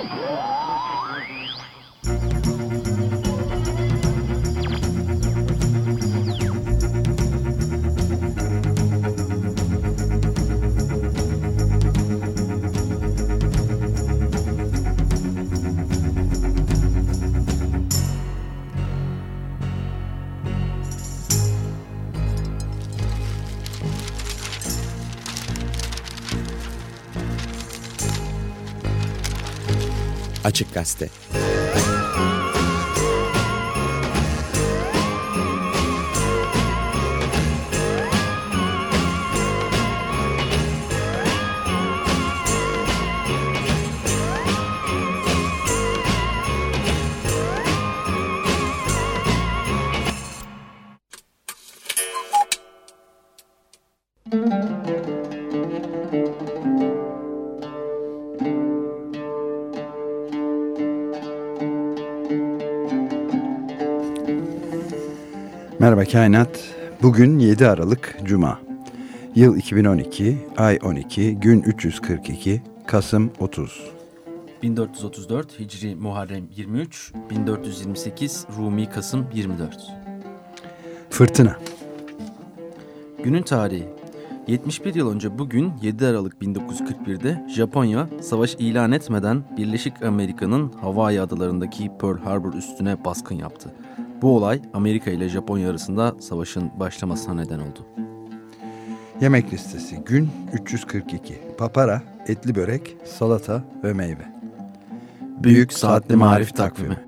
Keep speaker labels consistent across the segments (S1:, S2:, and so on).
S1: Whoa! Açık Gazete Merhaba Kainat. Bugün 7 Aralık Cuma. Yıl 2012, ay 12, gün 342, Kasım 30.
S2: 1434 Hicri Muharrem 23, 1428 Rumi Kasım 24.
S1: Fırtına.
S2: Günün tarihi 71 yıl önce bugün 7 Aralık 1941'de Japonya savaş ilan etmeden Birleşik Amerika'nın Hawaii adalarındaki Pearl Harbor üstüne baskın yaptı. Bu olay Amerika ile Japonya arasında savaşın başlamasına neden oldu.
S1: Yemek listesi gün 342. Papara, etli börek, salata ve meyve.
S2: Büyük, Saatli Marif takvimi.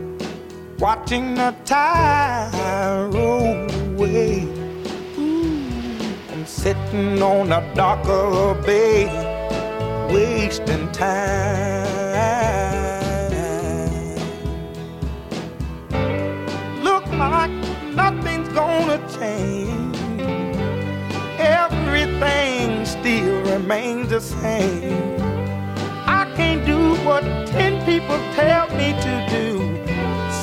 S3: watching the tide roll away. I'm sitting on a the bay, wasting time. Look like nothing's gonna change. Everything still remains the same I can't do what ten people tell me to do.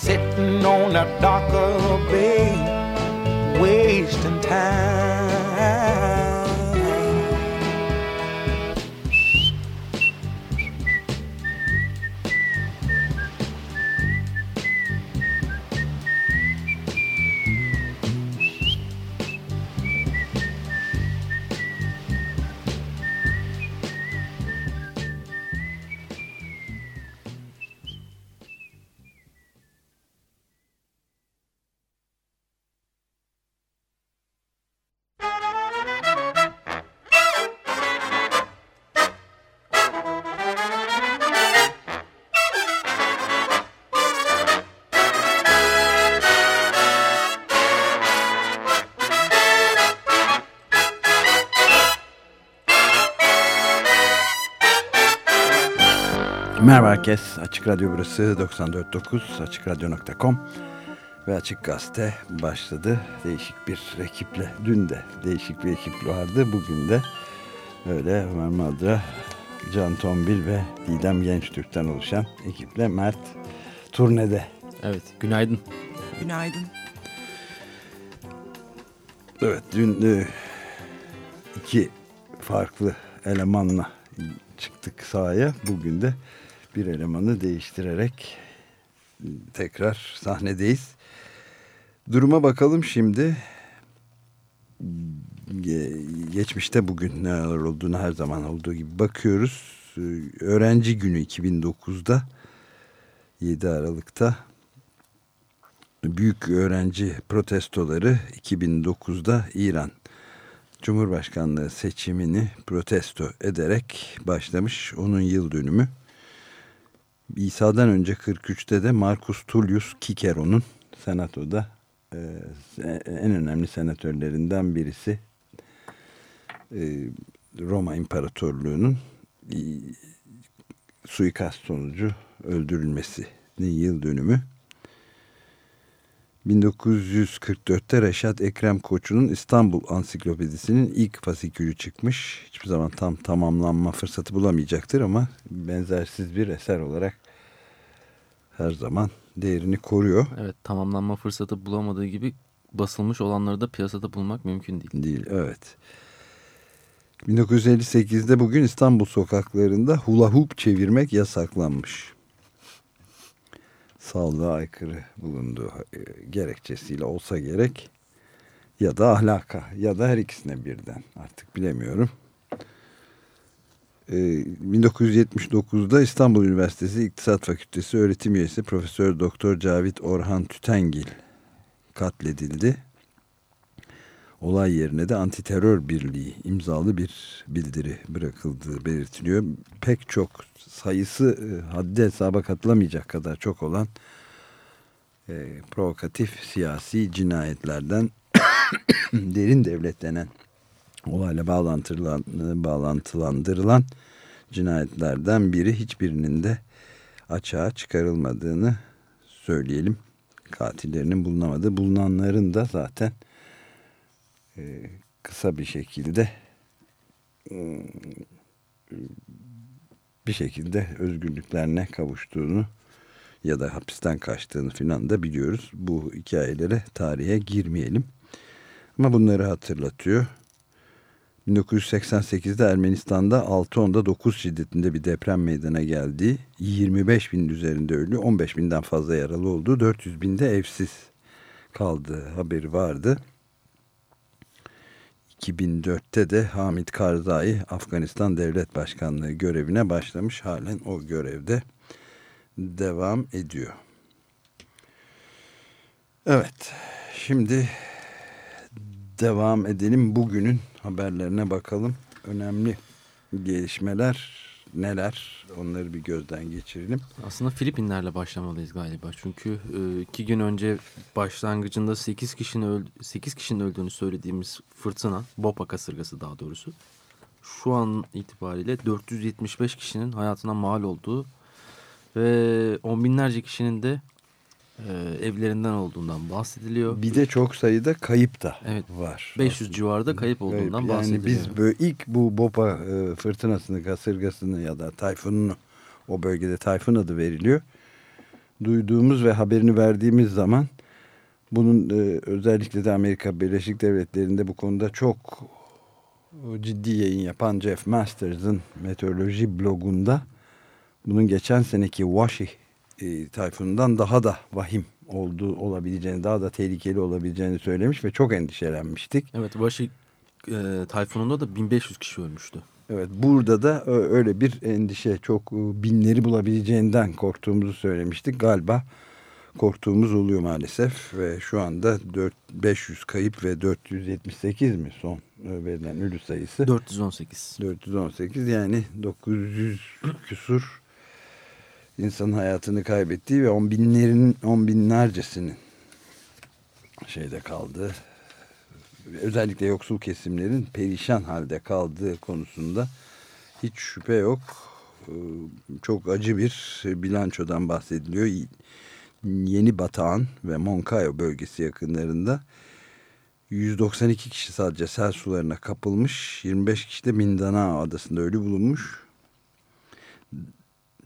S3: Sitting on a darker bay, wasting time.
S1: Herkes. Açık Radyo burası 94.9 AçıkRadyo.com ve Açık Gazete başladı. Değişik bir ekiple. Dün de değişik bir ekip vardı. Bugün de öyle Ömer Madra, Can Tombil ve Didem Gençtürk'ten oluşan ekiple Mert turnede.
S2: Evet, günaydın.
S4: Günaydın.
S1: Evet, dün e, iki farklı elemanla çıktık sahaya. Bugün de bir elemanı değiştirerek tekrar sahnedeyiz. Duruma bakalım şimdi. Geçmişte bugün neler olduğunu her zaman olduğu gibi bakıyoruz. Öğrenci günü 2009'da 7 Aralık'ta büyük öğrenci protestoları 2009'da İran Cumhurbaşkanlığı seçimini protesto ederek başlamış. Onun yıl dönümü. İsa'dan önce 43'te de Marcus Tullius Cicero'nun senatoda e, en önemli senatörlerinden birisi e, Roma İmparatorluğu'nun e, suikast sonucu öldürülmesinin yıl dönümü. 1944'te Reşat Ekrem Koçu'nun İstanbul Ansiklopedisi'nin ilk fasikülü çıkmış. Hiçbir zaman tam tamamlanma fırsatı bulamayacaktır ama benzersiz bir eser olarak her zaman değerini koruyor.
S2: Evet tamamlanma fırsatı bulamadığı gibi basılmış olanları da piyasada bulmak mümkün değil.
S1: Değil evet. 1958'de bugün İstanbul sokaklarında hula hoop çevirmek yasaklanmış sağlığa aykırı bulunduğu e, gerekçesiyle olsa gerek ya da ahlaka ya da her ikisine birden artık bilemiyorum. 1979'da e, İstanbul Üniversitesi İktisat Fakültesi öğretim üyesi Profesör Doktor Cavit Orhan Tütengil katledildi. Olay yerine de antiterör birliği imzalı bir bildiri bırakıldığı belirtiliyor. Pek çok sayısı e, haddi hesaba katılamayacak kadar çok olan e, provokatif siyasi cinayetlerden derin devlet denen olayla bağlantılan, bağlantılandırılan cinayetlerden biri hiçbirinin de açığa çıkarılmadığını söyleyelim. Katillerinin bulunamadığı, bulunanların da zaten e, kısa bir şekilde e, bir şekilde özgürlüklerine kavuştuğunu ya da hapisten kaçtığını filan da biliyoruz. Bu hikayelere tarihe girmeyelim. Ama bunları hatırlatıyor. 1988'de Ermenistan'da 6.10'da 9 şiddetinde bir deprem meydana geldi. 25 bin üzerinde ölü, 15 binden fazla yaralı oldu. 400 binde evsiz kaldığı haberi vardı. 2004'te de Hamit Karzai Afganistan Devlet Başkanlığı görevine başlamış. Halen o görevde devam ediyor. Evet, şimdi devam edelim. Bugünün haberlerine bakalım. Önemli gelişmeler neler onları bir gözden geçirelim.
S2: Aslında Filipinlerle başlamalıyız galiba. Çünkü e, iki gün önce başlangıcında 8 kişinin, öl 8 kişinin öldüğünü söylediğimiz fırtına, Bopa kasırgası daha doğrusu. Şu an itibariyle 475 kişinin hayatına mal olduğu ve on binlerce kişinin de e, evlerinden olduğundan bahsediliyor.
S1: Bir de çok sayıda kayıp da
S2: evet,
S1: var.
S2: 500 aslında. civarında kayıp olduğundan
S1: yani
S2: bahsediliyor.
S1: Biz böyle ilk bu Bopa e, fırtınasını, kasırgasını ya da tayfununu o bölgede tayfun adı veriliyor. Duyduğumuz ve haberini verdiğimiz zaman bunun e, özellikle de Amerika Birleşik Devletleri'nde bu konuda çok ciddi yayın yapan Jeff Masters'ın meteoroloji blogunda bunun geçen seneki Washi e, tayfunundan daha da vahim olduğu olabileceğini, daha da tehlikeli olabileceğini söylemiş ve çok endişelenmiştik.
S2: Evet, Washi e, tayfununda da 1500 kişi ölmüştü.
S1: Evet, burada da öyle bir endişe, çok e, binleri bulabileceğinden korktuğumuzu söylemiştik. Galiba korktuğumuz oluyor maalesef ve şu anda 4, 500 kayıp ve 478 mi son e, verilen ölü sayısı?
S2: 418.
S1: 418 yani 900 küsur insanın hayatını kaybettiği ve on binlerin on binlercesinin şeyde kaldığı özellikle yoksul kesimlerin perişan halde kaldığı konusunda hiç şüphe yok. e, çok acı bir bilançodan bahsediliyor. Yeni Batağan ve Moncayo bölgesi yakınlarında 192 kişi sadece sel sularına kapılmış. 25 kişi de Mindanao adasında ölü bulunmuş.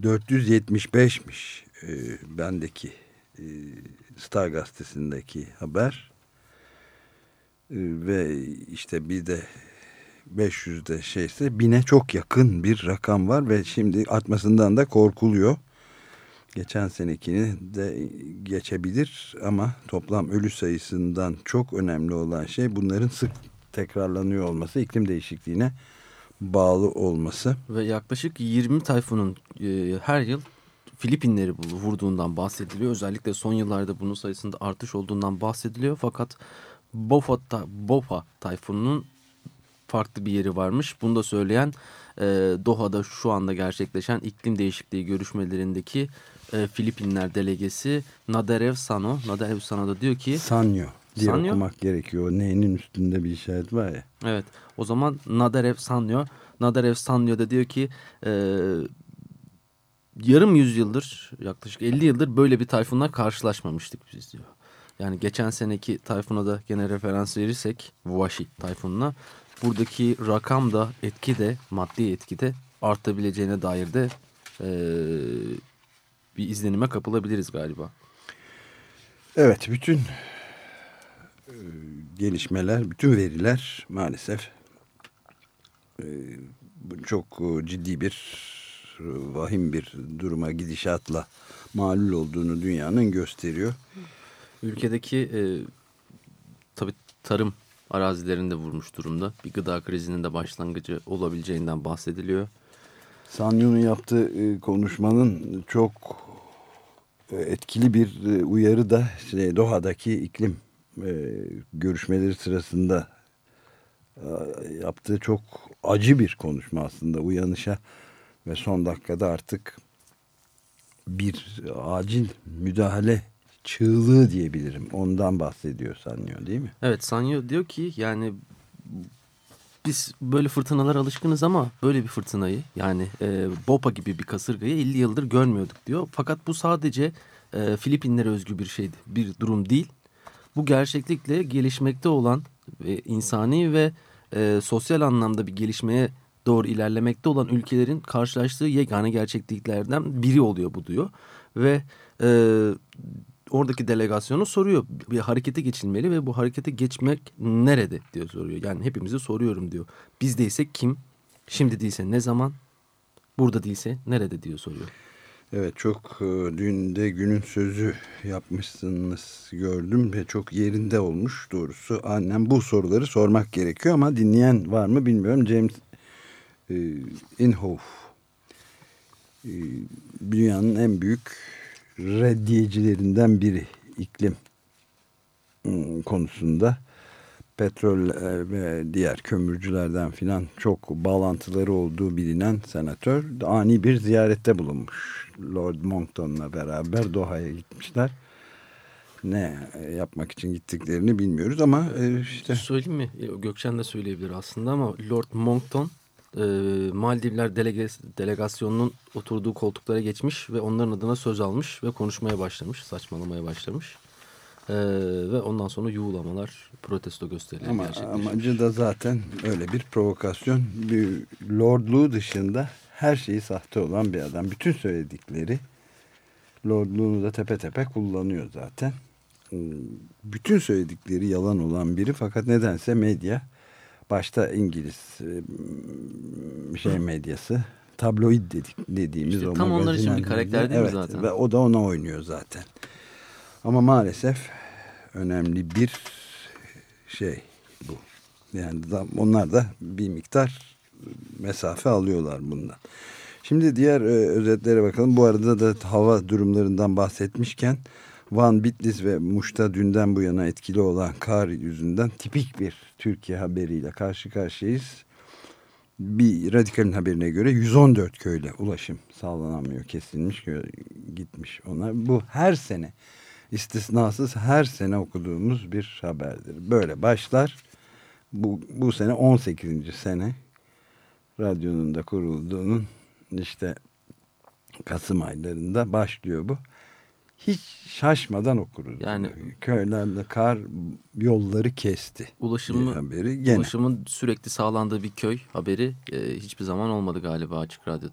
S1: 475'miş e, bendeki e, Star gazetesindeki haber. E, ve işte bir de 500'de şeyse bine çok yakın bir rakam var ve şimdi artmasından da korkuluyor. Geçen senekini de geçebilir ama toplam ölü sayısından çok önemli olan şey bunların sık tekrarlanıyor olması, iklim değişikliğine bağlı olması.
S2: Ve yaklaşık 20 tayfunun e, her yıl Filipinleri vurduğundan bahsediliyor. Özellikle son yıllarda bunun sayısında artış olduğundan bahsediliyor. Fakat Bofa, Bofa tayfununun farklı bir yeri varmış. Bunu da söyleyen e, Doha'da şu anda gerçekleşen iklim değişikliği görüşmelerindeki e, Filipinler delegesi Naderev Sano. Naderev Sano da diyor ki...
S1: Sanyo diye Sanyo? okumak gerekiyor. N'nin üstünde bir işaret var ya.
S2: Evet o zaman Naderev Sanyo. Naderev Sanyo da diyor ki... E, yarım yüzyıldır yaklaşık 50 yıldır böyle bir tayfunla karşılaşmamıştık biz diyor. Yani geçen seneki tayfuna da gene referans verirsek Washi tayfununa buradaki rakam da etki de maddi etki de artabileceğine dair de e, bir izlenime kapılabiliriz galiba.
S1: Evet bütün e, gelişmeler, bütün veriler maalesef e, çok ciddi bir vahim bir duruma gidişatla malul olduğunu dünyanın gösteriyor.
S2: Ülkedeki e, tabii tarım arazilerinde vurmuş durumda. Bir gıda krizinin de başlangıcı olabileceğinden bahsediliyor.
S1: Sanyu'nun yaptığı e, konuşmanın çok e, etkili bir e, uyarı da şey, Doha'daki iklim görüşmeleri sırasında yaptığı çok acı bir konuşma aslında uyanışa ve son dakikada artık bir acil müdahale çığlığı diyebilirim. Ondan bahsediyor Sanyo değil mi?
S2: Evet Sanyo diyor ki yani biz böyle fırtınalar alışkınız ama böyle bir fırtınayı yani e, Bopa gibi bir kasırgayı 50 yıldır görmüyorduk diyor. Fakat bu sadece e, Filipinlere özgü bir şeydi, bir durum değil. Bu gerçeklikle gelişmekte olan e, insani ve e, sosyal anlamda bir gelişmeye doğru ilerlemekte olan ülkelerin karşılaştığı yegane gerçekliklerden biri oluyor bu diyor. Ve e, oradaki delegasyonu soruyor. Bir harekete geçilmeli ve bu harekete geçmek nerede diye soruyor. Yani hepimize soruyorum diyor. Biz değilsek kim? Şimdi değilse ne zaman? Burada değilse nerede diyor soruyor.
S1: Evet çok e, dün de günün sözü yapmışsınız gördüm ve çok yerinde olmuş doğrusu. Annem bu soruları sormak gerekiyor ama dinleyen var mı bilmiyorum. James e, Inhofe e, dünyanın en büyük reddiyecilerinden biri iklim ıı, konusunda petrol e, ve diğer kömürcülerden filan çok bağlantıları olduğu bilinen senatör ani bir ziyarette bulunmuş. Lord Monckton'la beraber Doha'ya gitmişler. Ne yapmak için gittiklerini bilmiyoruz ama e, işte...
S2: Söyleyeyim mi? Gökçen de söyleyebilir aslında ama Lord Monckton e, Maldivler delegasyonunun oturduğu koltuklara geçmiş ve onların adına söz almış ve konuşmaya başlamış, saçmalamaya başlamış. Ee, ve ondan sonra yuğulamalar, protesto gösterileri
S1: Ama amacı da zaten öyle bir provokasyon. Bir lordluğu dışında her şeyi sahte olan bir adam. Bütün söyledikleri lordluğunu da tepe tepe kullanıyor zaten. Bütün söyledikleri yalan olan biri fakat nedense medya başta İngiliz e, şey medyası tabloid dedik dediğimiz
S2: işte o tam onlar için bir karakter değil evet, mi zaten?
S1: Ve o da ona oynuyor zaten. Ama maalesef önemli bir şey bu. Yani onlar da bir miktar mesafe alıyorlar bundan. Şimdi diğer e, özetlere bakalım. Bu arada da hava durumlarından bahsetmişken Van, Bitlis ve Muş'ta dünden bu yana etkili olan kar yüzünden tipik bir Türkiye haberiyle karşı karşıyayız. Bir radikalin haberine göre 114 köyle ulaşım sağlanamıyor, kesilmiş, gitmiş ona. Bu her sene istisnasız her sene okuduğumuz bir haberdir. Böyle başlar. Bu, bu sene 18. sene radyonun da kurulduğunun işte Kasım aylarında başlıyor bu. Hiç şaşmadan okuruz.
S2: Yani
S1: köylerde kar yolları kesti.
S2: Ulaşımı
S1: haberi gene.
S2: ulaşımın sürekli sağlandığı bir köy haberi e, hiçbir zaman olmadı galiba açık radyo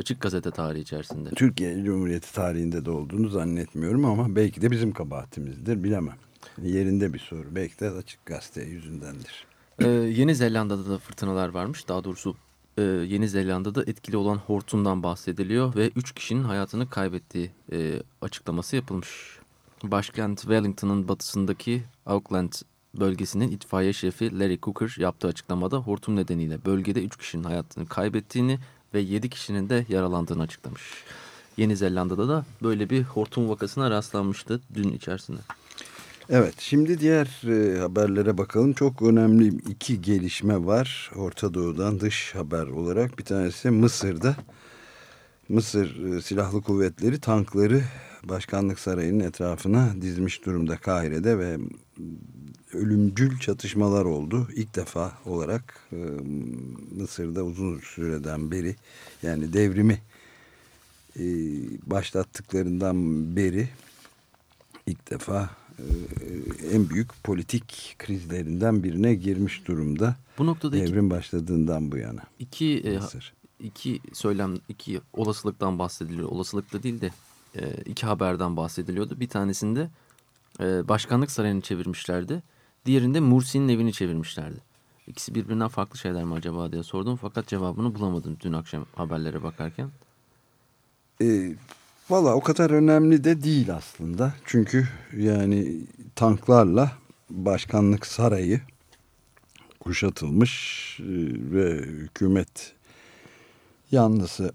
S2: açık gazete tarihi içerisinde.
S1: Türkiye Cumhuriyeti tarihinde de olduğunu zannetmiyorum ama belki de bizim kabahatimizdir bilemem. Yerinde bir soru. Belki de açık gazete yüzündendir.
S2: Ee, Yeni Zelanda'da da fırtınalar varmış. Daha doğrusu e, Yeni Zelanda'da etkili olan hortumdan bahsediliyor ve 3 kişinin hayatını kaybettiği e, açıklaması yapılmış. Başkent Wellington'ın batısındaki Auckland bölgesinin itfaiye şefi Larry Cooker yaptığı açıklamada hortum nedeniyle bölgede 3 kişinin hayatını kaybettiğini ve 7 kişinin de yaralandığını açıklamış. Yeni Zelanda'da da böyle bir hortum vakasına rastlanmıştı dün içerisinde.
S1: Evet şimdi diğer e, haberlere bakalım. Çok önemli iki gelişme var Orta Doğu'dan dış haber olarak. Bir tanesi Mısır'da. Mısır e, Silahlı Kuvvetleri tankları Başkanlık Sarayı'nın etrafına dizmiş durumda Kahire'de ve ölümcül çatışmalar oldu. İlk defa olarak e, Mısır'da uzun süreden beri yani devrimi e, başlattıklarından beri ilk defa e, en büyük politik krizlerinden birine girmiş durumda.
S2: Bu noktada
S1: devrim iki, başladığından bu yana.
S2: İki, e, iki söylem, iki olasılıktan bahsediliyor. Olasılıkta değil de iki haberden bahsediliyordu. Bir tanesinde başkanlık sarayını çevirmişlerdi. Diğerinde Mursi'nin evini çevirmişlerdi. İkisi birbirinden farklı şeyler mi acaba diye sordum. Fakat cevabını bulamadım dün akşam haberlere bakarken.
S1: E, Valla o kadar önemli de değil aslında. Çünkü yani tanklarla başkanlık sarayı kuşatılmış e, ve hükümet yanlısı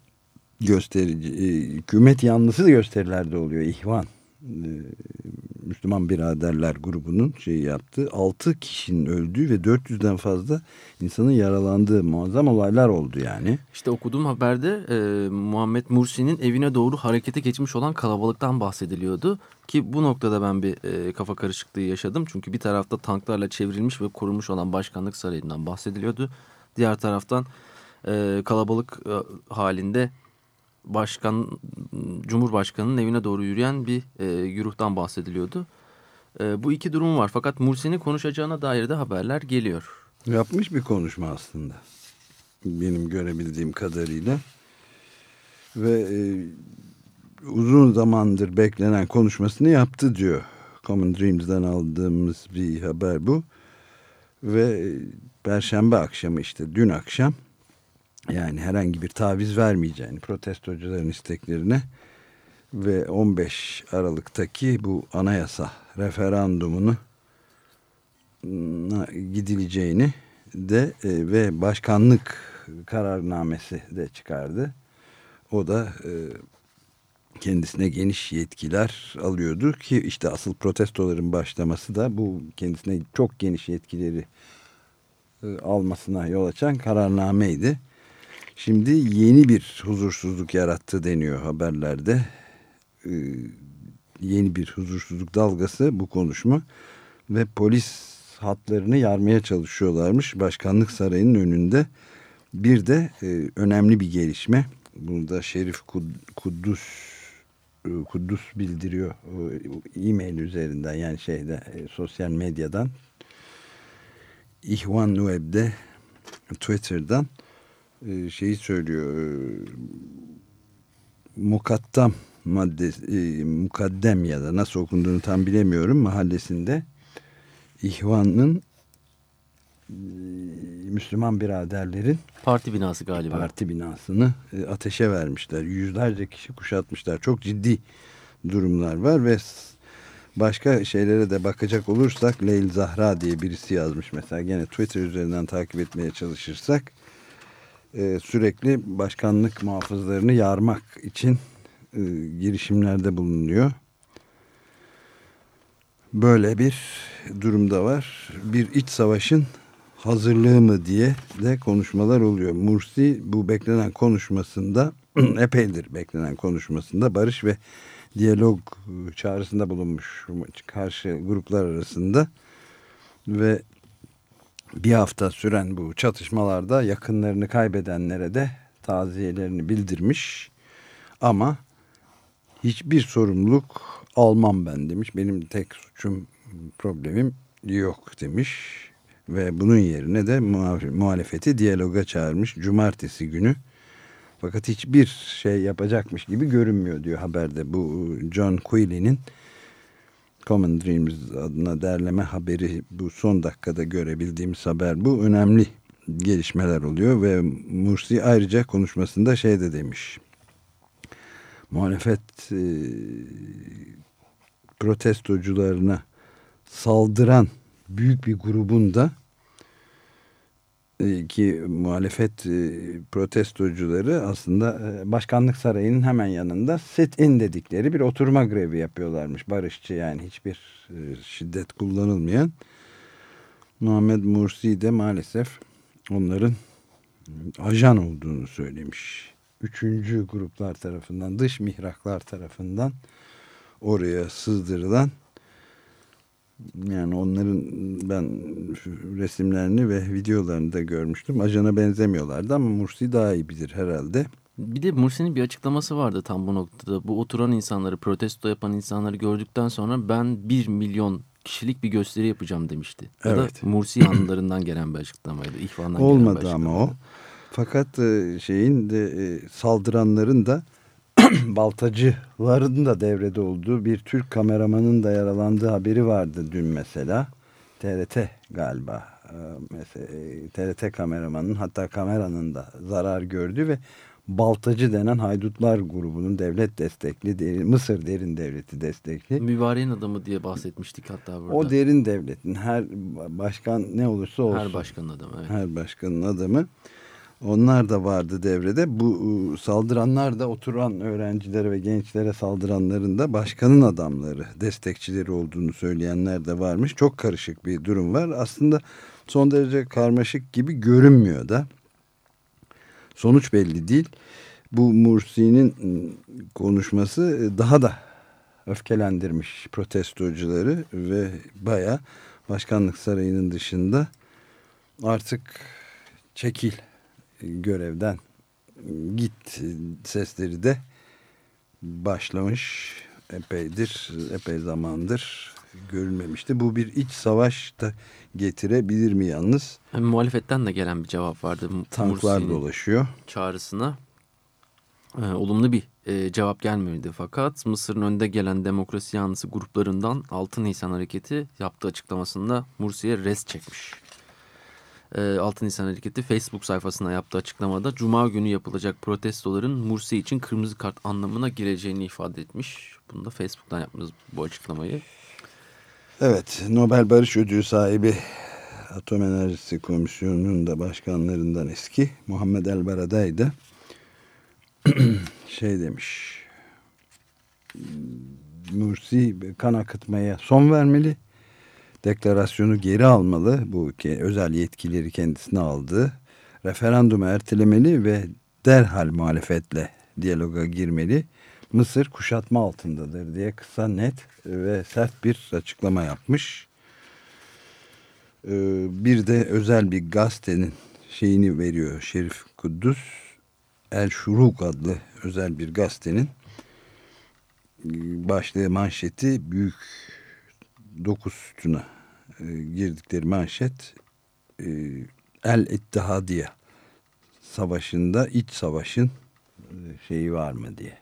S1: gösterici, e, hükümet yanlısı gösterilerde oluyor. İhvan Müslüman Biraderler grubunun şeyi yaptı. 6 kişinin öldüğü ve 400'den fazla insanın yaralandığı muazzam olaylar oldu yani.
S2: İşte okuduğum haberde e, Muhammed Mursi'nin evine doğru harekete geçmiş olan kalabalıktan bahsediliyordu. Ki bu noktada ben bir e, kafa karışıklığı yaşadım. Çünkü bir tarafta tanklarla çevrilmiş ve korunmuş olan başkanlık sarayından bahsediliyordu. Diğer taraftan e, kalabalık e, halinde başkan Cumhurbaşkanı'nın evine doğru yürüyen bir e, güruhtan bahsediliyordu. E, bu iki durum var fakat Mursi'nin konuşacağına dair de haberler geliyor.
S1: Yapmış bir konuşma aslında benim görebildiğim kadarıyla ve e, uzun zamandır beklenen konuşmasını yaptı diyor. Common Dreams'den aldığımız bir haber bu ve e, Perşembe akşamı işte dün akşam yani herhangi bir taviz vermeyeceğini protestocuların isteklerine ve 15 Aralık'taki bu anayasa referandumunu gidileceğini de e, ve başkanlık kararnamesi de çıkardı. O da e, kendisine geniş yetkiler alıyordu ki işte asıl protestoların başlaması da bu kendisine çok geniş yetkileri e, almasına yol açan kararnameydi. Şimdi yeni bir huzursuzluk yarattı deniyor haberlerde. Ee, yeni bir huzursuzluk dalgası bu konuşma. Ve polis hatlarını yarmaya çalışıyorlarmış başkanlık sarayının önünde. Bir de e, önemli bir gelişme. Bunu da Şerif Kudüs e, Kudüs bildiriyor e-mail üzerinden yani şeyde e, sosyal medyadan İhvan Web'de Twitter'dan e, şeyi söylüyor e, mukattam maddesi e, mukaddem ya da nasıl okunduğunu tam bilemiyorum mahallesinde İhvan'ın e, Müslüman biraderlerin
S2: parti binası galiba.
S1: Parti binasını e, ateşe vermişler. Yüzlerce kişi kuşatmışlar. Çok ciddi durumlar var ve başka şeylere de bakacak olursak Leyl Zahra diye birisi yazmış mesela gene Twitter üzerinden takip etmeye çalışırsak e, sürekli başkanlık muhafızlarını yarmak için e, girişimlerde bulunuyor. Böyle bir durumda var. Bir iç savaşın hazırlığı mı diye de konuşmalar oluyor. Mursi bu beklenen konuşmasında epeydir beklenen konuşmasında barış ve diyalog çağrısında bulunmuş karşı gruplar arasında ve bir hafta süren bu çatışmalarda yakınlarını kaybedenlere de taziyelerini bildirmiş. Ama hiçbir sorumluluk almam ben demiş. Benim tek suçum problemim yok demiş. Ve bunun yerine de muhalefeti diyaloga çağırmış. Cumartesi günü fakat hiçbir şey yapacakmış gibi görünmüyor diyor haberde. Bu John Quilly'nin Common Dreams adına derleme haberi bu son dakikada görebildiğimiz haber bu. Önemli gelişmeler oluyor ve Mursi ayrıca konuşmasında şey de demiş. Muhalefet e, protestocularına saldıran büyük bir grubun da ki muhalefet e, protestocuları aslında e, başkanlık sarayının hemen yanında sit-in dedikleri bir oturma grevi yapıyorlarmış. Barışçı yani hiçbir şiddet kullanılmayan. Muhammed Mursi de maalesef onların ajan olduğunu söylemiş. Üçüncü gruplar tarafından, dış mihraklar tarafından oraya sızdırılan yani onların ben resimlerini ve videolarını da görmüştüm. Ajana benzemiyorlardı ama Mursi daha iyi bilir herhalde.
S2: Bir de Mursi'nin bir açıklaması vardı tam bu noktada. Bu oturan insanları, protesto yapan insanları gördükten sonra ben bir milyon kişilik bir gösteri yapacağım demişti. Evet. da Mursi yanlarından gelen bir açıklamaydı. İhvandan
S1: Olmadı gelen bir ama o. Fakat e, şeyin de e, saldıranların da baltacıların da devrede olduğu bir Türk kameramanın da yaralandığı haberi vardı dün mesela. TRT galiba. Ee, mesela TRT kameramanın hatta kameranın da zarar gördü ve Baltacı denen haydutlar grubunun devlet destekli derin, Mısır derin devleti destekli.
S2: Mübareğin adamı diye bahsetmiştik hatta burada.
S1: O derin devletin her başkan ne olursa olsun.
S2: Her başkanın adamı. Evet.
S1: Her başkanın adamı onlar da vardı devrede. Bu ıı, saldıranlar da oturan öğrencilere ve gençlere saldıranların da başkanın adamları, destekçileri olduğunu söyleyenler de varmış. Çok karışık bir durum var. Aslında son derece karmaşık gibi görünmüyor da. Sonuç belli değil. Bu Mursi'nin konuşması ıı, daha da öfkelendirmiş protestocuları ve baya başkanlık sarayının dışında artık çekil görevden git sesleri de başlamış epeydir, epey zamandır görülmemişti. Bu bir iç savaş da getirebilir mi yalnız?
S2: Hem muhalefetten de gelen bir cevap vardı.
S1: Tanklar dolaşıyor.
S2: Çağrısına e, olumlu bir e, cevap gelmedi fakat Mısır'ın önde gelen demokrasi yanlısı gruplarından 6 Nisan hareketi yaptığı açıklamasında Mursi'ye res çekmiş e, Altın Nisan Hareketi Facebook sayfasına yaptığı açıklamada Cuma günü yapılacak protestoların Mursi için kırmızı kart anlamına geleceğini ifade etmiş. Bunu da Facebook'tan yapmış bu açıklamayı.
S1: Evet Nobel Barış Ödülü sahibi Atom Enerjisi Komisyonu'nun da başkanlarından eski Muhammed El Baradei de şey demiş Mursi kan akıtmaya son vermeli deklarasyonu geri almalı. Bu özel yetkileri kendisine aldı. Referandumu ertelemeli ve derhal muhalefetle diyaloga girmeli. Mısır kuşatma altındadır diye kısa net ve sert bir açıklama yapmış. Ee, bir de özel bir gazetenin şeyini veriyor Şerif Kuddus. El Şuruk adlı özel bir gazetenin başlığı manşeti büyük dokuz sütuna e, girdikleri manşet e, El İttihadiye savaşında iç savaşın e, şeyi var mı diye.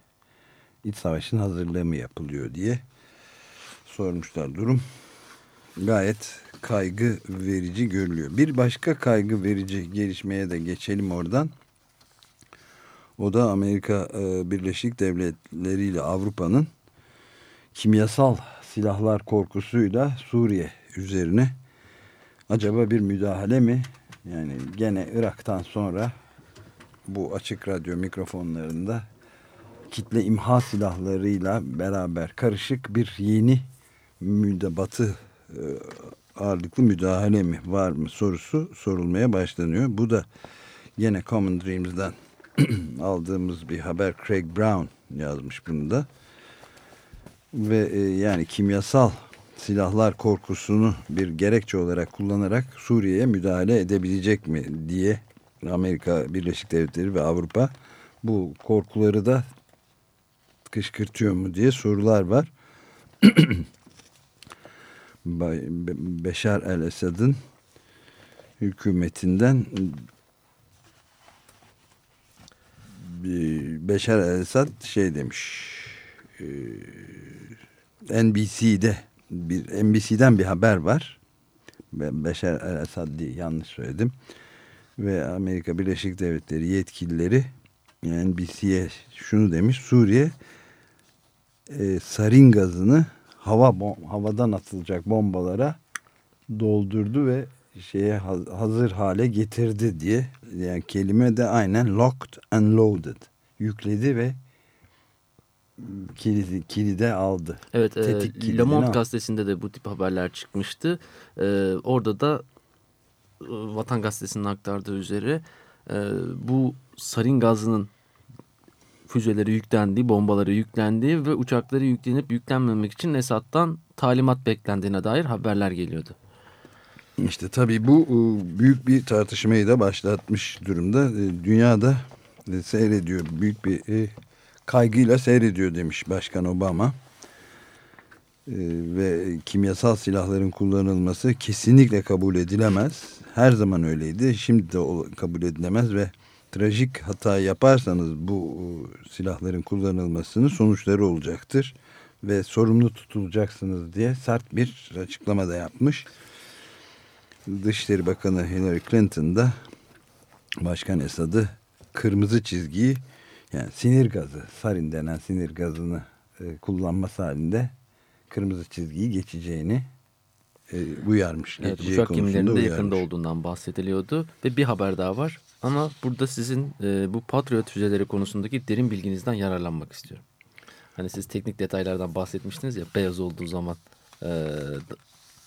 S1: İç savaşın hazırlığı mı yapılıyor diye sormuşlar durum. Gayet kaygı verici görülüyor. Bir başka kaygı verici gelişmeye de geçelim oradan. O da Amerika e, Birleşik Devletleri ile Avrupa'nın kimyasal silahlar korkusuyla Suriye üzerine acaba bir müdahale mi? Yani gene Irak'tan sonra bu açık radyo mikrofonlarında kitle imha silahlarıyla beraber karışık bir yeni müde batı e, ağırlıklı müdahale mi var mı sorusu sorulmaya başlanıyor. Bu da yine Common Dreams'den aldığımız bir haber. Craig Brown yazmış bunu da ve e, yani kimyasal silahlar korkusunu bir gerekçe olarak kullanarak Suriye'ye müdahale edebilecek mi diye Amerika Birleşik Devletleri ve Avrupa bu korkuları da kışkırtıyor mu diye sorular var. Beşar el-Esad'ın hükümetinden Beşar el-Esad şey demiş e, NBC'de bir NBC'den bir haber var. Beşar el-Esad diye yanlış söyledim. Ve Amerika Birleşik Devletleri yetkilileri NBC'ye şunu demiş. Suriye e, sarin gazını hava havadan atılacak bombalara doldurdu ve şeye hazır hale getirdi diye yani kelime de aynen locked and loaded yükledi ve kilidi, kilide aldı.
S2: Evet, e, Le Monde gazetesinde de bu tip haberler çıkmıştı. E, orada da e, Vatan Gazetesi'nin aktardığı üzere e, bu sarin gazının füzeleri yüklendiği, bombaları yüklendiği ve uçakları yüklenip yüklenmemek için Esad'dan talimat beklendiğine dair haberler geliyordu.
S1: İşte tabii bu e, büyük bir tartışmayı da başlatmış durumda. E, dünyada seyrediyor, büyük bir e, kaygıyla seyrediyor demiş Başkan Obama. Ve kimyasal silahların kullanılması kesinlikle kabul edilemez. Her zaman öyleydi. Şimdi de kabul edilemez ve trajik hata yaparsanız bu silahların kullanılmasının sonuçları olacaktır ve sorumlu tutulacaksınız diye sert bir açıklama da yapmış. Dışişleri Bakanı Hillary Clinton da Başkan Esad'ı kırmızı çizgiyi yani sinir gazı, sarin denen sinir gazını e, kullanması halinde kırmızı çizgiyi geçeceğini e, uyarmış.
S2: Evet, uçak gemilerinde yakında olduğundan bahsediliyordu ve bir haber daha var. Ama burada sizin e, bu Patriot füzeleri konusundaki derin bilginizden yararlanmak istiyorum. Hani siz teknik detaylardan bahsetmiştiniz ya beyaz olduğu zaman e,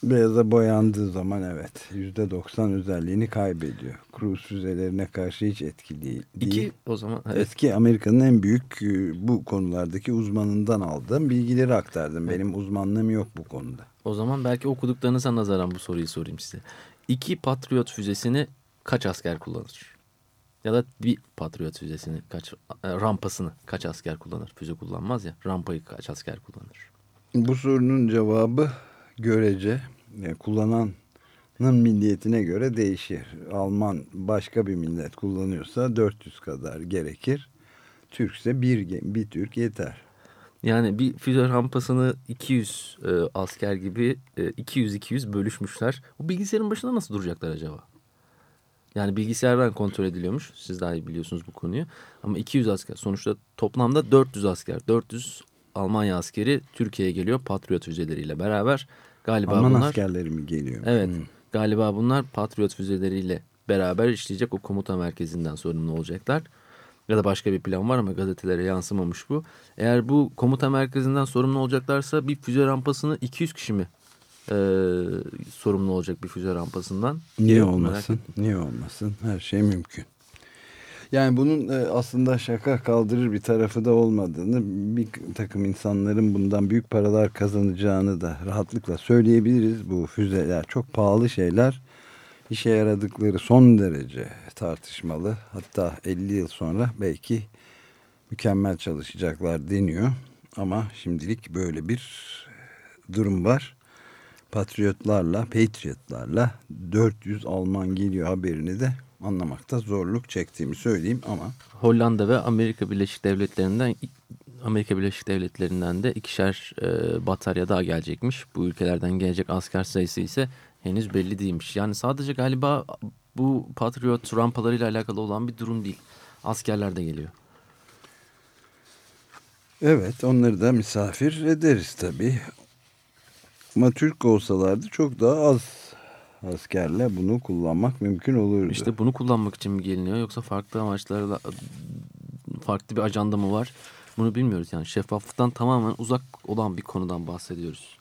S1: Beyaza boyandığı zaman evet yüzde doksan özelliğini kaybediyor. Cruise füzelerine karşı hiç etkili değil.
S2: İki o zaman
S1: evet. Eski Amerika'nın en büyük e, bu konulardaki uzmanından aldığım bilgileri aktardım. Benim uzmanlığım yok bu konuda.
S2: O zaman belki okuduklarınıza nazaran bu soruyu sorayım size. İki Patriot füzesini kaç asker kullanır? Ya da bir Patriot füzesini kaç e, rampasını kaç asker kullanır? Füze kullanmaz ya. Rampayı kaç asker kullanır?
S1: Bu sorunun cevabı görece yani kullananın milliyetine göre değişir. Alman başka bir millet kullanıyorsa 400 kadar gerekir. Türkse bir, bir Türk yeter.
S2: Yani bir füze rampasını 200 e, asker gibi 200-200 e, bölüşmüşler. O bilgisayarın başında nasıl duracaklar acaba? Yani bilgisayardan kontrol ediliyormuş. Siz daha iyi biliyorsunuz bu konuyu. Ama 200 asker. Sonuçta toplamda 400 asker. 400 Almanya askeri Türkiye'ye geliyor Patriot füzeleriyle beraber. Galiba
S1: Alman
S2: bunlar,
S1: askerleri mi geliyor?
S2: Evet. Hmm. Galiba bunlar Patriot füzeleriyle beraber işleyecek o komuta merkezinden sorumlu olacaklar. Ya da başka bir plan var ama gazetelere yansımamış bu. Eğer bu komuta merkezinden sorumlu olacaklarsa bir füze rampasını 200 kişi mi e, sorumlu olacak bir füze rampasından?
S1: Niye olmasın? Niye olmasın? Her şey mümkün. Yani bunun e, aslında şaka kaldırır bir tarafı da olmadığını bir takım insanların bundan büyük paralar kazanacağını da rahatlıkla söyleyebiliriz. Bu füzeler çok pahalı şeyler. İşe yaradıkları son derece tartışmalı. Hatta 50 yıl sonra belki mükemmel çalışacaklar deniyor. Ama şimdilik böyle bir durum var. Patriotlarla, Patriotlarla 400 Alman geliyor haberini de anlamakta zorluk çektiğimi söyleyeyim ama
S2: Hollanda ve Amerika Birleşik Devletleri'nden Amerika Birleşik Devletleri'nden de ikişer e, batarya daha gelecekmiş. Bu ülkelerden gelecek asker sayısı ise henüz belli değilmiş. Yani sadece galiba bu Patriot rampalarıyla alakalı olan bir durum değil. Askerler de geliyor.
S1: Evet onları da misafir ederiz tabii. Ama Türk olsalardı çok daha az askerle bunu kullanmak mümkün olurdu.
S2: İşte bunu kullanmak için mi geliniyor yoksa farklı amaçlarla farklı bir ajanda mı var? Bunu bilmiyoruz yani şeffaflıktan tamamen uzak olan bir konudan bahsediyoruz.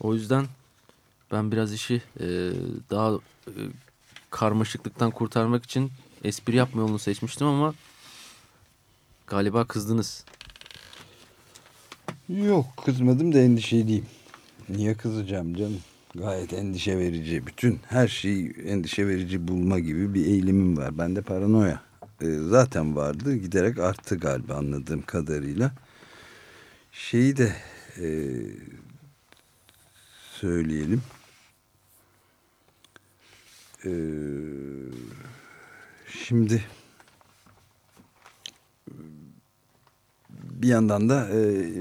S2: O yüzden ben biraz işi e, daha e, karmaşıklıktan kurtarmak için espri yapma yolunu seçmiştim ama galiba kızdınız.
S1: Yok kızmadım da endişeliyim. Niye kızacağım canım? Gayet endişe verici. Bütün her şeyi endişe verici bulma gibi bir eğilimim var. Bende paranoya e, zaten vardı. Giderek arttı galiba anladığım kadarıyla. şeyi de e, söyleyelim. E, şimdi bir yandan da e,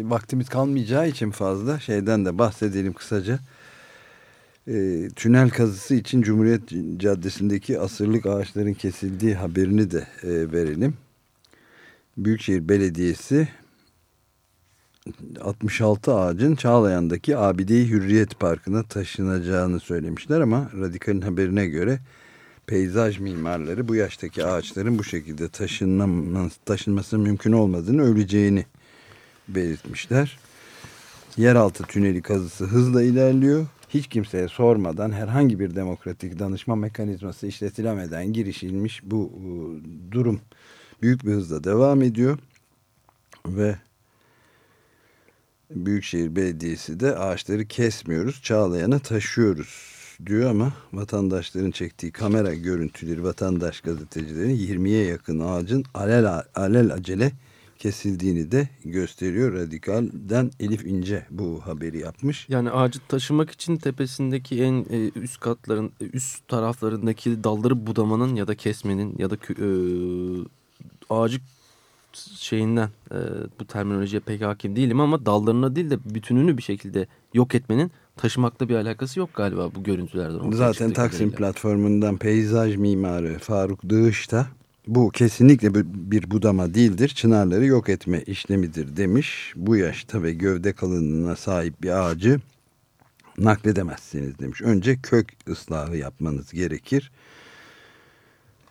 S1: vaktimiz kalmayacağı için fazla şeyden de bahsedelim kısaca. E, tünel kazısı için Cumhuriyet Caddesi'ndeki asırlık ağaçların kesildiği haberini de e, verelim. Büyükşehir Belediyesi 66 ağacın Çağlayan'daki Abide-i Hürriyet Parkı'na taşınacağını söylemişler ama Radikal'in haberine göre peyzaj mimarları bu yaştaki ağaçların bu şekilde taşınması, taşınması mümkün olmadığını öleceğini belirtmişler. Yeraltı tüneli kazısı hızla ilerliyor. Hiç kimseye sormadan herhangi bir demokratik danışma mekanizması işletilemeden girişilmiş bu e, durum büyük bir hızla devam ediyor. Ve Büyükşehir Belediyesi de ağaçları kesmiyoruz, Çağlayan'a taşıyoruz diyor ama vatandaşların çektiği kamera görüntüleri vatandaş gazetecilerin 20'ye yakın ağacın alel, alel acele kesildiğini de gösteriyor. Radikal'den Elif İnce bu haberi yapmış.
S2: Yani ağacı taşımak için tepesindeki en e, üst katların e, üst taraflarındaki dalları budamanın ya da kesmenin ya da e, ağacı şeyinden e, bu terminolojiye pek hakim değilim ama dallarına değil de bütününü bir şekilde yok etmenin taşımakla bir alakası yok galiba bu görüntülerden.
S1: Zaten Taksim kadarıyla. platformundan peyzaj mimarı Faruk Dığış da bu kesinlikle bir budama değildir. Çınarları yok etme işlemidir demiş. Bu yaşta ve gövde kalınlığına sahip bir ağacı nakledemezsiniz demiş. Önce kök ıslahı yapmanız gerekir.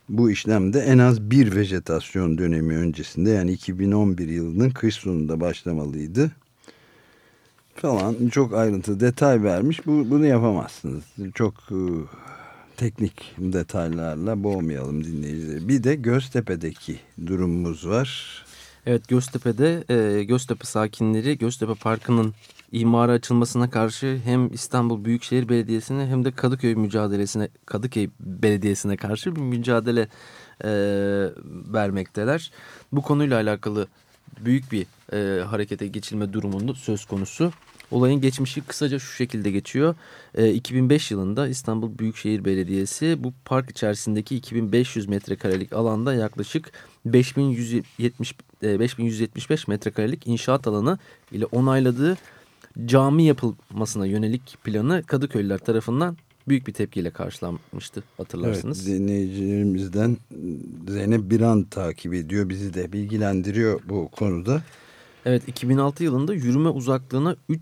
S1: Bu işlemde en az bir vejetasyon dönemi öncesinde yani 2011 yılının kış sonunda başlamalıydı. Falan çok ayrıntı detay vermiş. Bu, bunu yapamazsınız. Çok uh, teknik detaylarla boğmayalım dinleyicileri. Bir de Göztepe'deki durumumuz var.
S2: Evet Göztepe'de e, Göztepe sakinleri Göztepe Parkı'nın imara açılmasına karşı hem İstanbul Büyükşehir Belediyesi'ne hem de Kadıköy mücadelesine Kadıköy Belediyesi'ne karşı bir mücadele e, vermekteler. Bu konuyla alakalı büyük bir e, harekete geçilme durumunda söz konusu. Olayın geçmişi kısaca şu şekilde geçiyor. E, 2005 yılında İstanbul Büyükşehir Belediyesi bu park içerisindeki 2500 metrekarelik alanda yaklaşık 5170 e, 5175 metrekarelik inşaat alanı ile onayladığı cami yapılmasına yönelik planı Kadıköylüler tarafından büyük bir tepkiyle karşılanmıştı hatırlarsınız.
S1: Evet dinleyicilerimizden Zeynep Biran takip ediyor bizi de bilgilendiriyor bu konuda.
S2: Evet 2006 yılında yürüme uzaklığına 3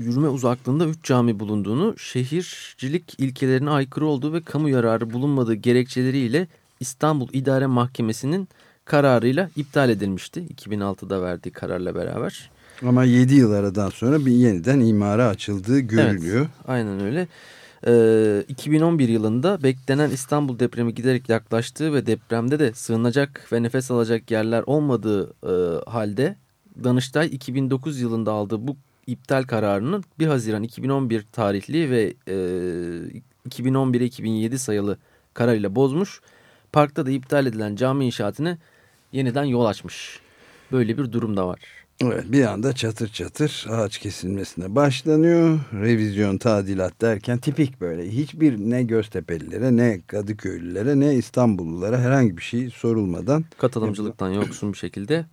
S2: yürüme uzaklığında 3 cami bulunduğunu, şehircilik ilkelerine aykırı olduğu ve kamu yararı bulunmadığı gerekçeleriyle İstanbul İdare Mahkemesi'nin kararıyla iptal edilmişti. 2006'da verdiği kararla beraber.
S1: Ama 7 yıl aradan sonra bir yeniden imara açıldığı görülüyor. Evet,
S2: aynen öyle. Ee, 2011 yılında beklenen İstanbul depremi giderek yaklaştığı ve depremde de sığınacak ve nefes alacak yerler olmadığı e, halde Danıştay 2009 yılında aldığı bu iptal kararının 1 Haziran 2011 tarihli ve e, 2011-2007 sayılı kararıyla bozmuş. Parkta da iptal edilen cami inşaatını yeniden yol açmış. Böyle bir durum da var.
S1: Evet bir anda çatır çatır ağaç kesilmesine başlanıyor. Revizyon, tadilat derken tipik böyle hiçbir ne Göztepe'lilere ne Kadıköylülere ne İstanbullulara herhangi bir şey sorulmadan.
S2: Katılımcılıktan yoksun bir şekilde.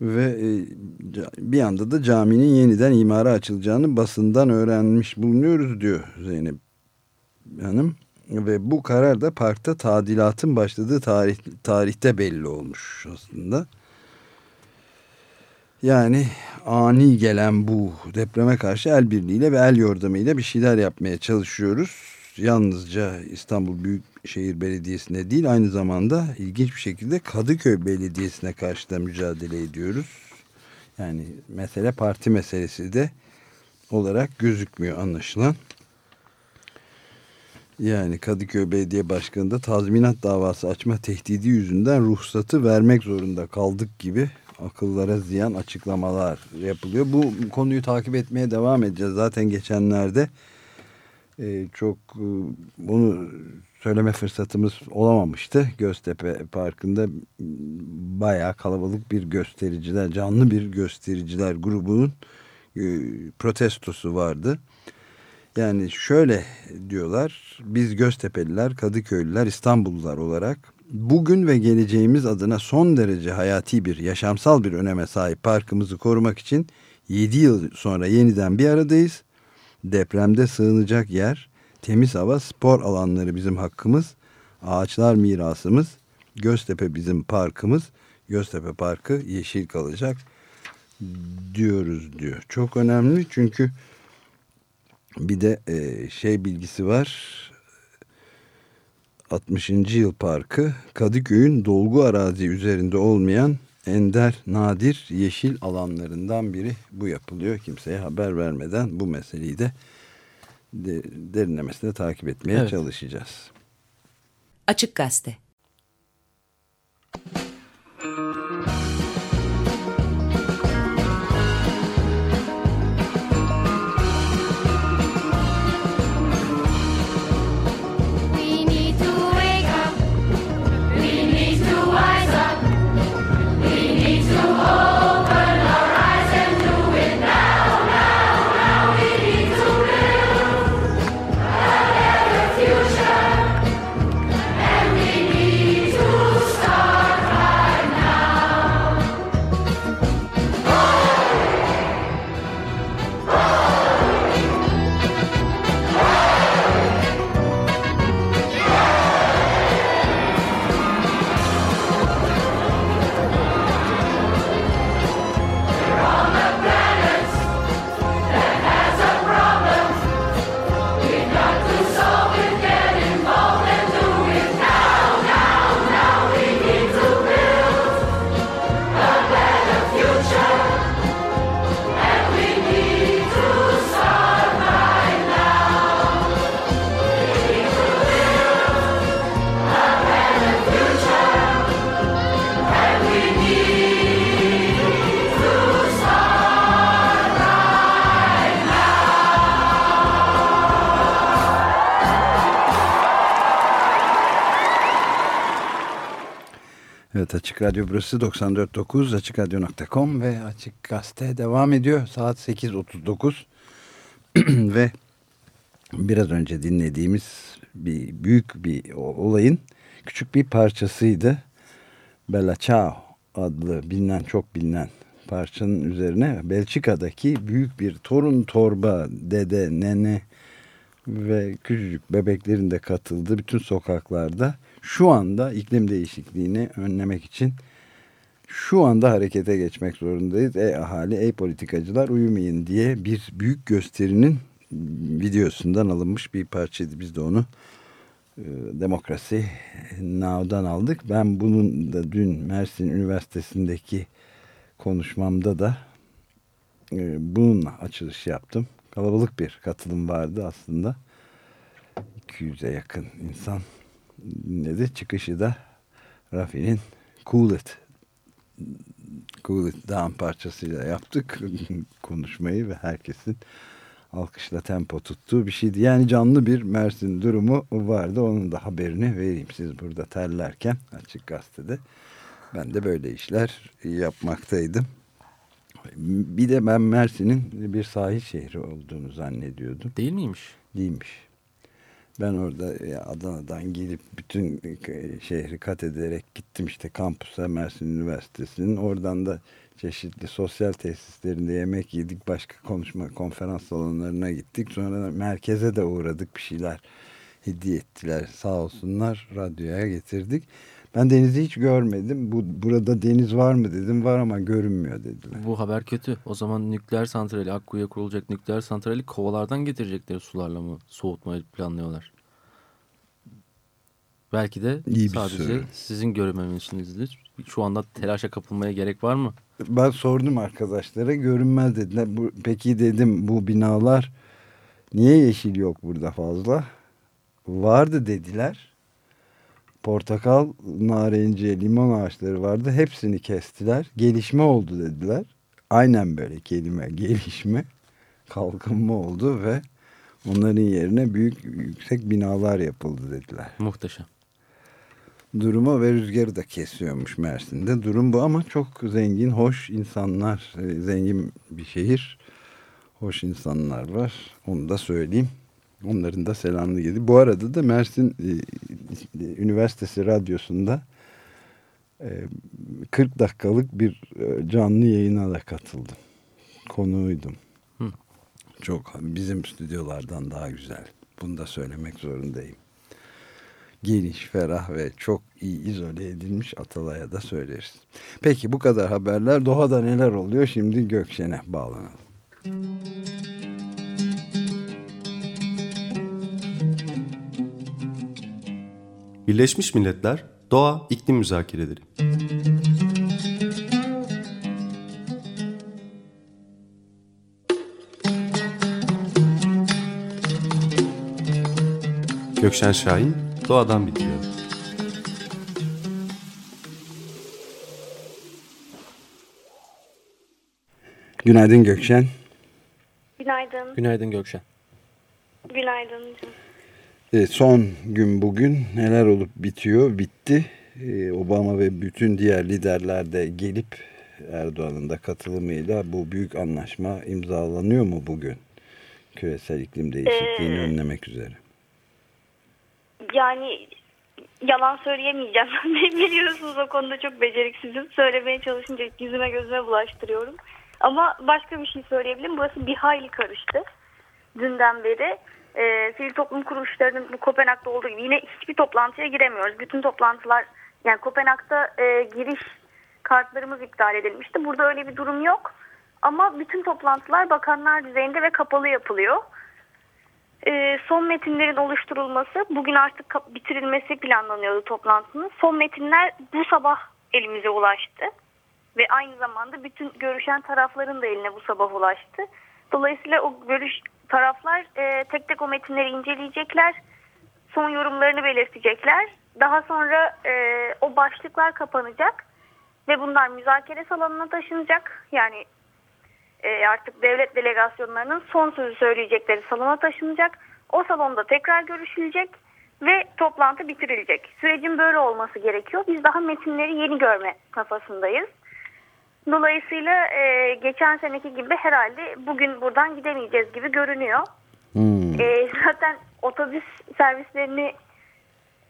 S1: Ve e, bir anda da caminin yeniden imara açılacağını basından öğrenmiş bulunuyoruz diyor Zeynep Hanım. Ve bu karar da parkta tadilatın başladığı tarih, tarihte belli olmuş aslında. Yani ani gelen bu depreme karşı el birliğiyle ve el yordamıyla bir şeyler yapmaya çalışıyoruz. Yalnızca İstanbul Büyükşehir Belediyesi'ne değil aynı zamanda ilginç bir şekilde Kadıköy Belediyesi'ne karşı da mücadele ediyoruz. Yani mesele parti meselesi de olarak gözükmüyor anlaşılan. Yani Kadıköy Belediye Başkanı da tazminat davası açma tehdidi yüzünden ruhsatı vermek zorunda kaldık gibi akıllara ziyan açıklamalar yapılıyor. Bu konuyu takip etmeye devam edeceğiz. Zaten geçenlerde e, çok e, bunu söyleme fırsatımız olamamıştı. Göztepe Parkı'nda bayağı kalabalık bir göstericiler, canlı bir göstericiler grubunun e, protestosu vardı. Yani şöyle diyorlar, biz Göztepeliler, Kadıköylüler, İstanbullular olarak bugün ve geleceğimiz adına son derece hayati bir, yaşamsal bir öneme sahip parkımızı korumak için 7 yıl sonra yeniden bir aradayız. Depremde sığınacak yer, temiz hava, spor alanları bizim hakkımız, ağaçlar mirasımız, Göztepe bizim parkımız, Göztepe Parkı yeşil kalacak diyoruz diyor. Çok önemli çünkü bir de e, şey bilgisi var. 60. Yıl Parkı Kadıköy'ün dolgu arazi üzerinde olmayan ender, nadir yeşil alanlarından biri bu yapılıyor. Kimseye haber vermeden bu meseleyi de derinlemesine takip etmeye evet. çalışacağız.
S4: Açık Gazete
S1: Evet Açık Radyo burası 94.9 AçıkRadyo.com ve Açık Gazete devam ediyor. Saat 8.39 ve biraz önce dinlediğimiz bir büyük bir olayın küçük bir parçasıydı. Bella Ciao adlı bilinen çok bilinen parçanın üzerine Belçika'daki büyük bir torun torba dede nene ve küçücük bebeklerin de katıldığı bütün sokaklarda şu anda iklim değişikliğini önlemek için şu anda harekete geçmek zorundayız. Ey ahali, ey politikacılar uyumayın diye bir büyük gösterinin videosundan alınmış bir parçaydı. Biz de onu e, Demokrasi Now'dan aldık. Ben bunun da dün Mersin Üniversitesi'ndeki konuşmamda da e, bununla açılış yaptım. Kalabalık bir katılım vardı aslında. 200'e yakın insan dinledi. Çıkışı da Rafi'nin Cool It Cool It Down parçasıyla yaptık konuşmayı ve herkesin alkışla tempo tuttuğu bir şeydi. Yani canlı bir Mersin durumu vardı. Onun da haberini vereyim siz burada terlerken açık gazetede. Ben de böyle işler yapmaktaydım. Bir de ben Mersin'in bir sahil şehri olduğunu zannediyordum.
S2: Değil miymiş?
S1: Değilmiş. Ben orada Adana'dan gelip bütün şehri kat ederek gittim işte kampüse Mersin Üniversitesi'nin. Oradan da çeşitli sosyal tesislerinde yemek yedik. Başka konuşma konferans salonlarına gittik. Sonra merkeze de uğradık bir şeyler hediye ettiler sağ olsunlar radyoya getirdik. Ben denizi hiç görmedim. Bu burada deniz var mı dedim. Var ama görünmüyor dediler.
S2: Bu haber kötü. O zaman nükleer santrali, Akkuyu'ya kurulacak nükleer santrali kovalardan getirecekleri sularla mı soğutmayı planlıyorlar? Belki de İyi sadece soru. sizin görmemişsinizdir. Şu anda telaşa kapılmaya gerek var mı?
S1: Ben sordum arkadaşlara görünmez dediler. Bu, peki dedim bu binalar niye yeşil yok burada fazla? Vardı dediler portakal, narenciye, limon ağaçları vardı. Hepsini kestiler. Gelişme oldu dediler. Aynen böyle kelime gelişme, kalkınma oldu ve Onların yerine büyük yüksek binalar yapıldı dediler.
S2: Muhteşem.
S1: Durumu ve rüzgarı da kesiyormuş Mersin'de. Durum bu ama çok zengin, hoş insanlar, e, zengin bir şehir. Hoş insanlar var. Onu da söyleyeyim. Onların da selamını geldi. Bu arada da Mersin e, e, Üniversitesi Radyosu'nda 40 dakikalık bir canlı yayına da katıldım. Konuğuydum. Hı. Çok bizim stüdyolardan daha güzel. Bunu da söylemek zorundayım geniş, ferah ve çok iyi izole edilmiş Atalay'a da söyleriz. Peki bu kadar haberler. Doğada neler oluyor? Şimdi Gökşen'e bağlanalım.
S5: Birleşmiş Milletler Doğa İklim Müzakereleri Gökşen Şahin doğadan bitiyor.
S1: Günaydın Gökşen.
S6: Günaydın.
S2: Günaydın Gökşen.
S6: Günaydın.
S1: E, son gün bugün neler olup bitiyor? Bitti. E, Obama ve bütün diğer liderler de gelip Erdoğan'ın da katılımıyla bu büyük anlaşma imzalanıyor mu bugün? Küresel iklim değişikliğini ee, önlemek üzere.
S6: Yani yalan söyleyemeyeceğim. Biliyorsunuz o konuda çok beceriksizim. Söylemeye çalışınca yüzüme gözüme bulaştırıyorum. Ama başka bir şey söyleyebilirim. Burası bir hayli karıştı. Dünden beri e, sivil toplum kuruluşlarının Kopenhag'da olduğu gibi yine hiçbir toplantıya giremiyoruz. Bütün toplantılar yani Kopenhag'da e, giriş kartlarımız iptal edilmişti. Burada öyle bir durum yok. Ama bütün toplantılar bakanlar düzeyinde ve kapalı yapılıyor e, son metinlerin oluşturulması, bugün artık bitirilmesi planlanıyordu toplantının. Son metinler bu sabah elimize ulaştı. Ve aynı zamanda bütün görüşen tarafların da eline bu sabah ulaştı. Dolayısıyla o görüş taraflar e, tek tek o metinleri inceleyecekler. Son yorumlarını belirtecekler. Daha sonra e, o başlıklar kapanacak ve bunlar müzakere salonuna taşınacak. Yani e, artık devlet delegasyonlarının son sözü söyleyecekleri salona taşınacak. O salonda tekrar görüşülecek ve toplantı bitirilecek. Sürecin böyle olması gerekiyor. Biz daha metinleri yeni görme kafasındayız. Dolayısıyla e, geçen seneki gibi herhalde bugün buradan gidemeyeceğiz gibi görünüyor. Hmm. E, zaten otobüs servislerini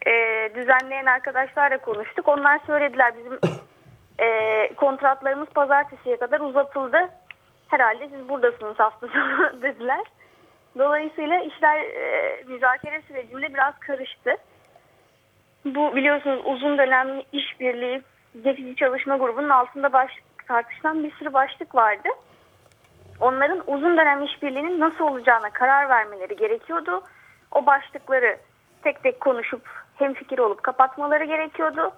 S6: e, düzenleyen arkadaşlarla konuştuk. Onlar söylediler bizim e, kontratlarımız pazartesiye kadar uzatıldı herhalde siz buradasınız hafta sonu dediler. Dolayısıyla işler e, müzakere sürecinde biraz karıştı. Bu biliyorsunuz uzun dönemli işbirliği geçici çalışma grubunun altında baş, tartışılan bir sürü başlık vardı. Onların uzun dönem işbirliğinin nasıl olacağına karar vermeleri gerekiyordu. O başlıkları tek tek konuşup hem fikir olup kapatmaları gerekiyordu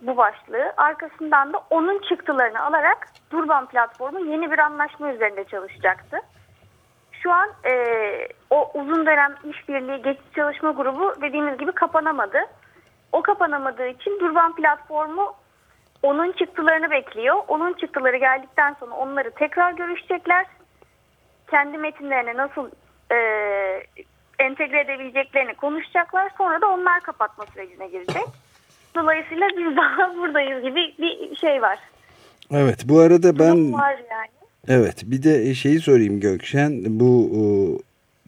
S6: bu başlığı. Arkasından da onun çıktılarını alarak Durban platformu yeni bir anlaşma üzerinde çalışacaktı. Şu an e, o uzun dönem işbirliği geçici çalışma grubu dediğimiz gibi kapanamadı. O kapanamadığı için Durban platformu onun çıktılarını bekliyor. Onun çıktıları geldikten sonra onları tekrar görüşecekler. Kendi metinlerine nasıl e, entegre edebileceklerini konuşacaklar. Sonra da onlar kapatma sürecine girecek. Dolayısıyla biz daha buradayız gibi bir şey var.
S1: Evet bu arada ben...
S6: Var yani.
S1: Evet bir de şeyi sorayım Gökşen. Bu o,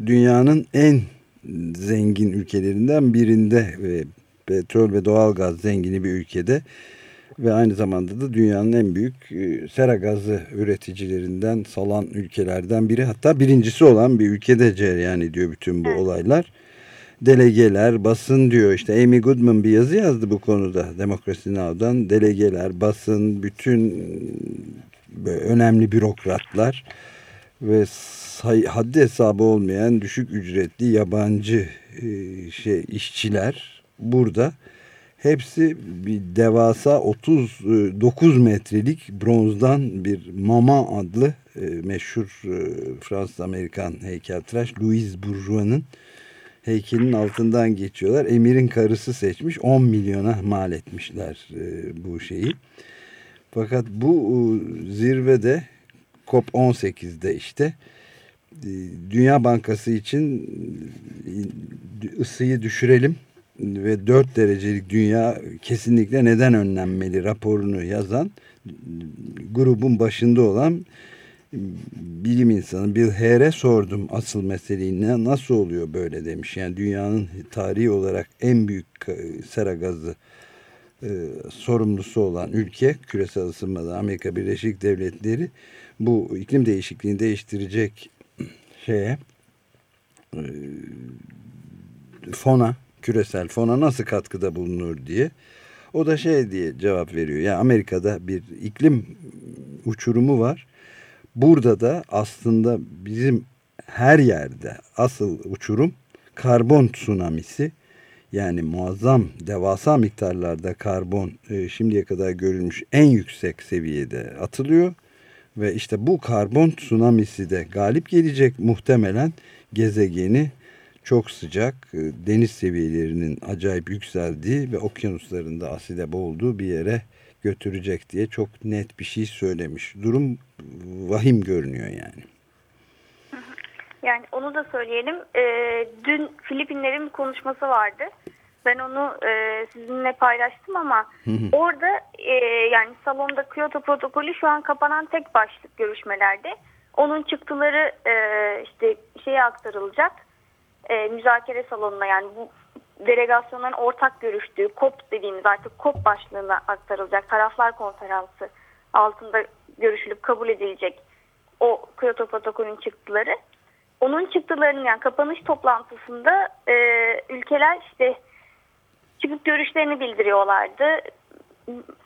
S1: dünyanın en zengin ülkelerinden birinde ve petrol ve doğalgaz zengini bir ülkede ve aynı zamanda da dünyanın en büyük e, sera gazı üreticilerinden salan ülkelerden biri. Hatta birincisi olan bir ülkede cereyan ediyor bütün bu olaylar. Delegeler, basın diyor işte Amy Goodman bir yazı yazdı bu konuda Demokrasi Now'dan. Delegeler, basın, bütün önemli bürokratlar ve haddi hesabı olmayan düşük ücretli yabancı e, şey işçiler burada hepsi bir devasa 39 metrelik bronzdan bir Mama adlı e, meşhur e, Fransız Amerikan heykeltıraş Louise Bourgeois'ın heykelin altından geçiyorlar. Emir'in karısı seçmiş 10 milyona mal etmişler e, bu şeyi. Fakat bu e, zirvede COP18'de işte Dünya Bankası için ısıyı düşürelim ve 4 derecelik dünya kesinlikle neden önlenmeli raporunu yazan grubun başında olan bilim insanı Bill Hare'e sordum asıl meseleyi ne, nasıl oluyor böyle demiş. Yani dünyanın tarihi olarak en büyük sera gazı e, sorumlusu olan ülke küresel ısınmada Amerika Birleşik Devletleri bu iklim değişikliğini değiştirecek şeye e, fona küresel fona nasıl katkıda bulunur diye o da şey diye cevap veriyor. Yani Amerika'da bir iklim uçurumu var. Burada da aslında bizim her yerde asıl uçurum karbon tsunamisi. Yani muazzam devasa miktarlarda karbon e, şimdiye kadar görülmüş en yüksek seviyede atılıyor. Ve işte bu karbon tsunamisi de galip gelecek muhtemelen gezegeni çok sıcak, e, deniz seviyelerinin acayip yükseldiği ve okyanuslarında aside boğulduğu bir yere götürecek diye çok net bir şey söylemiş. Durum vahim görünüyor yani.
S6: Yani onu da söyleyelim. Ee, dün Filipinlerin bir konuşması vardı. Ben onu e, sizinle paylaştım ama hı hı. orada e, yani salonda Kyoto protokolü şu an kapanan tek başlık görüşmelerde. Onun çıktıları e, işte şeye aktarılacak. E, müzakere salonuna yani bu delegasyonların ortak görüştüğü COP dediğimiz artık COP başlığına aktarılacak taraflar konferansı altında görüşülüp kabul edilecek o Kyoto protokolünün çıktıları. Onun çıktılarının yani kapanış toplantısında e, ülkeler işte çıkıp görüşlerini bildiriyorlardı.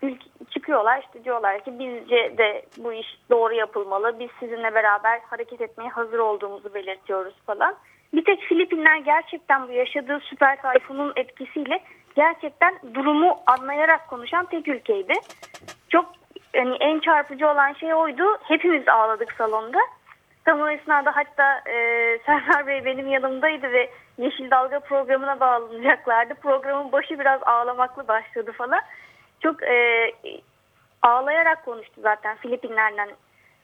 S6: Ülke, çıkıyorlar işte diyorlar ki bizce de bu iş doğru yapılmalı. Biz sizinle beraber hareket etmeye hazır olduğumuzu belirtiyoruz falan. Bir tek Filipinler gerçekten bu yaşadığı süper tayfunun etkisiyle gerçekten durumu anlayarak konuşan tek ülkeydi. Çok yani en çarpıcı olan şey oydu. Hepimiz ağladık salonda. Tam o esnada hatta e, Serdar Bey benim yanımdaydı ve Yeşil Dalga programına bağlanacaklardı. Programın başı biraz ağlamaklı başladı falan. Çok e, ağlayarak konuştu zaten Filipinlerden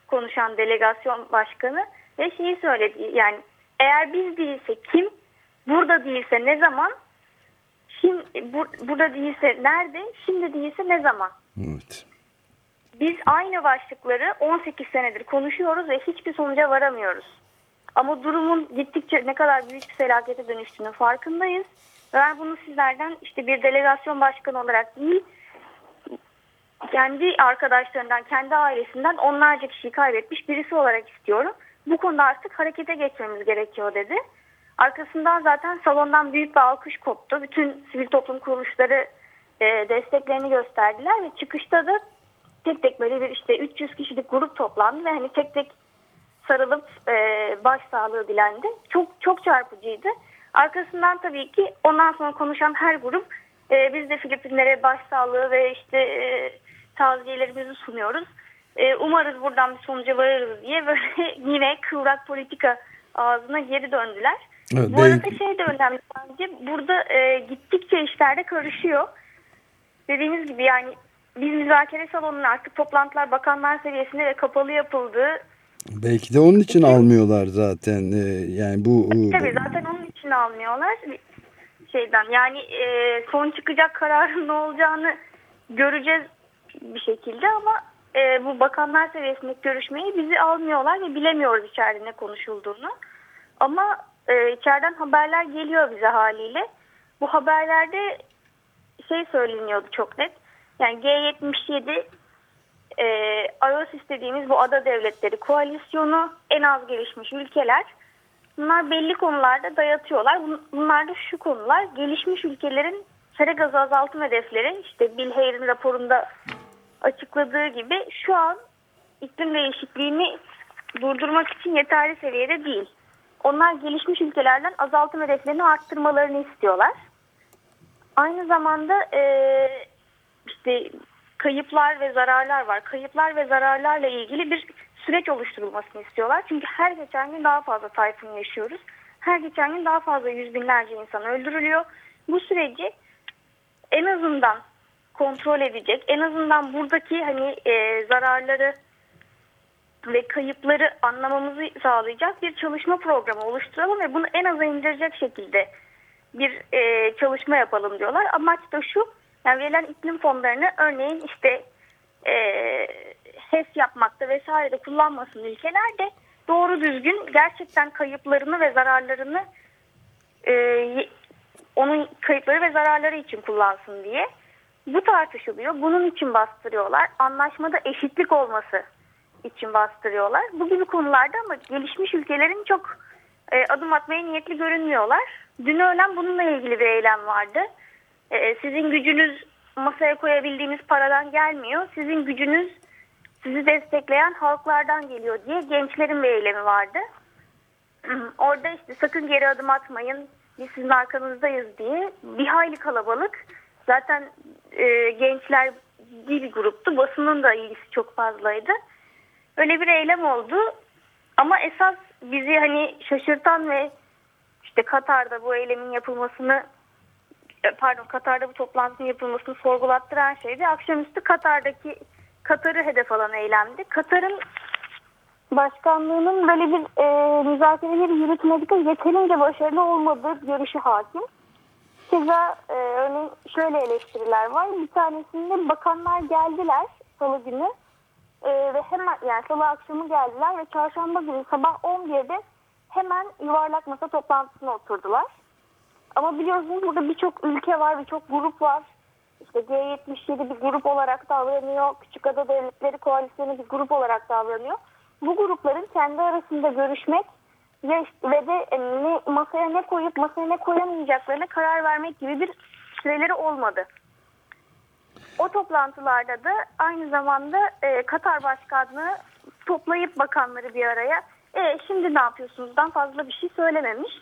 S6: konuşan delegasyon başkanı ve şeyi söyledi yani eğer biz değilse kim, burada değilse ne zaman, şimdi bur burada değilse nerede, şimdi değilse ne zaman?
S1: Evet.
S6: Biz aynı başlıkları 18 senedir konuşuyoruz ve hiçbir sonuca varamıyoruz. Ama durumun gittikçe ne kadar büyük bir felakete dönüştüğünün farkındayız. Ben bunu sizlerden işte bir delegasyon başkanı olarak değil, kendi arkadaşlarından, kendi ailesinden onlarca kişiyi kaybetmiş birisi olarak istiyorum bu konuda artık harekete geçmemiz gerekiyor dedi. Arkasından zaten salondan büyük bir alkış koptu. Bütün sivil toplum kuruluşları e, desteklerini gösterdiler ve çıkışta da tek tek böyle bir işte 300 kişilik grup toplandı ve hani tek tek sarılıp e, başsağlığı dilendi. Çok çok çarpıcıydı. Arkasından tabii ki ondan sonra konuşan her grup e, biz de Filipinlere başsağlığı ve işte e, taziyelerimizi sunuyoruz e, umarız buradan bir sonuca varırız diye böyle yine kıvrak politika ağzına geri döndüler. Evet, Bu arada şey de önemli bence burada e, gittikçe işlerde karışıyor. Dediğimiz gibi yani biz müzakere salonunun artık toplantılar bakanlar seviyesinde ve kapalı yapıldı.
S1: Belki de onun için almıyorlar zaten. Ee, yani bu
S6: Tabii zaten onun için almıyorlar. Şeyden yani e, son çıkacak kararın ne olacağını göreceğiz bir şekilde ama e, bu bakanlar seviyesindeki görüşmeyi bizi almıyorlar ve bilemiyoruz içeride ne konuşulduğunu. Ama e, içeriden haberler geliyor bize haliyle. Bu haberlerde şey söyleniyordu çok net. Yani G77 e, AOS istediğimiz bu ada devletleri koalisyonu en az gelişmiş ülkeler. Bunlar belli konularda dayatıyorlar. Bunlar da şu konular gelişmiş ülkelerin sera gazı azaltım hedefleri işte Bill Hare'in raporunda açıkladığı gibi şu an iklim değişikliğini durdurmak için yeterli seviyede değil. Onlar gelişmiş ülkelerden azaltım hedeflerini arttırmalarını istiyorlar. Aynı zamanda e, işte kayıplar ve zararlar var. Kayıplar ve zararlarla ilgili bir süreç oluşturulmasını istiyorlar. Çünkü her geçen gün daha fazla tayfun yaşıyoruz. Her geçen gün daha fazla yüz binlerce insan öldürülüyor. Bu süreci en azından kontrol edecek. En azından buradaki hani e, zararları ve kayıpları anlamamızı sağlayacak bir çalışma programı oluşturalım ve bunu en aza indirecek şekilde bir e, çalışma yapalım diyorlar. Amaç da şu, yani verilen iklim fonlarını örneğin işte e, HES yapmakta vesaire kullanmasın ülkeler de doğru düzgün gerçekten kayıplarını ve zararlarını e, onun kayıpları ve zararları için kullansın diye. Bu tartışılıyor. Bunun için bastırıyorlar. Anlaşmada eşitlik olması için bastırıyorlar. Bu gibi konularda ama gelişmiş ülkelerin çok e, adım atmaya niyetli görünmüyorlar. Dün öğlen bununla ilgili bir eylem vardı. E, sizin gücünüz masaya koyabildiğiniz paradan gelmiyor. Sizin gücünüz sizi destekleyen halklardan geliyor diye gençlerin bir eylemi vardı. Orada işte sakın geri adım atmayın biz sizin arkanızdayız diye bir hayli kalabalık. Zaten e, gençler ciddi bir gruptu. Basının da ilgisi çok fazlaydı. Öyle bir eylem oldu. Ama esas bizi hani şaşırtan ve işte Katar'da bu eylemin yapılmasını e, pardon Katar'da bu toplantının yapılmasını sorgulattıran şeydi. Akşamüstü Katar'daki Katar'ı hedef alan eylemdi. Katar'ın başkanlığının böyle bir e, müzakereleri yürütmedikçe yeterince başarılı olmadığı görüşü hakim. Keza e, örneğin şöyle eleştiriler var. Bir tanesinde bakanlar geldiler salı günü e, ve hemen yani salı akşamı geldiler ve çarşamba günü sabah 11'de hemen yuvarlak masa toplantısına oturdular. Ama biliyorsunuz burada birçok ülke var, birçok grup var. İşte G77 bir grup olarak davranıyor. Küçük Ada Devletleri Koalisyonu bir grup olarak davranıyor. Bu grupların kendi arasında görüşmek işte, ve de e, ne, masaya ne koyup masaya ne koyamayacaklarına karar vermek gibi bir süreleri olmadı. O toplantılarda da aynı zamanda e, Katar Başkanlığı toplayıp bakanları bir araya e, şimdi ne yapıyorsunuzdan fazla bir şey söylememiş.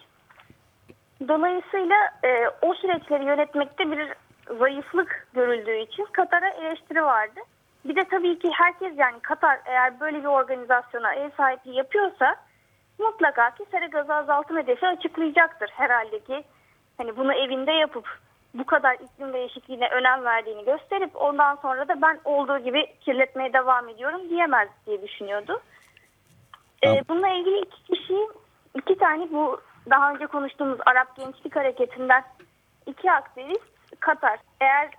S6: Dolayısıyla e, o süreçleri yönetmekte bir zayıflık görüldüğü için Katar'a eleştiri vardı. Bir de tabii ki herkes yani Katar eğer böyle bir organizasyona ev sahipliği yapıyorsa mutlaka ki sera gazı azaltım hedefi açıklayacaktır herhalde ki. Hani bunu evinde yapıp bu kadar iklim değişikliğine önem verdiğini gösterip ondan sonra da ben olduğu gibi kirletmeye devam ediyorum diyemez diye düşünüyordu. Ee, bununla ilgili iki kişi, iki tane bu daha önce konuştuğumuz Arap Gençlik Hareketi'nden iki aktivist Katar eğer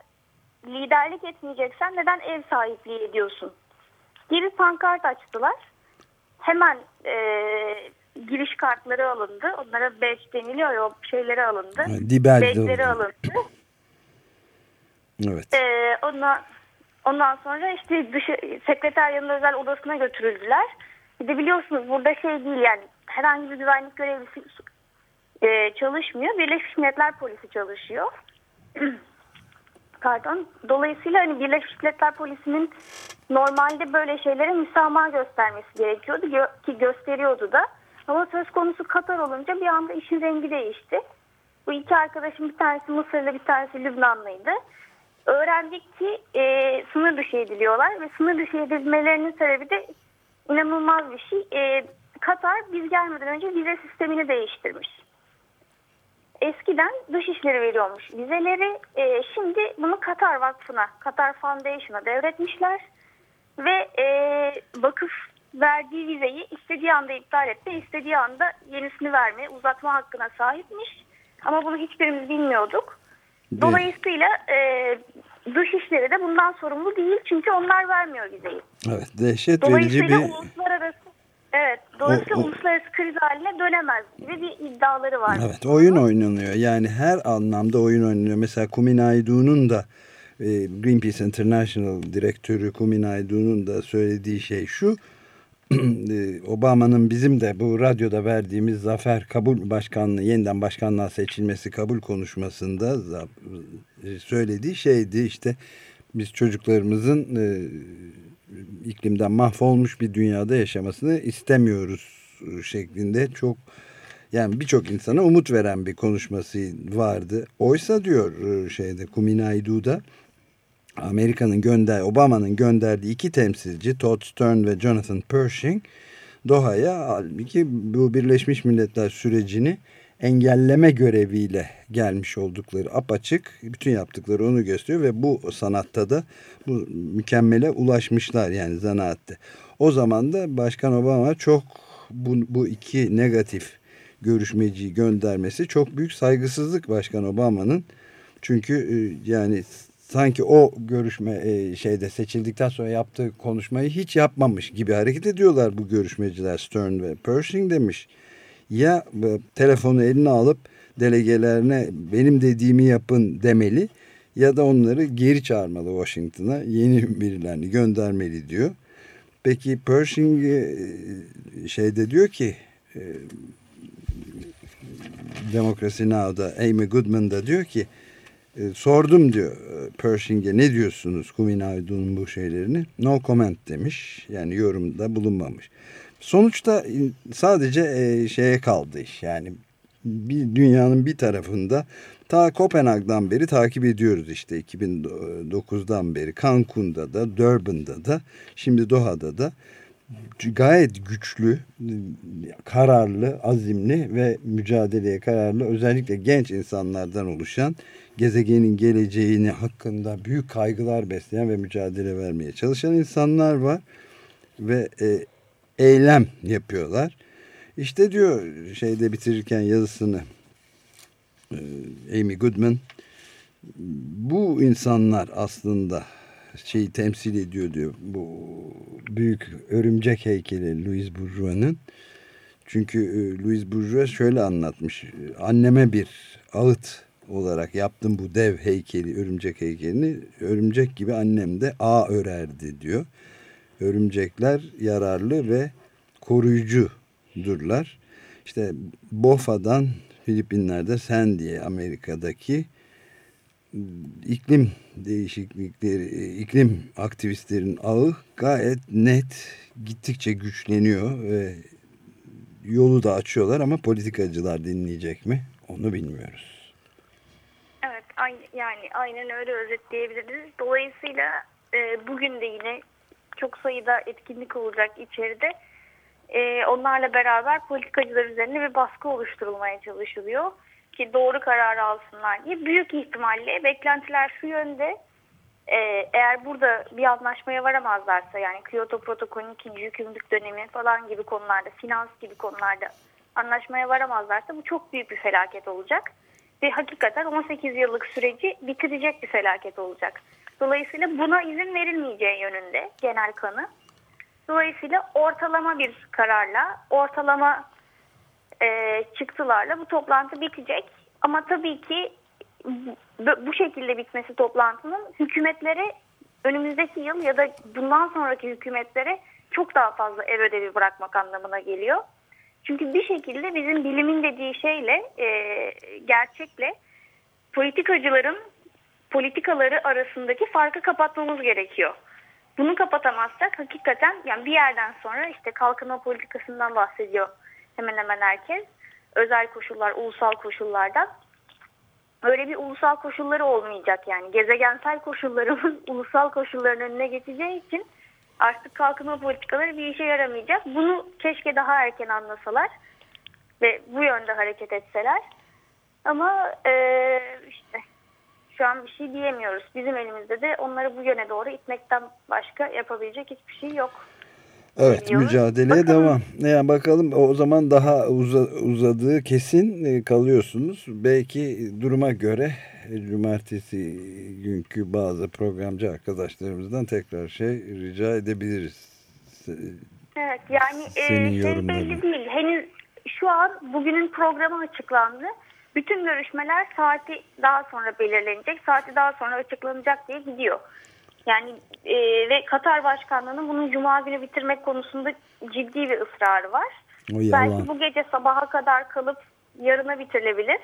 S6: liderlik etmeyeceksen neden ev sahipliği ediyorsun? Geri pankart açtılar. Hemen e, giriş kartları alındı. Onlara badge deniliyor ya o şeyleri alındı. Badge'leri alındı.
S1: Evet.
S6: E, ondan, ondan sonra işte dışı, sekreteryanın özel odasına götürüldüler. Bir de biliyorsunuz burada şey değil yani herhangi bir güvenlik görevlisi e, çalışmıyor. Birleşmiş Milletler Polisi çalışıyor. Pardon. Dolayısıyla hani Birleşmiş Milletler Polisi'nin normalde böyle şeylere müsamaha göstermesi gerekiyordu ki gösteriyordu da. Ama söz konusu Katar olunca bir anda işin rengi değişti. Bu iki arkadaşın bir tanesi Mısırlı bir tanesi Lübnanlıydı. Öğrendik ki e, sınır dışı ediliyorlar ve sınır dışı edilmelerinin sebebi de inanılmaz bir şey. E, Katar biz gelmeden önce vize sistemini değiştirmiş. Eskiden dışişleri veriyormuş vizeleri. E, şimdi bunu Katar Vakfı'na, Katar Foundation'a devretmişler. Ve e, vakıf verdiği vizeyi istediği anda iptal etti, istediği anda yenisini verme, uzatma hakkına sahipmiş. Ama bunu hiçbirimiz bilmiyorduk. Dolayısıyla e, dışişleri de bundan sorumlu değil çünkü onlar vermiyor vizeyi.
S1: Evet, dehşet verici bir...
S6: uluslararası Evet, dolayısıyla
S1: O- o-
S6: uluslararası kriz haline dönemez gibi bir iddiaları var.
S1: Evet oyun oynanıyor. Yani her anlamda oyun oynanıyor. Mesela Kuminaydu'nun da e, Greenpeace International direktörü Kuminaydu'nun da söylediği şey şu. e, Obama'nın bizim de bu radyoda verdiğimiz zafer kabul başkanlığı yeniden başkanlığa seçilmesi kabul konuşmasında e, söylediği şeydi işte biz çocuklarımızın iklimden mahvolmuş bir dünyada yaşamasını istemiyoruz şeklinde çok yani birçok insana umut veren bir konuşması vardı. Oysa diyor e, şeyde Kuminaydu'da Amerika'nın gönder Obama'nın gönderdiği iki temsilci Todd Stern ve Jonathan Pershing Doha'ya halbuki bu Birleşmiş Milletler sürecini engelleme göreviyle gelmiş oldukları apaçık bütün yaptıkları onu gösteriyor ve bu sanatta da bu mükemmele ulaşmışlar yani zanaatte. O zaman da Başkan Obama çok bu, bu iki negatif görüşmeciyi göndermesi çok büyük saygısızlık Başkan Obama'nın. Çünkü e, yani sanki o görüşme e, şeyde seçildikten sonra yaptığı konuşmayı hiç yapmamış gibi hareket ediyorlar bu görüşmeciler Stern ve Pershing demiş. Ya e, telefonu eline alıp delegelerine benim dediğimi yapın demeli ya da onları geri çağırmalı Washington'a yeni birilerini göndermeli diyor. Peki Pershing şeyde diyor ki Demokrasi Now'da Amy Goodman da diyor ki e, sordum diyor e, Pershing'e ne diyorsunuz Kuminaidu'nun bu şeylerini no comment demiş yani yorumda bulunmamış. Sonuçta sadece e, şeye kaldı iş. Yani bir dünyanın bir tarafında ta Kopenhag'dan beri takip ediyoruz işte. 2009'dan beri Cancun'da da Durban'da da şimdi Doha'da da. Gayet güçlü, kararlı, azimli ve mücadeleye kararlı özellikle genç insanlardan oluşan gezegenin geleceğini hakkında büyük kaygılar besleyen ve mücadele vermeye çalışan insanlar var. Ve e, eylem yapıyorlar. İşte diyor şeyde bitirirken yazısını e, Amy Goodman bu insanlar aslında şeyi temsil ediyor diyor. Bu büyük örümcek heykeli Louis Bourgeois'ın. Çünkü e, Louis Bourgeois şöyle anlatmış. Anneme bir ağıt olarak yaptım bu dev heykeli, örümcek heykelini. Örümcek gibi annem de ağ örerdi diyor. Örümcekler yararlı ve koruyucudurlar. İşte Bofa'dan Filipinler'de Sandy Amerika'daki iklim değişiklikleri, iklim aktivistlerin ağı gayet net gittikçe güçleniyor ve yolu da açıyorlar ama politikacılar dinleyecek mi onu bilmiyoruz.
S6: Evet yani aynen öyle özetleyebiliriz. Dolayısıyla e, bugün de yine çok sayıda etkinlik olacak içeride. E, onlarla beraber politikacılar üzerine bir baskı oluşturulmaya çalışılıyor ki doğru kararı alsınlar diye büyük ihtimalle beklentiler şu yönde e, eğer burada bir anlaşmaya varamazlarsa yani Kyoto protokolünün ikinci yükümlülük dönemi falan gibi konularda finans gibi konularda anlaşmaya varamazlarsa bu çok büyük bir felaket olacak ve hakikaten 18 yıllık süreci bitirecek bir felaket olacak. Dolayısıyla buna izin verilmeyeceği yönünde genel kanı. Dolayısıyla ortalama bir kararla, ortalama e, çıktılarla bu toplantı bitecek. Ama tabii ki bu şekilde bitmesi toplantının hükümetlere önümüzdeki yıl ya da bundan sonraki hükümetlere çok daha fazla ev ödevi bırakmak anlamına geliyor. Çünkü bir şekilde bizim bilimin dediği şeyle e, gerçekle politikacıların politikaları arasındaki farkı kapatmamız gerekiyor. Bunu kapatamazsak hakikaten yani bir yerden sonra işte kalkınma politikasından bahsediyor hemen hemen herkes. Özel koşullar, ulusal koşullardan. Öyle bir ulusal koşulları olmayacak yani. Gezegensel koşullarımız ulusal koşulların önüne geçeceği için artık kalkınma politikaları bir işe yaramayacak. Bunu keşke daha erken anlasalar ve bu yönde hareket etseler. Ama ee, işte şu an bir şey diyemiyoruz. Bizim elimizde de onları bu yöne doğru itmekten başka yapabilecek hiçbir şey yok.
S1: Evet diyoruz. mücadeleye bakalım. devam. Yani bakalım o zaman daha uza, uzadığı kesin e, kalıyorsunuz. Belki duruma göre e, cumartesi günkü bazı programcı arkadaşlarımızdan tekrar şey rica edebiliriz.
S6: Evet yani e, Senin e, şey belli değil. Henüz şu an bugünün programı açıklandı. Bütün görüşmeler saati daha sonra belirlenecek, saati daha sonra açıklanacak diye gidiyor. Yani e, ve Katar Başkanlığı'nın bunu Cuma günü bitirmek konusunda ciddi bir ısrarı var. Belki bu gece sabaha kadar kalıp yarına bitirilebilir.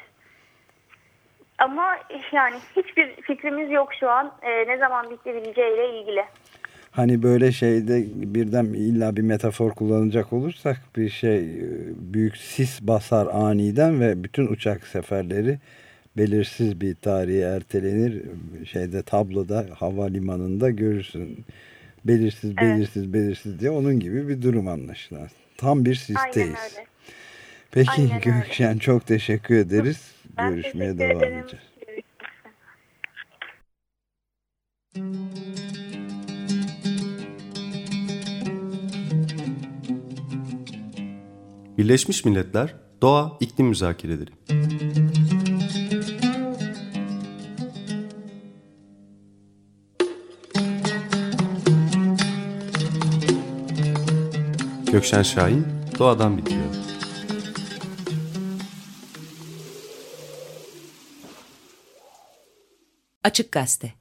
S6: Ama yani hiçbir fikrimiz yok şu an e, ne zaman bitirileceğiyle ilgili.
S1: Hani böyle şeyde birden illa bir metafor kullanacak olursak bir şey e, büyük sis basar aniden ve bütün uçak seferleri belirsiz bir tarihe ertelenir. Şeyde tabloda havalimanında görürsün. Belirsiz, belirsiz, evet. belirsiz diye onun gibi bir durum anlaşılan. Tam bir sisteyiz. Peki Aynen Gökşen öyle. çok teşekkür ederiz. Ben Görüşmeye devam ederim. edeceğiz.
S5: Birleşmiş Milletler Doğa İklim Müzakereleri Gökşen Şahin Doğadan Biliyor
S4: Açık Gazete.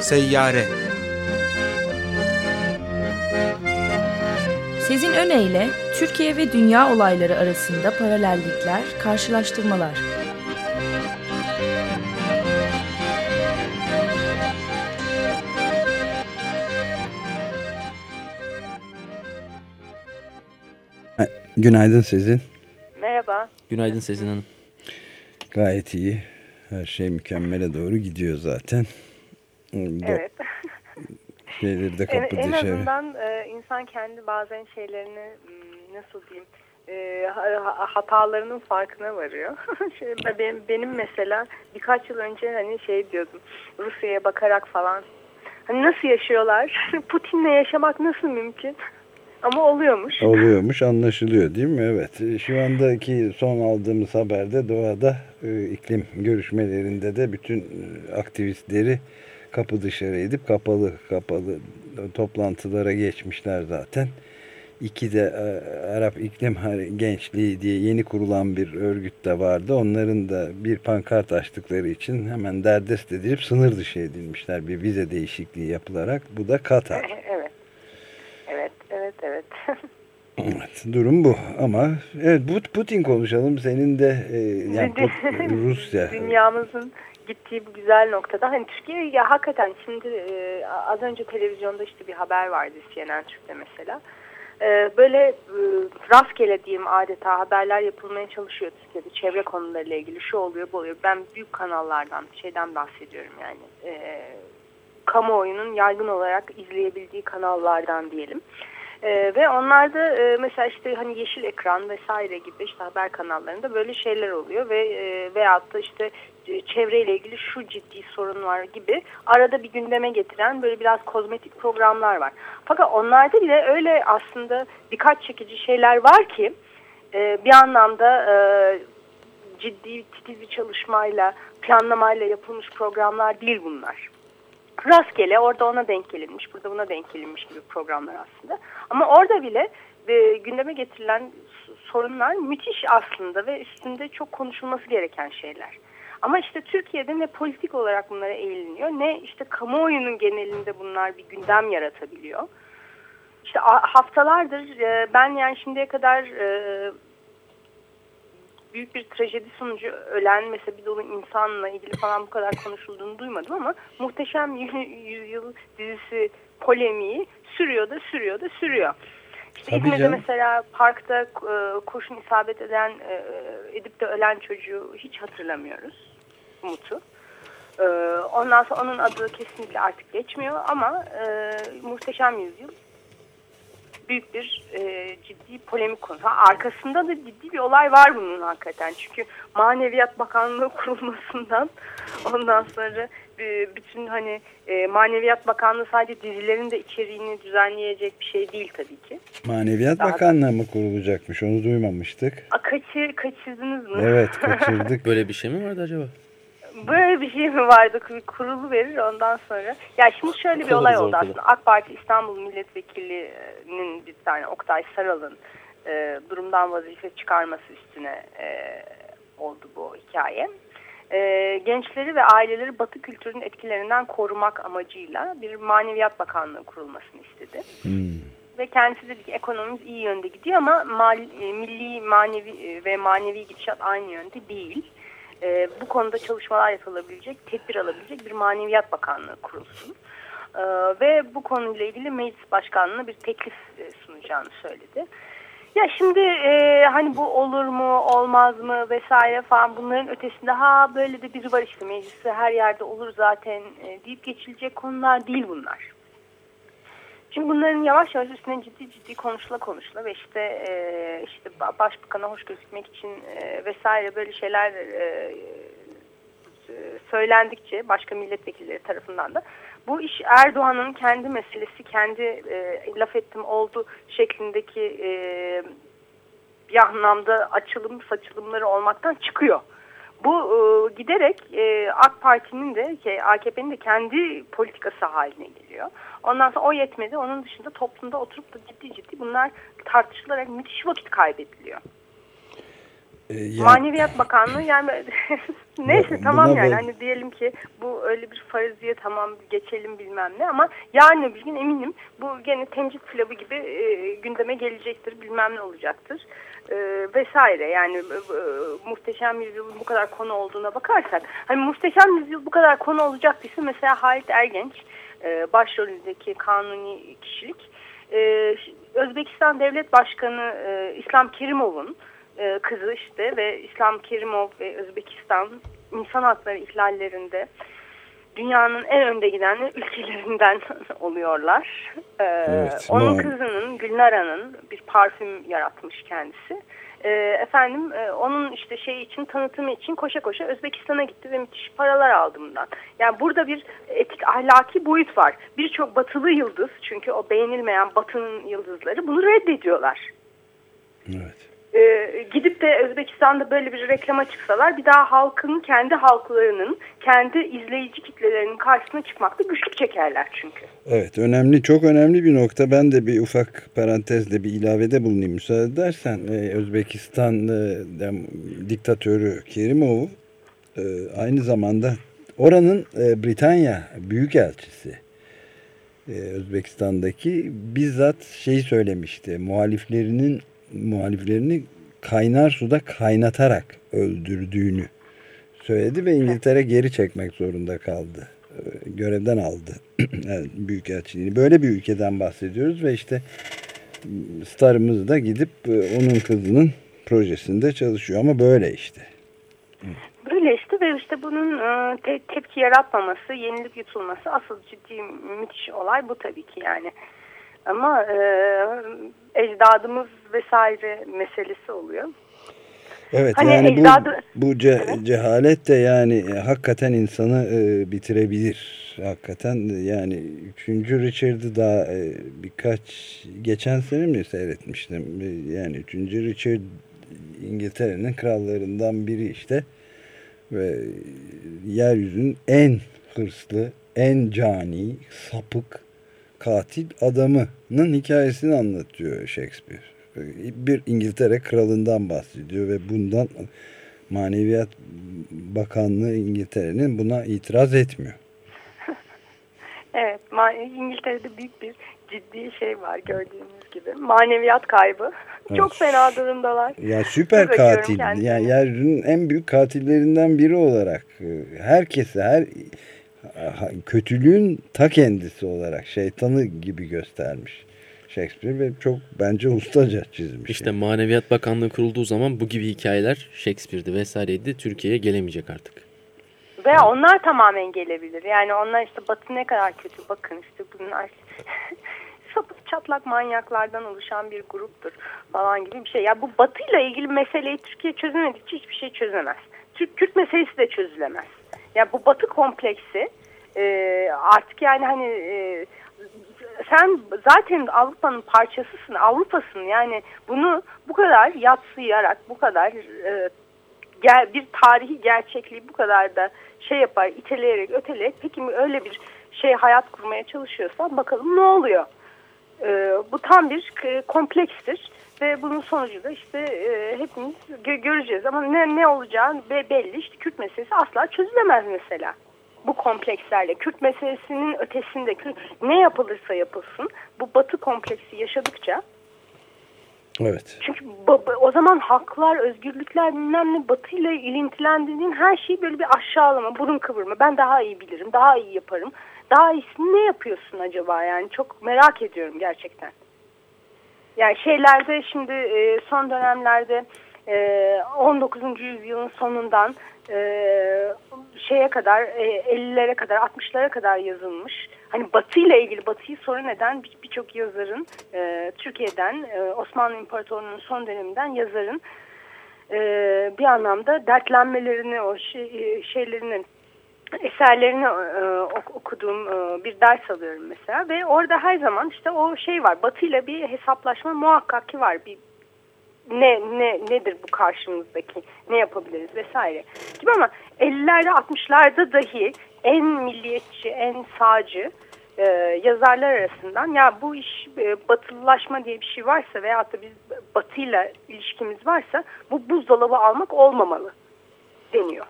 S7: Seyyare
S8: Sezin Öne Türkiye ve dünya olayları arasında paralellikler, karşılaştırmalar.
S1: Günaydın sizin.
S9: Merhaba.
S2: Günaydın Sezin Hanım.
S1: Gayet iyi. Her şey mükemmele doğru gidiyor zaten.
S9: Evet.
S1: Şeyleri de kapı
S9: en, en
S1: dışarı.
S9: azından e, insan kendi bazen şeylerini nasıl diyeyim e, ha- hatalarının farkına varıyor. şey, benim, benim mesela birkaç yıl önce hani şey diyordum Rusya'ya bakarak falan hani nasıl yaşıyorlar? Putin'le yaşamak nasıl mümkün? Ama oluyormuş.
S1: Oluyormuş anlaşılıyor değil mi? Evet. Şu andaki son aldığımız haberde doğada e, iklim görüşmelerinde de bütün e, aktivistleri kapı dışarı edip kapalı kapalı toplantılara geçmişler zaten. İki de e, Arap İklim Gençliği diye yeni kurulan bir örgüt de vardı. Onların da bir pankart açtıkları için hemen derdest edilip sınır dışı edilmişler bir vize değişikliği yapılarak. Bu da Katar.
S9: Evet. Evet, evet, evet.
S1: Evet, durum bu ama evet Putin konuşalım senin de e, yani
S9: Dü-
S1: Put- Rusya
S9: Dünyamızın gittiği bu güzel noktada. Hani Türkiye ya hakikaten şimdi e, az önce televizyonda işte bir haber vardı CNN Türk'te mesela. E, böyle e, rastgele diyeyim adeta haberler yapılmaya çalışıyor Türkiye'de çevre konularıyla ilgili şu oluyor bu oluyor. Ben büyük kanallardan şeyden bahsediyorum yani. E, kamuoyunun yaygın olarak izleyebildiği kanallardan diyelim. Ee, ve onlarda e, mesela işte hani yeşil ekran vesaire gibi işte haber kanallarında böyle şeyler oluyor ve e, veyahut da işte çevreyle ilgili şu ciddi sorun var gibi arada bir gündeme getiren böyle biraz kozmetik programlar var. Fakat onlarda bile öyle aslında dikkat çekici şeyler var ki e, bir anlamda e, ciddi titiz bir çalışmayla planlamayla yapılmış programlar değil bunlar rastgele orada ona denk gelinmiş, burada buna denk gelinmiş gibi programlar aslında. Ama orada bile e, gündeme getirilen sorunlar müthiş aslında ve üstünde çok konuşulması gereken şeyler. Ama işte Türkiye'de ne politik olarak bunlara eğiliniyor ne işte kamuoyunun genelinde bunlar bir gündem yaratabiliyor. İşte haftalardır e, ben yani şimdiye kadar e, büyük bir trajedi sonucu ölen mesela bir dolu insanla ilgili falan bu kadar konuşulduğunu duymadım ama Muhteşem Yü- Yüzyıl dizisi polemiği sürüyor da sürüyor da sürüyor. İşte
S1: Tabii
S9: İzmir'de
S1: canım.
S9: mesela parkta e, kurşun isabet eden e, edip de ölen çocuğu hiç hatırlamıyoruz. Umut'u. E, ondan sonra onun adı kesinlikle artık geçmiyor ama e, Muhteşem Yüzyıl büyük bir e, ciddi polemik konu. Ha, arkasında da ciddi bir olay var bunun hakikaten. Çünkü Maneviyat Bakanlığı kurulmasından ondan sonra e, bütün hani e, Maneviyat Bakanlığı sadece dizilerin de içeriğini düzenleyecek bir şey değil tabii ki.
S1: Maneviyat
S9: Daha-
S1: Bakanlığı mı kurulacakmış onu duymamıştık.
S9: A, kaçır, kaçırdınız mı?
S1: Evet kaçırdık.
S2: Böyle bir şey mi vardı acaba?
S9: Böyle bir şey mi vardı? Bir kurulu verir ondan sonra. Ya şimdi şöyle bir
S2: Kalırız
S9: olay oldu
S2: ortada.
S9: aslında. AK Parti İstanbul Milletvekili'nin bir tane Oktay Saral'ın e, durumdan vazife çıkarması üstüne e, oldu bu hikaye. E, gençleri ve aileleri Batı kültürünün etkilerinden korumak amacıyla bir maneviyat bakanlığı kurulmasını istedi.
S1: Hmm.
S9: Ve kendisi dedi ki ekonomimiz iyi yönde gidiyor ama mal, e, milli manevi e, ve manevi gidişat aynı yönde değil. E, bu konuda çalışmalar yapılabilecek, tedbir alabilecek bir maneviyat bakanlığı kurulsun. E, ve bu konuyla ilgili meclis başkanlığına bir teklif e, sunacağını söyledi. Ya şimdi e, hani bu olur mu olmaz mı vesaire falan bunların ötesinde ha böyle de biri var işte mecliste her yerde olur zaten e, deyip geçilecek konular değil bunlar. Şimdi bunların yavaş yavaş üstüne ciddi ciddi konuşula konuşula ve işte e, işte ba- başbakana hoş gözükmek için e, vesaire böyle şeyler e, e, söylendikçe başka milletvekilleri tarafından da bu iş Erdoğan'ın kendi meselesi, kendi e, laf ettim oldu şeklindeki e, bir anlamda açılım saçılımları olmaktan çıkıyor. Bu e, giderek e, AK Parti'nin de şey, AKP'nin de kendi politikası haline geliyor. Ondan sonra o yetmedi. Onun dışında toplumda oturup da ciddi ciddi bunlar tartışılarak müthiş vakit kaybediliyor.
S1: Ee, yani-
S9: Maneviyat Bakanlığı yani neyse tamam yani
S1: ben-
S9: hani diyelim ki bu öyle bir faraziye tamam geçelim bilmem ne ama yarın öbür gün eminim bu gene temcit pilavı gibi e, gündeme gelecektir bilmem ne olacaktır. E, vesaire yani e, e, muhteşem yüzyılın bu kadar konu olduğuna bakarsak hani muhteşem yüzyıl bu kadar konu olacaktıysa mesela Halit Ergenç e, başrolündeki kanuni kişilik. E, Özbekistan Devlet Başkanı e, İslam Kerimov'un e, kızı işte ve İslam Kerimov ve Özbekistan insan hakları ihlallerinde dünyanın en önde giden ülkelerinden oluyorlar. E,
S1: Evet,
S9: onun
S1: malum.
S9: kızının Gülnaran'ın bir parfüm yaratmış kendisi. E, efendim e, onun işte şey için tanıtımı için koşa koşa Özbekistan'a gitti ve müthiş paralar aldı bundan. Yani burada bir etik ahlaki boyut var. Birçok batılı yıldız çünkü o beğenilmeyen batının yıldızları bunu reddediyorlar.
S1: Evet.
S9: Ee, gidip de Özbekistan'da böyle bir reklama çıksalar bir daha halkın kendi halklarının kendi izleyici kitlelerinin karşısına çıkmakta güçlük çekerler çünkü.
S1: Evet önemli çok önemli bir nokta. Ben de bir ufak parantezle bir ilavede bulunayım müsaade edersen. Ee, Özbekistan e, diktatörü Kerimov e, aynı zamanda oranın e, Britanya Büyükelçisi. E, Özbekistan'daki bizzat şeyi söylemişti. Muhaliflerinin muhaliflerini kaynar suda kaynatarak öldürdüğünü söyledi ve İngiltere geri çekmek zorunda kaldı. E, Görevden aldı yani büyükelçiliğini. Böyle bir ülkeden bahsediyoruz ve işte starımız da gidip e, onun kızının projesinde çalışıyor ama böyle işte.
S9: Böyle işte ve işte bunun e, te- tepki yaratmaması, yenilip yutulması asıl ciddi müthiş olay bu tabii ki yani. Ama e, ecdadımız vesaire meselesi oluyor.
S1: Evet
S9: Hani
S1: yani bu,
S9: ecdadı-
S1: bu ce- cehalet de yani e, hakikaten insanı e, bitirebilir. Hakikaten yani 3. Richard'ı da e, birkaç geçen sene mi seyretmiştim. E, Yani 3. Richard İngiltere'nin krallarından biri işte ve yeryüzünün en hırslı, en cani, sapık, katil adamının hikayesini anlatıyor Shakespeare. Bir İngiltere kralından bahsediyor ve bundan Maneviyat Bakanlığı İngiltere'nin buna itiraz etmiyor.
S9: Evet, İngiltere'de büyük bir ciddi şey var gördüğünüz gibi. Maneviyat kaybı. Çok fena durumdalar.
S1: Ya süper katil. Yani yeryüzünün en büyük katillerinden biri olarak e, herkese her kötülüğün ta kendisi olarak şeytanı gibi göstermiş Shakespeare ve çok bence ustaca çizmiş.
S2: İşte Maneviyat Bakanlığı kurulduğu zaman bu gibi hikayeler Shakespeare'di vesaireydi. Türkiye'ye gelemeyecek artık.
S9: Veya onlar tamamen gelebilir. Yani onlar işte Batı ne kadar kötü bakın işte bunlar sapık çatlak manyaklardan oluşan bir gruptur falan gibi bir şey. Ya bu Batı'yla ilgili meseleyi Türkiye çözemedikçe hiçbir şey çözemez. Türk Kürt meselesi de çözülemez. Ya bu Batı kompleksi e, artık yani hani e, sen zaten Avrupa'nın parçasısın, Avrupa'sın yani bunu bu kadar yatsıyarak, bu kadar e, ger- bir tarihi gerçekliği bu kadar da şey yapar, iteleyerek, öteleyerek peki öyle bir şey hayat kurmaya çalışıyorsan bakalım ne oluyor? E, bu tam bir komplekstir ve bunun sonucu da işte e, hepimiz gö- göreceğiz ama ne ne olacağı be- belli. İşte Kürt meselesi asla çözülemez mesela bu komplekslerle. Kürt meselesinin ötesinde Kürt- ne yapılırsa yapılsın bu batı kompleksi yaşadıkça
S1: Evet.
S9: çünkü o zaman haklar, özgürlükler bilmem ne batıyla ilintilendiğin her şeyi böyle bir aşağılama, burun kıvırma. Ben daha iyi bilirim, daha iyi yaparım. Daha iyisini ne yapıyorsun acaba yani? Çok merak ediyorum gerçekten. Yani şeylerde şimdi e, son dönemlerde e, 19. yüzyılın sonundan e, şeye kadar e, 50'lere kadar 60'lara kadar yazılmış. Hani Batı ile ilgili Batı'yı sorun eden bir- birçok yazarın e, Türkiye'den e, Osmanlı İmparatorluğu'nun son döneminden yazarın e, bir anlamda dertlenmelerini o şey, e, şeylerinin eserlerini e, okuduğum e, bir ders alıyorum mesela ve orada her zaman işte o şey var Batı ile bir hesaplaşma muhakkak ki var bir ne ne nedir bu karşımızdaki ne yapabiliriz vesaire gibi ama 50'lerde 60'larda dahi en milliyetçi en sağcı e, yazarlar arasından ya bu iş e, batılılaşma diye bir şey varsa veya da biz batıyla ilişkimiz varsa bu buzdolabı almak olmamalı deniyor.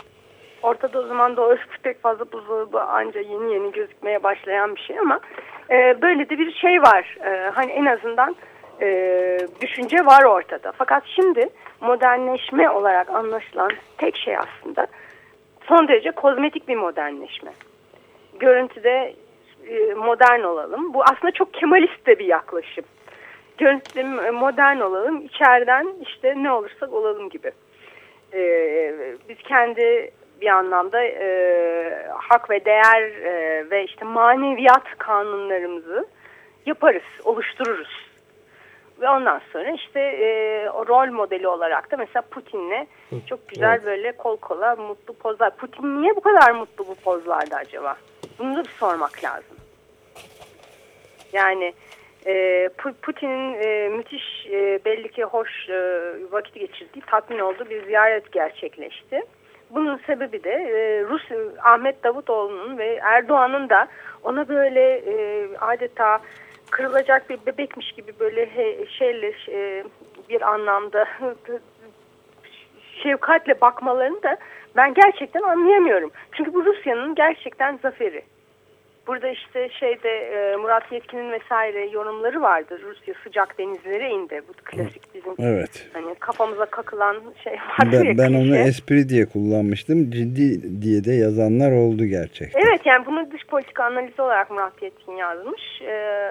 S9: Ortada o zaman doğrusu pek fazla buzdolabı anca yeni yeni gözükmeye başlayan bir şey ama e, böyle de bir şey var. E, hani en azından e, düşünce var ortada. Fakat şimdi modernleşme olarak anlaşılan tek şey aslında son derece kozmetik bir modernleşme. Görüntüde e, modern olalım. Bu aslında çok kemalist de bir yaklaşım. Görüntüde modern olalım, içeriden işte ne olursak olalım gibi. Ee, biz kendi bir anlamda e, hak ve değer e, ve işte maneviyat kanunlarımızı yaparız, oluştururuz. Ve ondan sonra işte e, o rol modeli olarak da mesela Putin'le çok güzel evet. böyle kol kola mutlu pozlar. Putin niye bu kadar mutlu bu pozlarda acaba? Bunu da bir sormak lazım. Yani e, Putin'in e, müthiş e, belli ki hoş e, vakit geçirdiği, tatmin olduğu bir ziyaret gerçekleşti. Bunun sebebi de e, Rus Ahmet Davutoğlu'nun ve Erdoğan'ın da ona böyle e, adeta kırılacak bir bebekmiş gibi böyle he, şeyle e, bir anlamda şefkatle bakmalarını da ben gerçekten anlayamıyorum. Çünkü bu Rusya'nın gerçekten zaferi. Burada işte şeyde e, Murat Yetkin'in vesaire yorumları vardır. Rusya sıcak denizlere indi. Bu klasik bizim
S1: evet.
S9: hani kafamıza kakılan şey var.
S1: Ben, ben onu espri diye kullanmıştım. Ciddi diye de yazanlar oldu gerçekten.
S9: Evet yani bunu dış politika analizi olarak Murat Yetkin yazmış. Ee,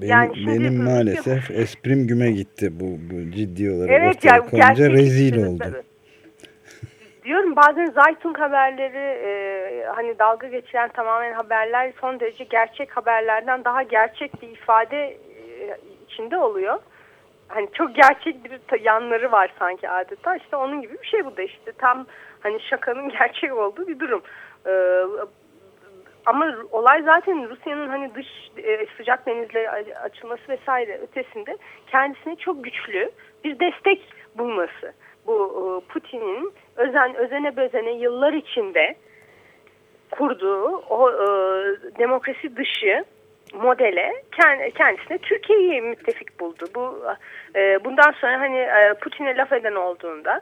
S1: benim, yani şimdi benim maalesef Rusya... esprim güme gitti bu, bu ciddi olarak
S9: evet,
S1: ortaya yani, koyunca rezil oldu. Tabii
S9: diyorum bazen Zaytung haberleri e, hani dalga geçiren tamamen haberler son derece gerçek haberlerden daha gerçek bir ifade e, içinde oluyor. Hani çok gerçek bir yanları var sanki adeta. İşte onun gibi bir şey bu da işte tam hani şakanın gerçek olduğu bir durum. E, ama olay zaten Rusya'nın hani dış e, sıcak denizle açılması vesaire ötesinde kendisine çok güçlü bir destek bulması bu e, Putin'in özen özene bözene yıllar içinde kurduğu o e, demokrasi dışı modele kendisine Türkiye'yi müttefik buldu. Bu e, bundan sonra hani e, Putin'e laf eden olduğunda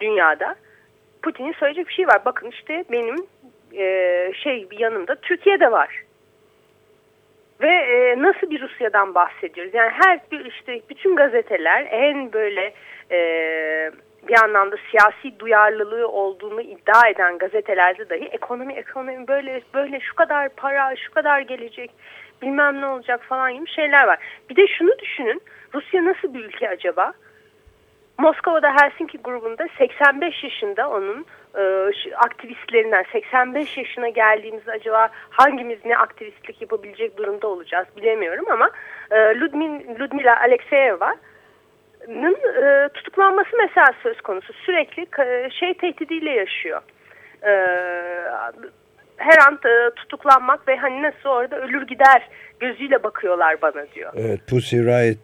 S9: dünyada Putin'in söyleyecek bir şey var. Bakın işte benim e, şey yanımda Türkiye de var. Ve e, nasıl bir Rusya'dan bahsediyoruz? Yani her bir işte bütün gazeteler en böyle e, bir anlamda siyasi duyarlılığı olduğunu iddia eden gazetelerde dahi ekonomi ekonomi böyle böyle şu kadar para şu kadar gelecek bilmem ne olacak falan gibi şeyler var. Bir de şunu düşünün Rusya nasıl bir ülke acaba? Moskova'da Helsinki grubunda 85 yaşında onun e, aktivistlerinden 85 yaşına geldiğimizde acaba hangimiz ne aktivistlik yapabilecek durumda olacağız bilemiyorum ama e, Ludmil, Ludmila Alexeyeva e, tutuklanması mesela söz konusu. Sürekli e, şey tehdidiyle yaşıyor. E, her an e, tutuklanmak ve hani nasıl orada ölür gider gözüyle bakıyorlar bana diyor.
S1: Evet Pussy Riot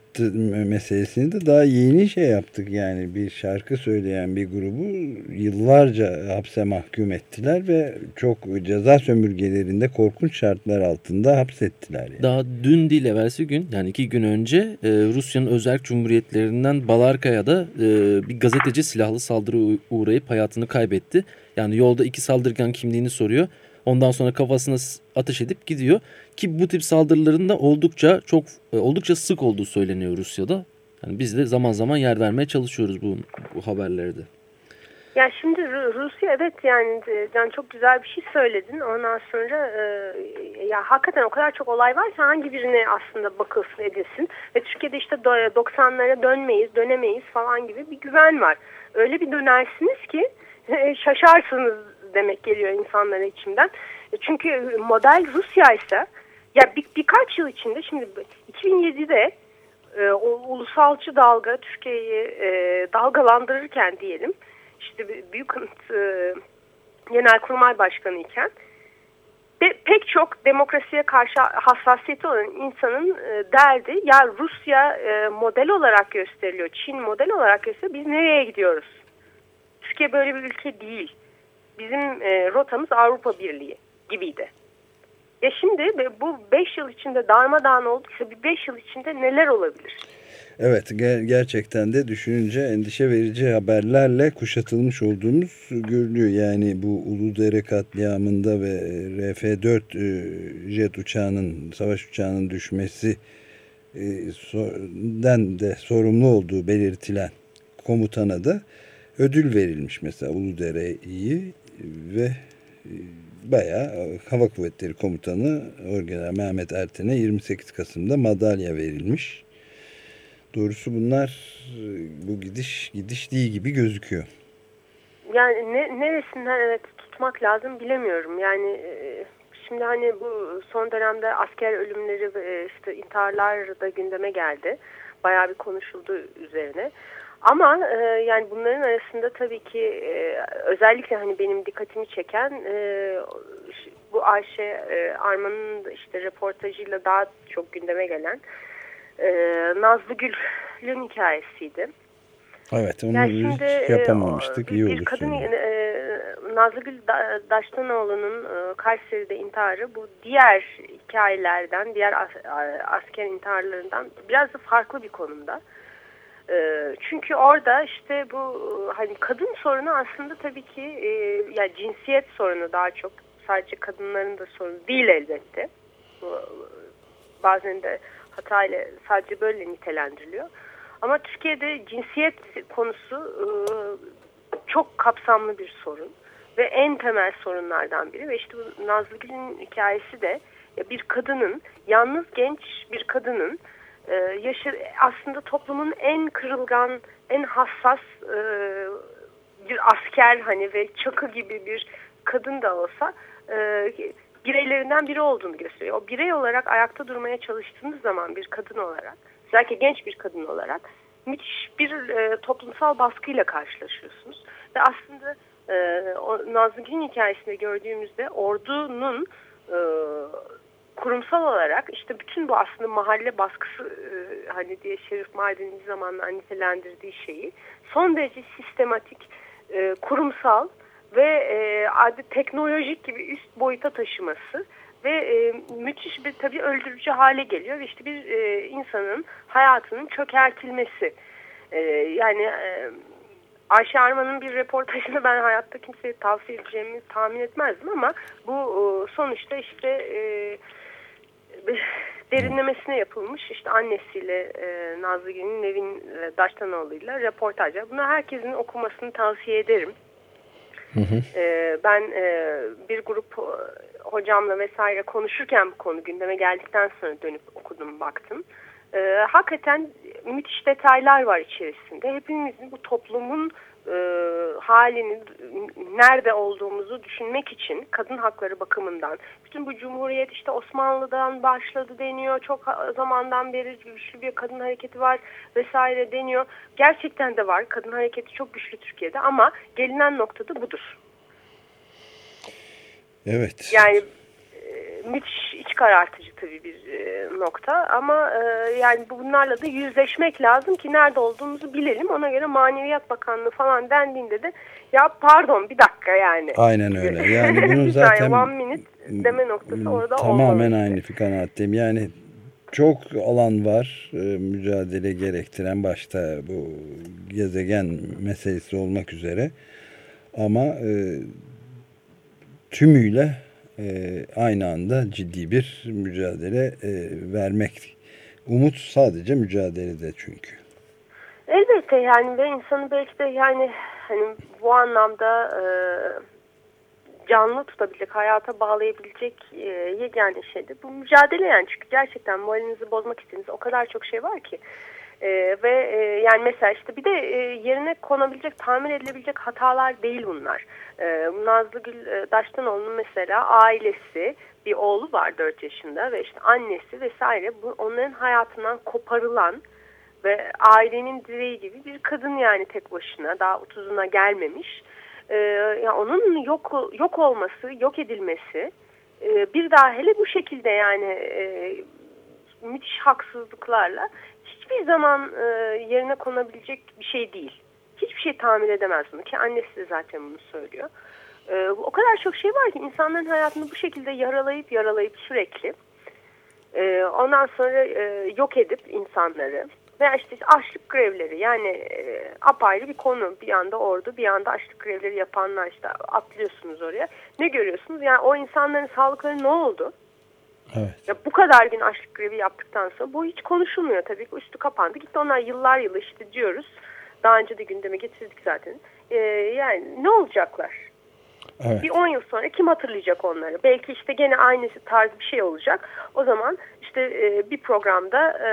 S1: meselesini de daha yeni şey yaptık yani bir şarkı söyleyen bir grubu yıllarca hapse mahkum ettiler ve çok ceza sömürgelerinde korkunç şartlar altında hapsettiler. Yani.
S2: Daha dün değil evvelsi gün yani iki gün önce e, Rusya'nın özel cumhuriyetlerinden Balarkaya'da e, bir gazeteci silahlı saldırı uğrayıp hayatını kaybetti. Yani yolda iki saldırgan kimliğini soruyor. Ondan sonra kafasına ateş edip gidiyor. Ki bu tip saldırıların da oldukça çok e, oldukça sık olduğu söyleniyor Rusya'da. Yani biz de zaman zaman yer vermeye çalışıyoruz bu, bu haberlerde.
S9: Ya şimdi Rusya evet yani can çok güzel bir şey söyledin. Ondan sonra e, ya hakikaten o kadar çok olay var ki hangi birine aslında bakılsın edilsin. Ve Türkiye'de işte 90'lara dönmeyiz, dönemeyiz falan gibi bir güven var. Öyle bir dönersiniz ki e, şaşarsınız demek geliyor insanlara içimden. E, çünkü model Rusya ise ya bir, birkaç yıl içinde şimdi 2007'de e, o ulusalcı dalga Türkiye'yi e, dalgalandırırken diyelim işte büyük e, Genelkurmay Başkanı iken ve pek çok demokrasiye karşı hassasiyeti olan insanın e, derdi ya Rusya e, model olarak gösteriliyor, Çin model olarak gösteriliyor. Biz nereye gidiyoruz? Türkiye böyle bir ülke değil. Bizim e, rotamız Avrupa Birliği gibiydi. Ya şimdi bu 5 yıl içinde darmadağın olduysa bir 5 yıl içinde neler olabilir?
S1: Evet ger gerçekten de düşününce endişe verici haberlerle kuşatılmış olduğumuz görülüyor. Yani bu Uludere katliamında ve RF-4 e, jet uçağının, savaş uçağının düşmesi e, den de sorumlu olduğu belirtilen komutana da ödül verilmiş mesela Uludere'yi ve e, bayağı Hava Kuvvetleri Komutanı Orgeneral Mehmet Erten'e 28 Kasım'da madalya verilmiş. Doğrusu bunlar bu gidiş gidiş değil gibi gözüküyor.
S9: Yani ne, neresinden evet tutmak lazım bilemiyorum. Yani e, şimdi hani bu son dönemde asker ölümleri ve işte intiharlar da gündeme geldi. Bayağı bir konuşuldu üzerine. Ama e, yani bunların arasında tabii ki e, özellikle hani benim dikkatimi çeken e, bu Ayşe e, Arman'ın işte reportajıyla daha çok gündeme gelen e, Nazlı Gül'ün hikayesiydi.
S1: Evet onu yani şimdi, hiç e, yapamamıştık. E, İyi
S9: bir olur kadın e, Nazlı Gül Daştanoğlu'nun e, Kayseri'de intiharı bu diğer hikayelerden, diğer as, asker intiharlarından biraz da farklı bir konumda. Çünkü orada işte bu hani kadın sorunu aslında tabii ki e, yani cinsiyet sorunu daha çok sadece kadınların da sorunu değil elbette. Bu, bazen de hatayla sadece böyle nitelendiriliyor. Ama Türkiye'de cinsiyet konusu e, çok kapsamlı bir sorun ve en temel sorunlardan biri ve işte bu Nazlı Gül'ün hikayesi de bir kadının yalnız genç bir kadının e, yaşı aslında toplumun en kırılgan en hassas e, bir asker hani ve çakı gibi bir kadın da olsa bireylerinden biri olduğunu gösteriyor. O birey olarak ayakta durmaya çalıştığınız zaman bir kadın olarak, özellikle genç bir kadın olarak müthiş bir e, toplumsal baskıyla karşılaşıyorsunuz. Ve aslında e, o Nazlı Gül'ün hikayesinde gördüğümüzde ordunun e, kurumsal olarak işte bütün bu aslında mahalle baskısı e, hani diye Şerif Mardin'in zamanla nitelendirdiği şeyi son derece sistematik, e, kurumsal ve e, adet teknolojik gibi üst boyuta taşıması ve e, müthiş bir tabii öldürücü hale geliyor ve işte bir e, insanın hayatının çökertilmesi. E, yani e, Ayşe Arman'ın bir reportajını ben hayatta kimseye tavsiye edeceğimi tahmin etmezdim ama bu e, sonuçta işte e, derinlemesine yapılmış işte annesiyle e, Nazlı Gül'ün Nevin Daştanoğlu'yla reportajlar. Bunu herkesin okumasını tavsiye ederim. Hı hı. E, ben e, bir grup e, hocamla vesaire konuşurken bu konu gündeme geldikten sonra dönüp okudum baktım. E, hakikaten müthiş detaylar var içerisinde. Hepimizin bu toplumun e, halini nerede olduğumuzu düşünmek için kadın hakları bakımından bütün bu cumhuriyet işte Osmanlı'dan başladı deniyor çok zamandan beri güçlü bir kadın hareketi var vesaire deniyor gerçekten de var kadın hareketi çok güçlü Türkiye'de ama gelinen noktada budur.
S1: Evet.
S9: Yani müthiş iç karartıcı tabii bir e, nokta ama e, yani bunlarla da yüzleşmek lazım ki nerede olduğumuzu bilelim. Ona göre Maneviyat Bakanlığı falan dendiğinde de ya pardon bir dakika yani.
S1: Aynen öyle. Yani bunun zaten
S9: one minute deme noktası orada
S1: Tamamen
S9: olmalı.
S1: aynı kanaatteyim. Yani çok alan var e, mücadele gerektiren başta bu gezegen meselesi olmak üzere ama tümüyle e, aynı anda ciddi bir mücadele e, vermek. Umut sadece mücadelede çünkü.
S9: Elbette yani ve insanı belki de yani hani bu anlamda e, canlı tutabilecek, hayata bağlayabilecek e, yegane şey de bu mücadele yani. Çünkü gerçekten moralinizi bozmak istediğiniz o kadar çok şey var ki. E, ve e, yani mesela işte bir de e, yerine konabilecek, tamir edilebilecek hatalar değil bunlar. E, Nazlı Gül e, Daştanoğlu'nun mesela ailesi, bir oğlu var 4 yaşında ve işte annesi vesaire bu onların hayatından koparılan ve ailenin direği gibi bir kadın yani tek başına daha 30'una gelmemiş e, yani onun yok yok olması, yok edilmesi e, bir daha hele bu şekilde yani e, müthiş haksızlıklarla hiçbir zaman e, yerine konabilecek bir şey değil. Hiçbir şey tahammül edemez bunu ki annesi de zaten bunu söylüyor. E, o kadar çok şey var ki insanların hayatını bu şekilde yaralayıp yaralayıp sürekli e, ondan sonra e, yok edip insanları veya işte açlık grevleri yani e, apayrı bir konu bir yanda ordu bir yanda açlık grevleri yapanlar işte atlıyorsunuz oraya ne görüyorsunuz yani o insanların sağlıkları ne oldu?
S1: Evet.
S9: Ya bu kadar gün açlık grevi yaptıktan sonra bu hiç konuşulmuyor tabii ki üstü kapandı gitti onlar yıllar yılı işte diyoruz daha önce de gündeme getirdik zaten ee, yani ne olacaklar?
S1: Evet.
S9: Bir 10 yıl sonra kim hatırlayacak onları? Belki işte gene aynısı tarz bir şey olacak. O zaman işte e, bir programda e,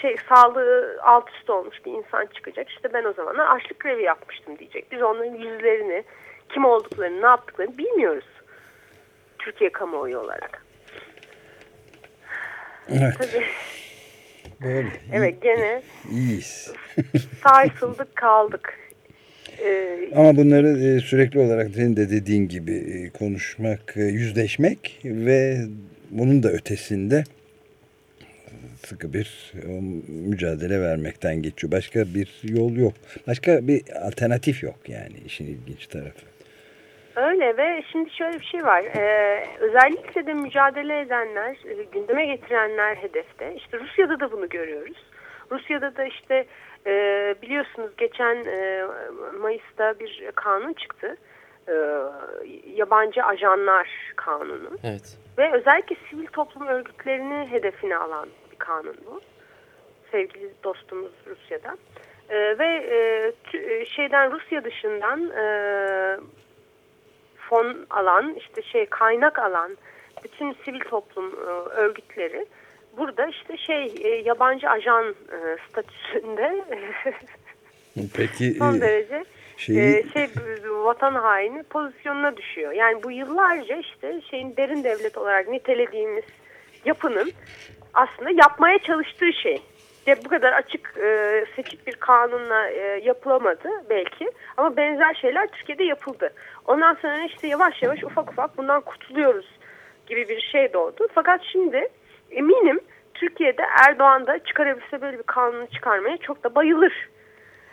S9: şey sağlığı alt üst olmuş bir insan çıkacak. İşte ben o zamanlar açlık grevi yapmıştım diyecek. Biz onların yüzlerini, kim olduklarını, ne yaptıklarını bilmiyoruz. Türkiye kamuoyu olarak.
S1: Evet.
S9: Tabii.
S1: Böyle.
S9: Evet gene
S1: İyiyiz.
S9: sarsıldık kaldık. Ee,
S1: Ama bunları e, sürekli olarak senin de dediğin gibi e, konuşmak, e, yüzleşmek ve bunun da ötesinde sıkı bir mücadele vermekten geçiyor. Başka bir yol yok. Başka bir alternatif yok yani işin ilginç tarafı.
S9: Öyle ve şimdi şöyle bir şey var. Ee, özellikle de mücadele edenler, e, gündeme getirenler hedefte. İşte Rusya'da da bunu görüyoruz. Rusya'da da işte e, biliyorsunuz geçen e, Mayıs'ta bir kanun çıktı. E, yabancı ajanlar kanunu.
S2: Evet.
S9: Ve özellikle sivil toplum örgütlerini hedefine alan bir kanun bu. Sevgili dostumuz Rusya'da. E, ve e, e, şeyden Rusya dışından e, fon alan, işte şey kaynak alan bütün sivil toplum e, örgütleri burada işte şey e, yabancı ajan e, statüsünde
S1: Peki
S9: son
S1: e,
S9: derece
S1: şeyi
S9: e, şey vatan haini pozisyonuna düşüyor. Yani bu yıllarca işte şeyin derin devlet olarak nitelediğimiz yapının aslında yapmaya çalıştığı şey. De bu kadar açık e, seçik bir kanunla e, yapılamadı belki ama benzer şeyler Türkiye'de yapıldı. Ondan sonra işte yavaş yavaş ufak ufak bundan kurtuluyoruz gibi bir şey doğdu. Fakat şimdi eminim Türkiye'de Erdoğan da çıkarabilse böyle bir kanunu çıkarmaya çok da bayılır.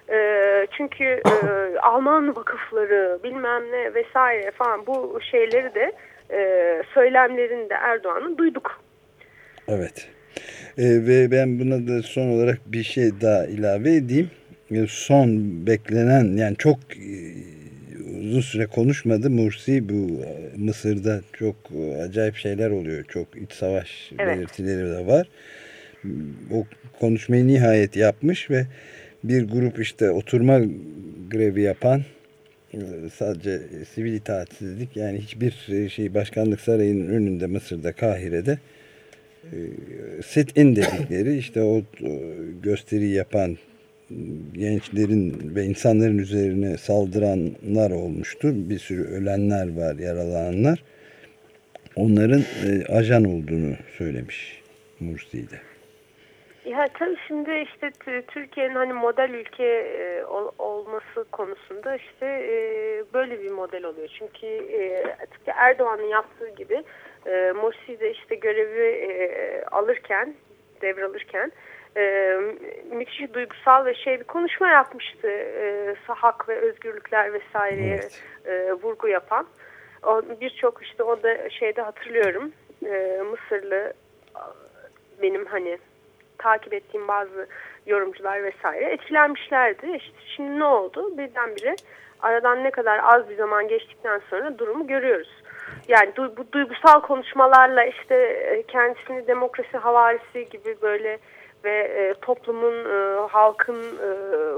S9: E, çünkü e, Alman vakıfları bilmem ne vesaire falan bu şeyleri de e, söylemlerinde Erdoğan'ın duyduk.
S1: Evet. E, ve ben buna da son olarak bir şey daha ilave edeyim. E, son beklenen yani çok e, uzun süre konuşmadı Mursi bu e, Mısır'da çok e, acayip şeyler oluyor. Çok iç savaş
S9: Evet.
S1: belirtileri de var. O konuşmayı nihayet yapmış ve bir grup işte oturma grevi yapan e, sadece sivil itaatsizlik yani hiçbir şey başkanlık sarayının önünde Mısır'da Kahire'de sit-in dedikleri işte o o gösteri yapan gençlerin ve insanların üzerine saldıranlar olmuştu. Bir sürü ölenler var, yaralananlar. Onların e, ajan olduğunu söylemiş Mursi'de.
S9: Ya tabii şimdi işte Türkiye'nin hani model ülke e, ol- olması konusunda işte e, böyle bir model oluyor. Çünkü e, Erdoğan'ın yaptığı gibi e, Morsi de işte görevi e, alırken, devralırken e, müthiş duygusal ve şey bir konuşma yapmıştı. E, hak ve özgürlükler vesaireye
S1: Evet.
S9: e, vurgu yapan. Birçok işte o da şeyde hatırlıyorum. E, Mısırlı benim hani takip ettiğim bazı yorumcular vesaire etkilenmişlerdi. İşte şimdi ne oldu? Birdenbire aradan ne kadar az bir zaman geçtikten sonra durumu görüyoruz. Yani du- bu duygusal konuşmalarla işte e, kendisini demokrasi havarisi gibi böyle ve e, toplumun, e, halkın e,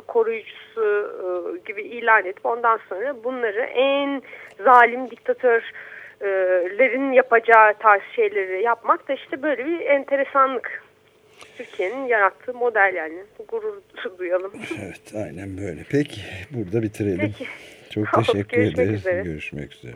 S9: koruyucusu e, gibi ilan edip ondan sonra bunları en zalim diktatörlerin yapacağı tarz şeyleri yapmak da işte böyle bir enteresanlık. Türkiye'nin yarattığı model yani. Gurur duyalım.
S1: Evet aynen böyle. Peki burada bitirelim.
S9: Peki.
S1: Çok teşekkür ederiz.
S9: üzere.
S1: Görüşmek üzere.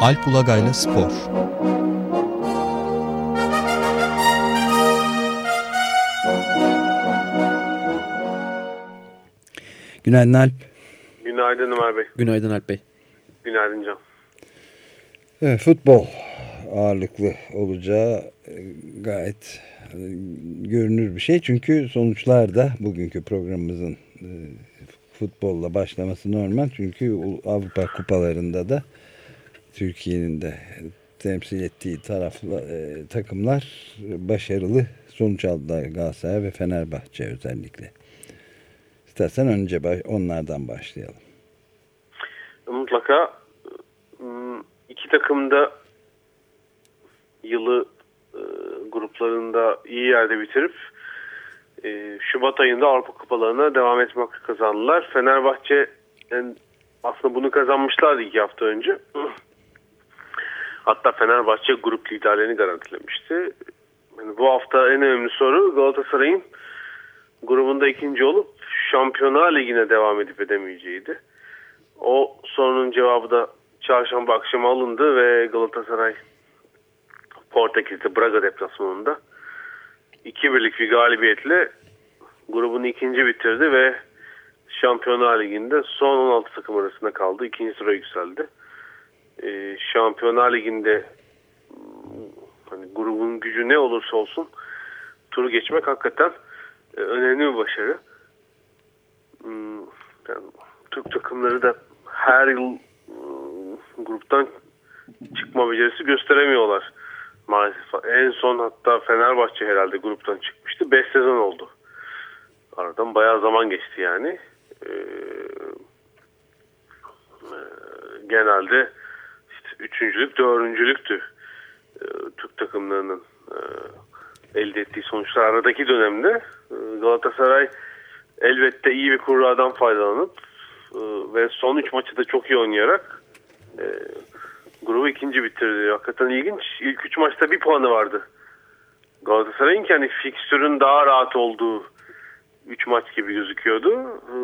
S7: Alp Ulagay'la Spor
S1: Günaydın Alp.
S10: Günaydın Ömer Bey.
S2: Günaydın Alp Bey.
S10: Günaydın Can.
S1: Evet, futbol ağırlıklı olacağı e, gayet e, görünür bir şey. Çünkü sonuçlar da bugünkü programımızın e, futbolla başlaması normal. Çünkü Avrupa kupalarında da Türkiye'nin de temsil ettiği tarafla, takımlar başarılı sonuç aldılar Galatasaray ve Fenerbahçe özellikle. İstersen önce onlardan başlayalım.
S10: Mutlaka hmm, iki takım da yılı e, gruplarında iyi yerde bitirip e, Şubat ayında Avrupa Kupalarına devam etmek kazandılar. Fenerbahçe yani aslında bunu kazanmışlardı iki hafta önce. Hatta Fenerbahçe grup liderlerini garantilemişti. Yani bu hafta en önemli soru Galatasaray'ın grubunda ikinci olup Şampiyonlar Ligi'ne devam edip edemeyeceğiydi. O sorunun cevabı da çarşamba akşamı alındı ve Galatasaray Portekiz'de Braga deplasmanında 2-1'lik bir galibiyetle grubunu ikinci bitirdi ve Şampiyonlar Ligi'nde son 16 takım arasında kaldı. İkinci sıra yükseldi. Ee, Şampiyonlar Ligi'nde hani grubun gücü ne olursa olsun turu geçmek hakikaten e, önemli bir başarı. Hmm, yani, Türk takımları da her yıl ıı, gruptan çıkma becerisi gösteremiyorlar. Maalesef en son hatta Fenerbahçe herhalde gruptan çıkmıştı. 5 sezon oldu. Aradan bayağı zaman geçti yani. Ee, e, genelde üçüncülük, dördüncülüktü ee, Türk takımlarının e, elde ettiği sonuçlar aradaki dönemde e, Galatasaray elbette iyi bir kurradan faydalanıp e, ve son 3 maçı da çok iyi oynayarak e, grubu ikinci bitirdi. Hakikaten ilginç. İlk 3 maçta bir puanı vardı. Galatasaray'ın kendi fikstürün daha rahat olduğu 3 maç gibi gözüküyordu. E,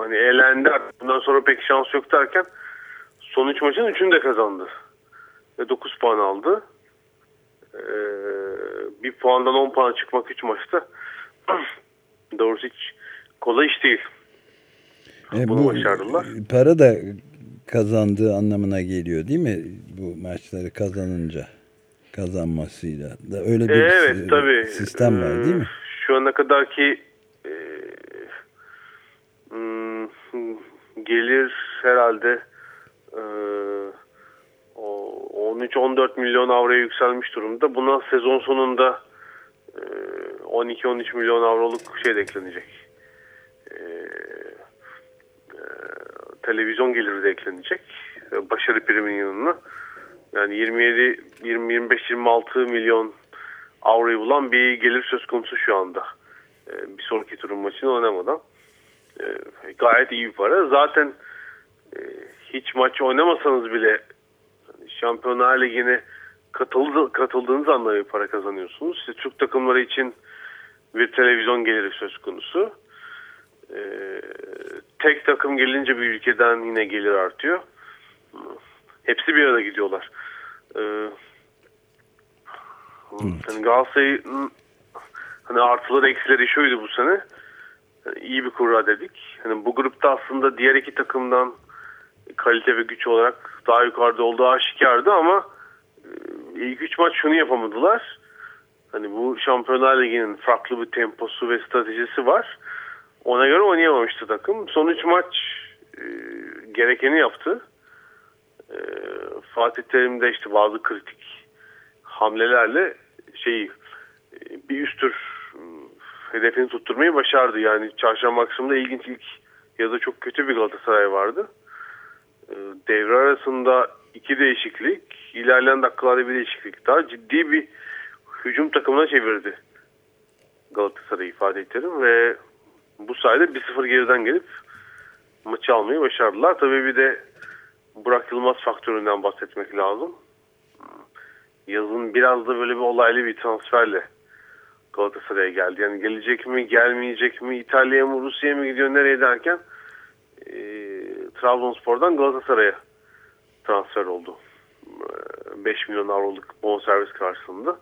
S10: hani elendi bundan sonra pek şans yok derken son 3 maçın 3'ünü de kazandı. Ve 9 puan aldı. E, bir puandan 10 puan çıkmak 3 maçta doğrusu hiç kolay iş değil.
S1: E, Bunu bu başardılar. Para da kazandığı anlamına geliyor değil mi? Bu maçları kazanınca kazanmasıyla da öyle bir
S10: evet, tabii.
S1: sistem var değil mi?
S10: Şu ana kadar ki e, hmm, gelir herhalde e, 13-14 milyon avroya yükselmiş durumda. Buna sezon sonunda 12-13 e, milyon avroluk şey de eklenecek. E, e, televizyon geliri de eklenecek. Başarı primin yanına. Yani 27, 20, 25, 26 milyon avroyu bulan bir gelir söz konusu şu anda. Bir sonraki turun maçını oynamadan. Gayet iyi bir para. Zaten hiç maç oynamasanız bile Şampiyonlar Ligi'ne katıldı, katıldığınız anda bir para kazanıyorsunuz. İşte Türk takımları için bir televizyon geliri söz konusu. Ee, tek takım gelince bir ülkeden yine gelir artıyor. Hepsi bir arada gidiyorlar. Ee, yani Galatasaray'ın hani artıları eksileri şuydu bu sene. Yani iyi bir kurra dedik. Hani bu grupta aslında diğer iki takımdan kalite ve güç olarak daha yukarıda olduğu aşikardı ama e, ilk üç maç şunu yapamadılar. Hani bu Şampiyonlar Ligi'nin farklı bir temposu ve stratejisi var. Ona göre oynayamamıştı takım. Son üç maç e, gerekeni yaptı. E, Fatih Terim de işte bazı kritik hamlelerle şeyi e, bir üst tür e, hedefini tutturmayı başardı. Yani çarşamba akşamında ilginç ilk ya da çok kötü bir Galatasaray vardı. Ee, devre arasında iki değişiklik, ilerleyen dakikalarda bir değişiklik daha ciddi bir hücum takımına çevirdi Galatasaray ifade ederim ve bu sayede 1-0 geriden gelip maçı almayı başardılar. Tabii bir de Burak Yılmaz faktöründen bahsetmek lazım. Yazın biraz da böyle bir olaylı bir transferle Galatasaray'a geldi. Yani gelecek mi, gelmeyecek mi, İtalya'ya mı, Rusya'ya mı gidiyor, nereye derken e, Trabzonspor'dan Galatasaray'a transfer oldu. E, 5 milyon avroluk bonservis karşılığında.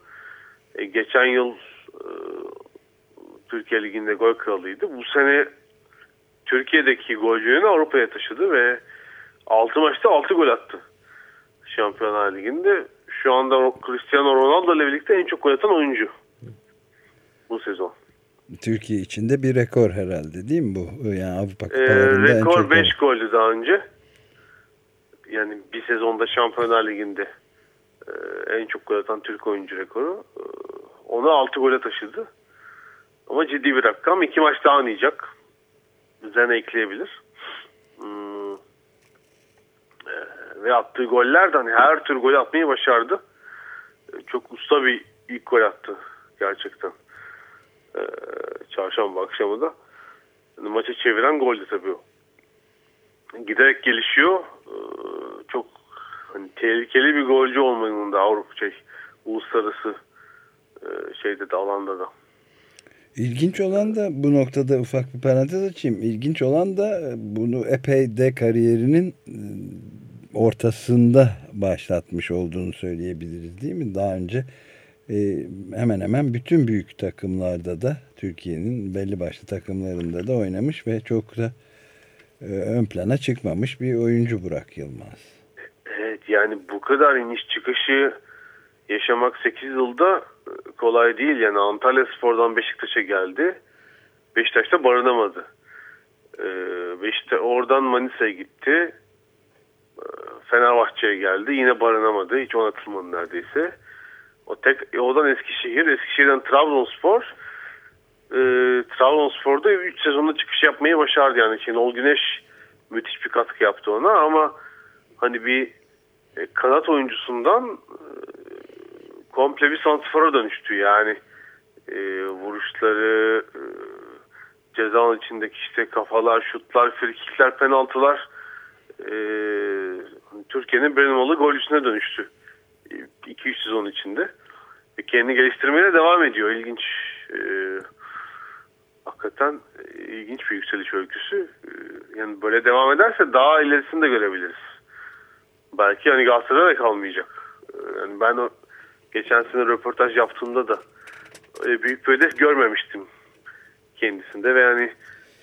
S10: E, geçen yıl e, Türkiye Ligi'nde gol kralıydı. Bu sene Türkiye'deki golcülerini Avrupa'ya taşıdı ve 6 maçta 6 gol attı. Şampiyonlar Ligi'nde. Şu anda Cristiano Ronaldo ile birlikte en çok gol atan oyuncu bu sezon.
S1: Türkiye içinde bir rekor herhalde değil mi bu? Yani Avrupa
S10: Ee,
S1: kupalarında en
S10: rekor
S1: çok
S10: 5 goldü daha önce. Yani bir sezonda Şampiyonlar Ligi'nde e, en çok gol atan Türk oyuncu rekoru. E, onu 6 gole taşıdı. Ama ciddi bir rakam. İki maç daha oynayacak. Üzerine ekleyebilir. Hmm. E, ve attığı gollerden her tür gol atmayı başardı. E, çok usta bir ilk gol attı gerçekten. E, çarşamba akşamı da. Maçı çeviren goldü tabii o. Giderek gelişiyor. E, çok hani tehlikeli bir golcü olmanın da Avrupa şey uluslararası e, şeyde de alanda da.
S1: İlginç olan da bu noktada ufak bir parantez açayım. İlginç olan da e, bunu epey de kariyerinin e, ortasında başlatmış olduğunu söyleyebiliriz değil mi? Daha önce e, hemen hemen bütün büyük takımlarda da Türkiye'nin belli başlı takımlarında da oynamış ve çok da e, ön plana çıkmamış bir oyuncu Burak Yılmaz.
S10: Evet yani bu kadar iniş çıkışı yaşamak 8 yılda e, kolay değil. Yani Antalya Spor'dan Beşiktaş'a geldi. Beşiktaş'ta barınamadı. Ee, Beşiktaş oradan Manisa'ya gitti. Ee, Fenerbahçe'ye geldi. Yine barınamadı. Hiç oynatılmadı neredeyse. O tek e, oradan Eskişehir, Eskişehir'den Trabzonspor. Ee, Trabzonspor'da 3 sezonda çıkış yapmayı başardı yani. Şenol Güneş müthiş bir katkı yaptı ona ama hani bir e, kanat oyuncusundan e, komple bir santrfora dönüştü yani. E, vuruşları, e, cezanın içindeki işte kafalar, şutlar, frikikler, penaltılar e, Türkiye'nin bir numaralı golcüsüne dönüştü. 2-3 sezon içinde. Ve kendini geliştirmeye de devam ediyor. İlginç. E, hakikaten e, ilginç bir yükseliş öyküsü. E, yani böyle devam ederse daha ilerisini de görebiliriz. Belki hani Galatasaray'a kalmayacak. E, yani ben o geçen sene röportaj yaptığımda da öyle büyük bir hedef görmemiştim kendisinde ve yani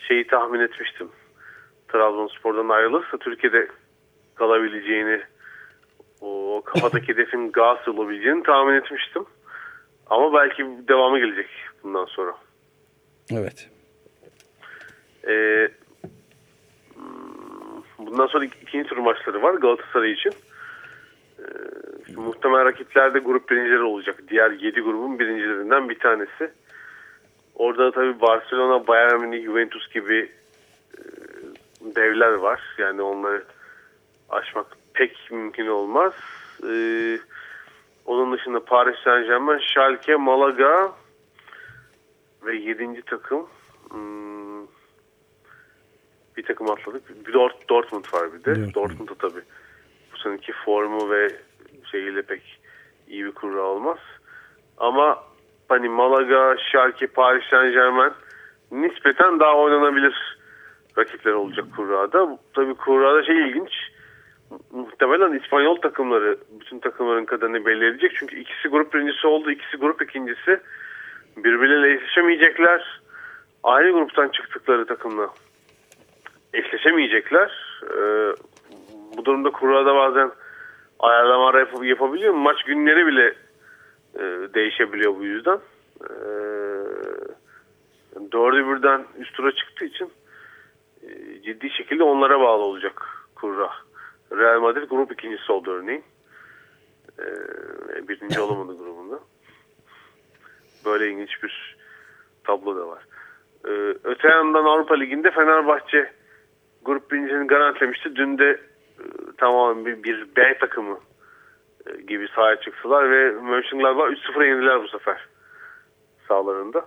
S10: şeyi tahmin etmiştim. Trabzonspor'dan ayrılırsa Türkiye'de kalabileceğini o kafadaki hedefin Galatasaray olabileceğini tahmin etmiştim. Ama belki devamı gelecek bundan sonra.
S1: Evet.
S10: Ee, bundan sonra ikinci tur maçları var Galatasaray için. Ee, muhtemel rakiplerde grup birincileri olacak. Diğer yedi grubun birincilerinden bir tanesi. Orada tabii Barcelona, Bayern Münih, Juventus gibi e, devler var. Yani onları aşmak pek mümkün olmaz. Ee, onun dışında Paris Saint Germain, Schalke, Malaga ve yedinci takım hmm, bir takım atladık. Bir Dort, Dortmund var bir de.
S1: Dortmund.
S10: Dortmund'da tabii bu seneki formu ve şeyiyle pek iyi bir kurra olmaz. Ama hani Malaga, Schalke, Paris Saint Germain nispeten daha oynanabilir rakipler olacak kurrada. Tabii kurrada şey ilginç. Muhtemelen İspanyol takımları bütün takımların kadarını belli edecek. Çünkü ikisi grup birincisi oldu, ikisi grup ikincisi. Birbirleriyle eşleşemeyecekler. Aynı gruptan çıktıkları takımla eşleşemeyecekler. Ee, bu durumda kurada bazen ayarlamalar yap yapabiliyor. Maç günleri bile e, değişebiliyor bu yüzden. Ee, dördü birden üst tura çıktığı için e, ciddi şekilde onlara bağlı olacak kurra. Real Madrid grup ikincisi oldu örneğin. Ee, birinci olamadı grubunda. Böyle ilginç bir tablo da var. Ee, öte yandan Avrupa Ligi'nde Fenerbahçe grup birinciliğini garantilemişti. Dün de e, tamamen bir, bir B takımı e, gibi sahaya çıktılar ve Mönchengladbach 3-0 yendiler bu sefer sahalarında.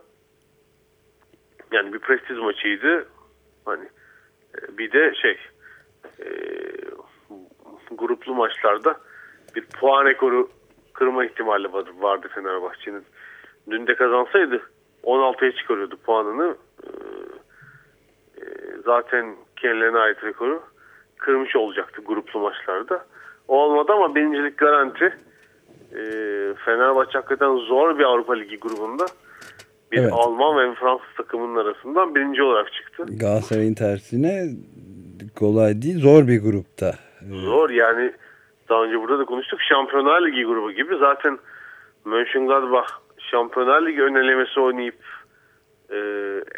S10: Yani bir prestij maçıydı. Hani e, bir de şey e, gruplu maçlarda bir puan rekoru kırma ihtimali vardı, Fenerbahçe'nin. Dün de kazansaydı 16'ya çıkarıyordu puanını. E, e, zaten kendilerine ait rekoru kırmış olacaktı gruplu maçlarda. O olmadı ama birincilik garanti. E, Fenerbahçe hakikaten zor bir Avrupa Ligi grubunda bir
S1: Evet.
S10: Alman ve Fransız takımının arasından birinci olarak çıktı.
S1: Galatasaray'ın tersine kolay değil zor bir grupta.
S10: Zor yani daha önce burada da konuştuk. Şampiyonlar Ligi grubu gibi zaten Mönchengladbach Şampiyonlar Ligi ön elemesi oynayıp e,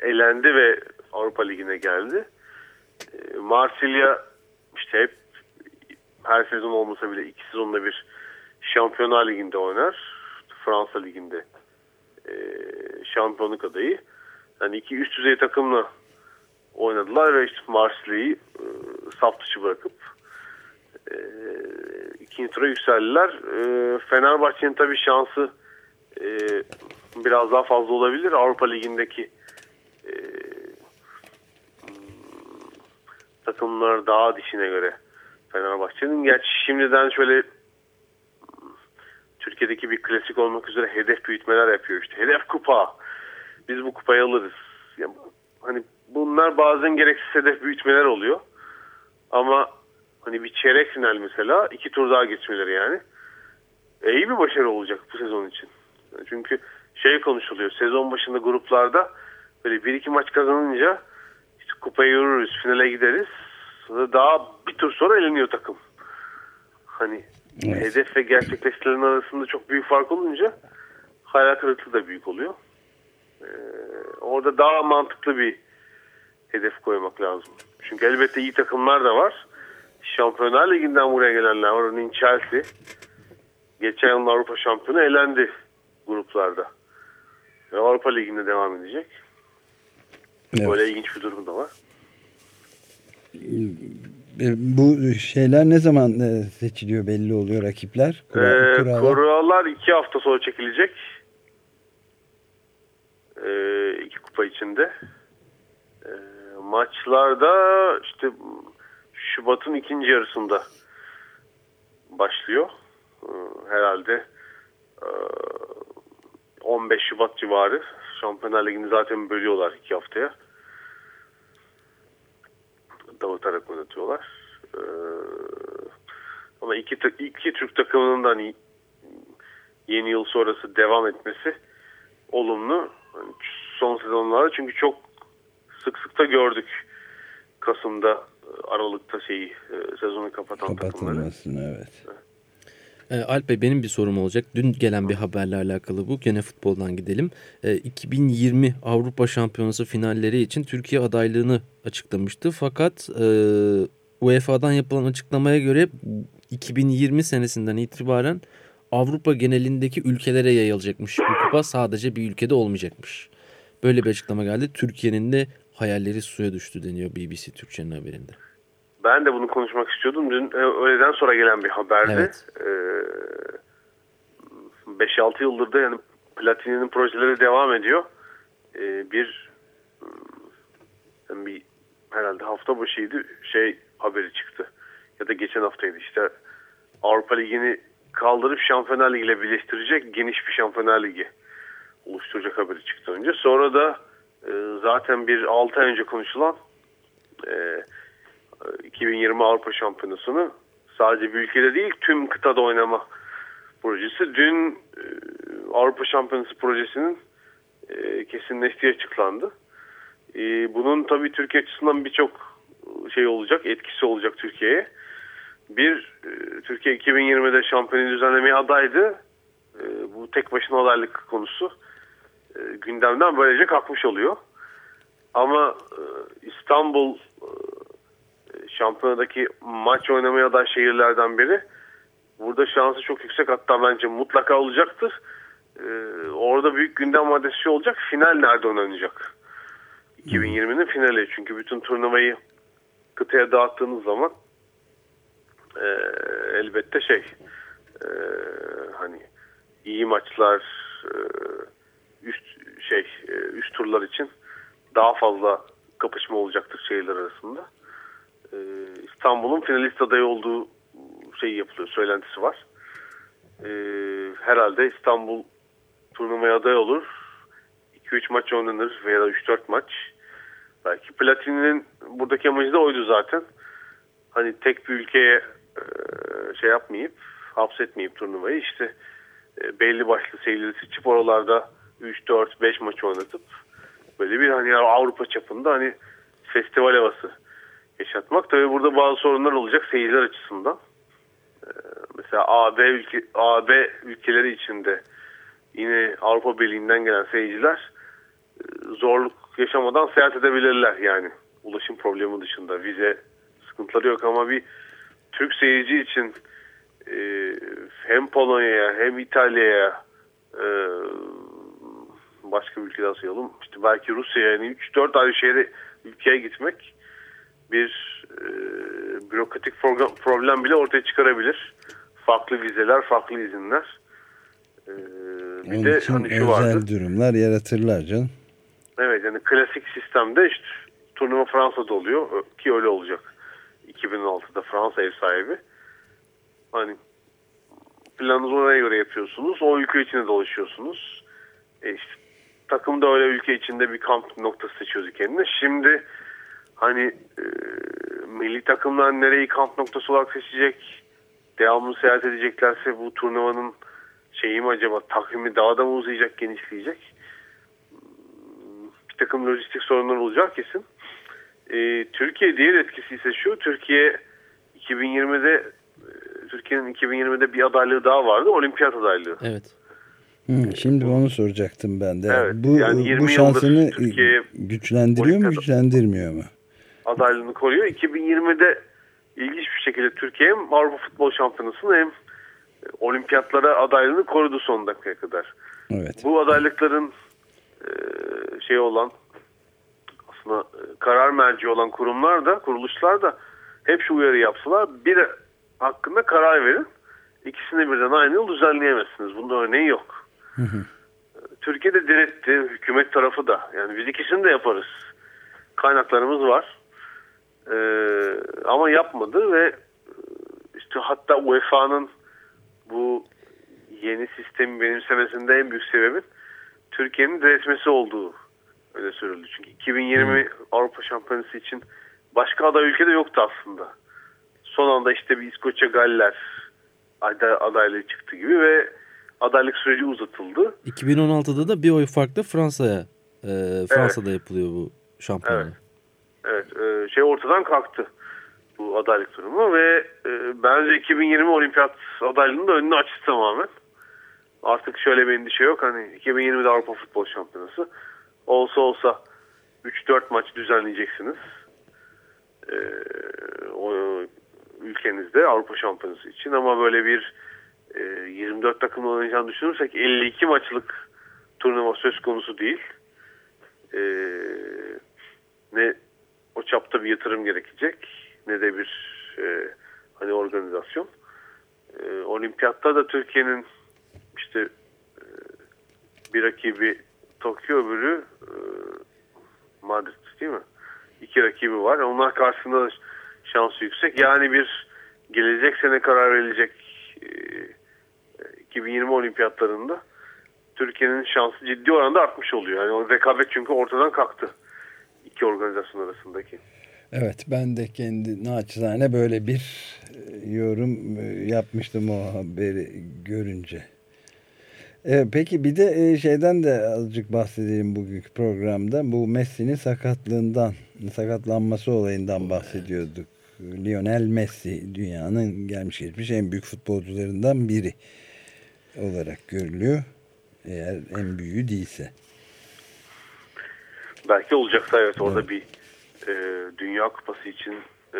S10: elendi ve Avrupa Ligi'ne geldi. E, Marsilya işte hep her sezon olmasa bile iki sezonda bir Şampiyonlar Ligi'nde oynar. Fransa Ligi'nde e, şampiyonluk adayı. Yani iki üst düzey takımla oynadılar ve işte Marsilya'yı e, saf dışı bırakıp e, ikinci tura yükseldiler. E, Fenerbahçe'nin tabii şansı e, biraz daha fazla olabilir. Avrupa Ligi'ndeki e, takımlar daha dişine göre Fenerbahçe'nin. Gerçi şimdiden şöyle Türkiye'deki bir klasik olmak üzere hedef büyütmeler yapıyor işte. Hedef kupa. Biz bu kupayı alırız. Yani hani bunlar bazen gereksiz hedef büyütmeler oluyor. Ama hani bir çeyrek final mesela iki tur daha geçmeleri yani. E, iyi bir başarı olacak bu sezon için. Çünkü şey konuşuluyor sezon başında gruplarda böyle bir iki maç kazanınca işte kupayı yürürüz finale gideriz. Daha bir tur sonra eleniyor takım. Hani
S1: Evet.
S10: hedef ve gerçekleştirilen arasında çok büyük fark olunca hayal kırıklığı da büyük oluyor. Ee, orada daha mantıklı bir hedef koymak lazım. Çünkü elbette iyi takımlar da var. Şampiyonlar Ligi'nden buraya gelenler var. Örneğin Chelsea geçen yılın Avrupa şampiyonu elendi gruplarda. Ve Avrupa Ligi'nde devam edecek.
S1: Evet.
S10: Böyle ilginç bir durum da var.
S1: E, Bu şeyler ne zaman e, seçiliyor belli oluyor rakipler? Kura-
S10: Ee,
S1: kurallar.
S10: kurallar iki hafta sonra çekilecek. Ee, iki kupa içinde. Ee, maçlarda işte Şubat'ın ikinci yarısında başlıyor. Ee, herhalde e, 15 Şubat civarı. Şampiyonlar Ligi'ni zaten bölüyorlar iki haftaya. Dağıtarak oynatıyorlar. Ee, ama iki, iki Türk takımının da yeni yıl sonrası devam etmesi olumlu. Hani son sezonlarda çünkü çok sık sık da gördük Kasım'da Aralık'ta şeyi e, sezonu kapatan takımları.
S1: Evet.
S2: E, Alp Bey benim bir sorum olacak. Dün gelen bir haberle alakalı bu. Gene futboldan gidelim. E, 2020 Avrupa Şampiyonası finalleri için Türkiye adaylığını açıklamıştı. Fakat e, UEFA'dan yapılan açıklamaya göre 2020 senesinden itibaren Avrupa genelindeki ülkelere yayılacakmış. Bu kupa sadece bir ülkede olmayacakmış. Böyle bir açıklama geldi. Türkiye'nin de hayalleri suya düştü deniyor BBC Türkçe'nin haberinde.
S10: Ben de bunu konuşmak istiyordum. Dün e, öğleden sonra gelen bir haberdi.
S2: Evet.
S10: Ee, 5-6 yıldır da yani Platini'nin projeleri devam ediyor. Ee, bir yani bir herhalde hafta başıydı şey haberi çıktı. Ya da geçen haftaydı işte Avrupa Ligi'ni kaldırıp Şampiyonlar Ligi ile birleştirecek geniş bir Şampiyonlar Ligi oluşturacak haberi çıktı önce. Sonra da e, zaten bir 6 ay önce konuşulan e, 2020 Avrupa Şampiyonası'nı sadece bir ülkede değil tüm kıtada oynama projesi. Dün e, Avrupa Şampiyonası projesinin e, kesinleştiği açıklandı. E, bunun tabii Türkiye açısından birçok şey olacak, etkisi olacak Türkiye'ye. Bir, e, Türkiye 2020'de şampiyonu düzenlemeye adaydı. E, bu tek başına adaylık konusu gündemden böylece kalkmış oluyor. Ama e, İstanbul e, şampiyonadaki maç oynamaya aday şehirlerden biri. Burada şansı çok yüksek hatta bence mutlaka olacaktır. E, orada büyük gündem maddesi olacak. Final nerede oynanacak? 2020'nin finali. Çünkü bütün turnuvayı kıtaya dağıttığınız zaman e, elbette şey e, hani iyi maçlar e, üst şey e, üst turlar için daha fazla kapışma olacaktır şehirler arasında. E, İstanbul'un finalist adayı olduğu şey yapılıyor, söylentisi var. E, herhalde İstanbul turnuvaya aday olur. 2-3 maç oynanır veya 3-4 maç. Belki Platini'nin buradaki amacı da oydu zaten. Hani tek bir ülkeye şey yapmayıp, hapsetmeyip turnuvayı işte belli başlı seyirleri seçip oralarda 3-4-5 maç oynatıp böyle bir hani Avrupa çapında hani festival havası yaşatmak. Tabi burada bazı sorunlar olacak seyirciler açısından. Ee, mesela AB ülke AB ülkeleri içinde yine Avrupa Birliği'nden gelen seyirciler e, zorluk yaşamadan seyahat edebilirler yani. Ulaşım problemi dışında vize sıkıntıları yok ama bir Türk seyirci için e, hem Polonya'ya hem İtalya'ya e, başka bir ülkeden sayalım. İşte belki Rusya'ya yani 3-4 ayrı şehre ülkeye gitmek bir e, bürokratik program, problem bile ortaya çıkarabilir. Farklı vizeler, farklı izinler. E,
S1: bir Onun de hani şu özel vardı. durumlar yaratırlar canım.
S10: Evet yani klasik sistemde işte turnuva Fransa'da oluyor ki öyle olacak. 2016'da Fransa ev sahibi. Hani planınızı oraya göre yapıyorsunuz. O ülke içinde dolaşıyorsunuz. E işte, takım da öyle ülke içinde bir kamp noktası seçiyordu kendine. Şimdi hani e, milli takımlar nereyi kamp noktası olarak seçecek? Devamlı seyahat edeceklerse bu turnuvanın şeyi mi acaba takvimi daha da mı uzayacak, genişleyecek? Bir takım lojistik sorunlar olacak kesin. E, Türkiye diğer etkisi ise şu. Türkiye 2020'de e, Türkiye'nin 2020'de bir adaylığı daha vardı. Olimpiyat adaylığı.
S2: Evet.
S1: Hmm, şimdi onu soracaktım ben de. Evet, bu yani bu şansını güçlendiriyor mu, güçlendirmiyor mu?
S10: Adaylığını koruyor. 2020'de ilginç bir şekilde Türkiye hem Avrupa Futbol Şampiyonası'nı hem olimpiyatlara adaylığını korudu son dakikaya kadar.
S1: Evet.
S10: Bu adaylıkların şey olan aslında e, karar merci olan kurumlar da kuruluşlar da hep şu uyarı yapsalar bir hakkında karar verin. İkisini birden aynı yıl düzenleyemezsiniz. Bunda örneği yok. Hı hı. Türkiye'de diretti. Hükümet tarafı da. Yani biz ikisini de yaparız. Kaynaklarımız var. Ee, ama yapmadı ve işte hatta UEFA'nın bu yeni sistemi benimsemesinde en büyük sebebin Türkiye'nin diretmesi olduğu öyle söylendi. Çünkü 2020 hmm. Avrupa Şampiyonası için başka aday ülkede yoktu aslında. Son anda işte bir İskoçya Galler aday, adaylığı çıktı gibi ve adaylık süreci uzatıldı.
S2: 2016'da da bir oy farklı Fransa'ya e, Fransa'da evet. yapılıyor bu şampiyonluk.
S10: Evet. evet e, şey ortadan kalktı bu adaylık durumu ve e, bence 2020 olimpiyat adaylığının da önünü açtı tamamen. Artık şöyle bir endişe yok. Hani 2020'de Avrupa Futbol Şampiyonası olsa olsa 3-4 maç düzenleyeceksiniz. Ee, o ülkenizde Avrupa Şampiyonası için ama böyle bir e, 24 takımla oynayacağını düşünürsek 52 maçlık turnuva söz konusu değil. Ee, ne o çapta bir yatırım gerekecek ne de bir e, hani organizasyon. E, olimpiyatta da Türkiye'nin işte e, bir rakibi Tokyo öbürü e, Madrid değil mi? İki rakibi var. Onlar karşısında da şansı yüksek. Yani bir gelecek sene karar verilecek e, 2020 olimpiyatlarında Türkiye'nin şansı ciddi oranda artmış oluyor. Yani o rekabet çünkü ortadan kalktı. iki organizasyon arasındaki.
S1: Evet ben de kendi naçizane böyle bir e, yorum e, yapmıştım o haberi görünce. E, peki bir de şeyden de azıcık bahsedelim bugünkü programda. Bu Messi'nin sakatlığından, sakatlanması olayından bahsediyorduk. Lionel Messi dünyanın gelmiş geçmiş en büyük futbolcularından biri olarak görülüyor. Eğer en büyüğü değilse.
S10: Belki olacaksa evet orada evet. bir e, Dünya Kupası için e,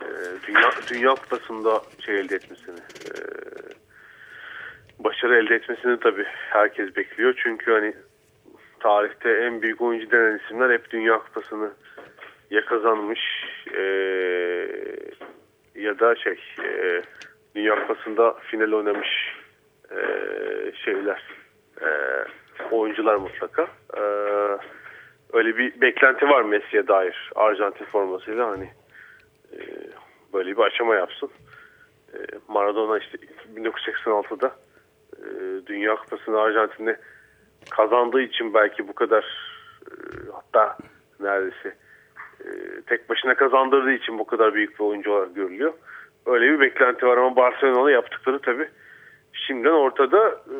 S10: e, Dünya Dünya Kupası'nda şey elde etmesini e, başarı elde etmesini tabii herkes bekliyor. Çünkü hani tarihte en büyük oyuncu denen isimler hep Dünya Kupası'nı ya kazanmış e, ya ya da şey e, Dünya Kupası'nda final oynamış e, şeyler e, oyuncular mutlaka. E, öyle bir beklenti var Messi'ye dair Arjantin formasıyla hani e, böyle bir aşama yapsın. E, Maradona işte 1986'da e, Dünya Kupası'nı Arjantin'de kazandığı için belki bu kadar e, hatta neredeyse e, tek başına kazandırdığı için bu kadar büyük bir oyuncu olarak görülüyor. Öyle bir beklenti var ama Barcelona'da yaptıkları tabii şimdiden ortada. E,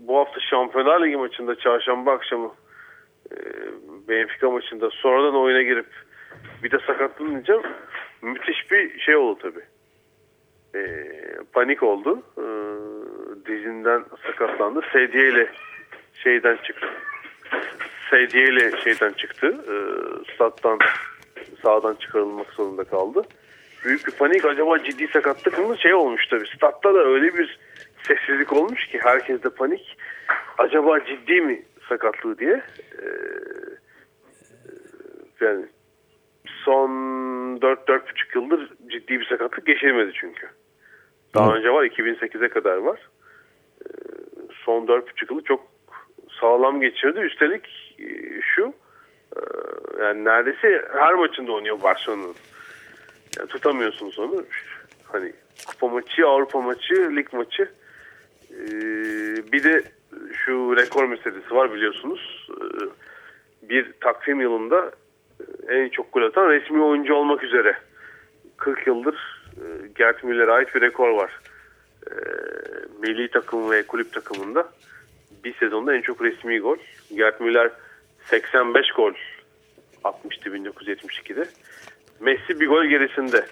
S10: bu hafta Şampiyonlar Ligi maçında çarşamba akşamı e, Benfica maçında sonradan oyuna girip bir de sakatlanınca müthiş bir şey oldu tabii. E, panik oldu. E, dizinden sakatlandı. Sedye ile şeyden çıktı. Sedye ile şeyden çıktı. E, sağdan çıkarılmak zorunda kaldı. Büyük bir panik. Acaba ciddi sakatlık mı? Şey olmuş tabii. Statta da öyle bir sessizlik olmuş ki herkes de panik. Acaba ciddi mi sakatlığı diye. Ee, yani son 4-4,5 yıldır ciddi bir sakatlık geçirmedi çünkü. Daha önce var 2008'e kadar var. Ee, son 4,5 yılı çok sağlam geçirdi. Üstelik e, şu e, yani neredeyse her maçında oynuyor Barcelona'nın. Yani tutamıyorsunuz onu. Hani kupa maçı, Avrupa maçı, lig maçı. Ee, bir de şu rekor meselesi var biliyorsunuz. Ee, bir takvim yılında e, en çok gol atan resmi oyuncu olmak üzere 40 yıldır e, Gert Müller'e ait bir rekor var. E, milli takım ve kulüp takımında bir sezonda en çok resmi gol. Gert Müller 85 gol atmıştı 1972'de. Messi bir gol gerisinde.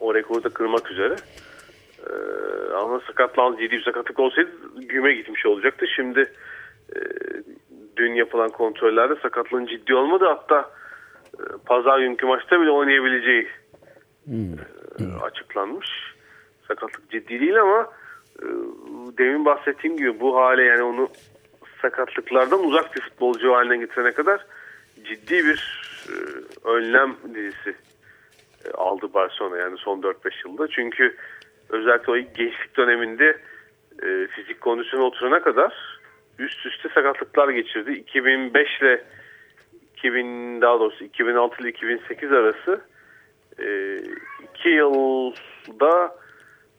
S10: O rekoru da kırmak üzere. Ee, ama sakatlandı ciddi bir sakatlık olsaydı güme gitmiş olacaktı. Şimdi e, dün yapılan kontrollerde sakatlığın ciddi olmadı. Hatta e, pazar günkü maçta bile oynayabileceği e, açıklanmış. Sakatlık ciddi değil ama e, demin bahsettiğim gibi bu hale yani onu sakatlıklardan uzak bir futbolcu haline getirene kadar ciddi bir e, önlem dizisi e, aldı Barcelona yani son 4-5 yılda. Çünkü özellikle o gençlik döneminde e, fizik kondisyonu oturana kadar üst üste sakatlıklar geçirdi. 2005 ile 2000 daha doğrusu 2006 ile 2008 arası e, 2 yılda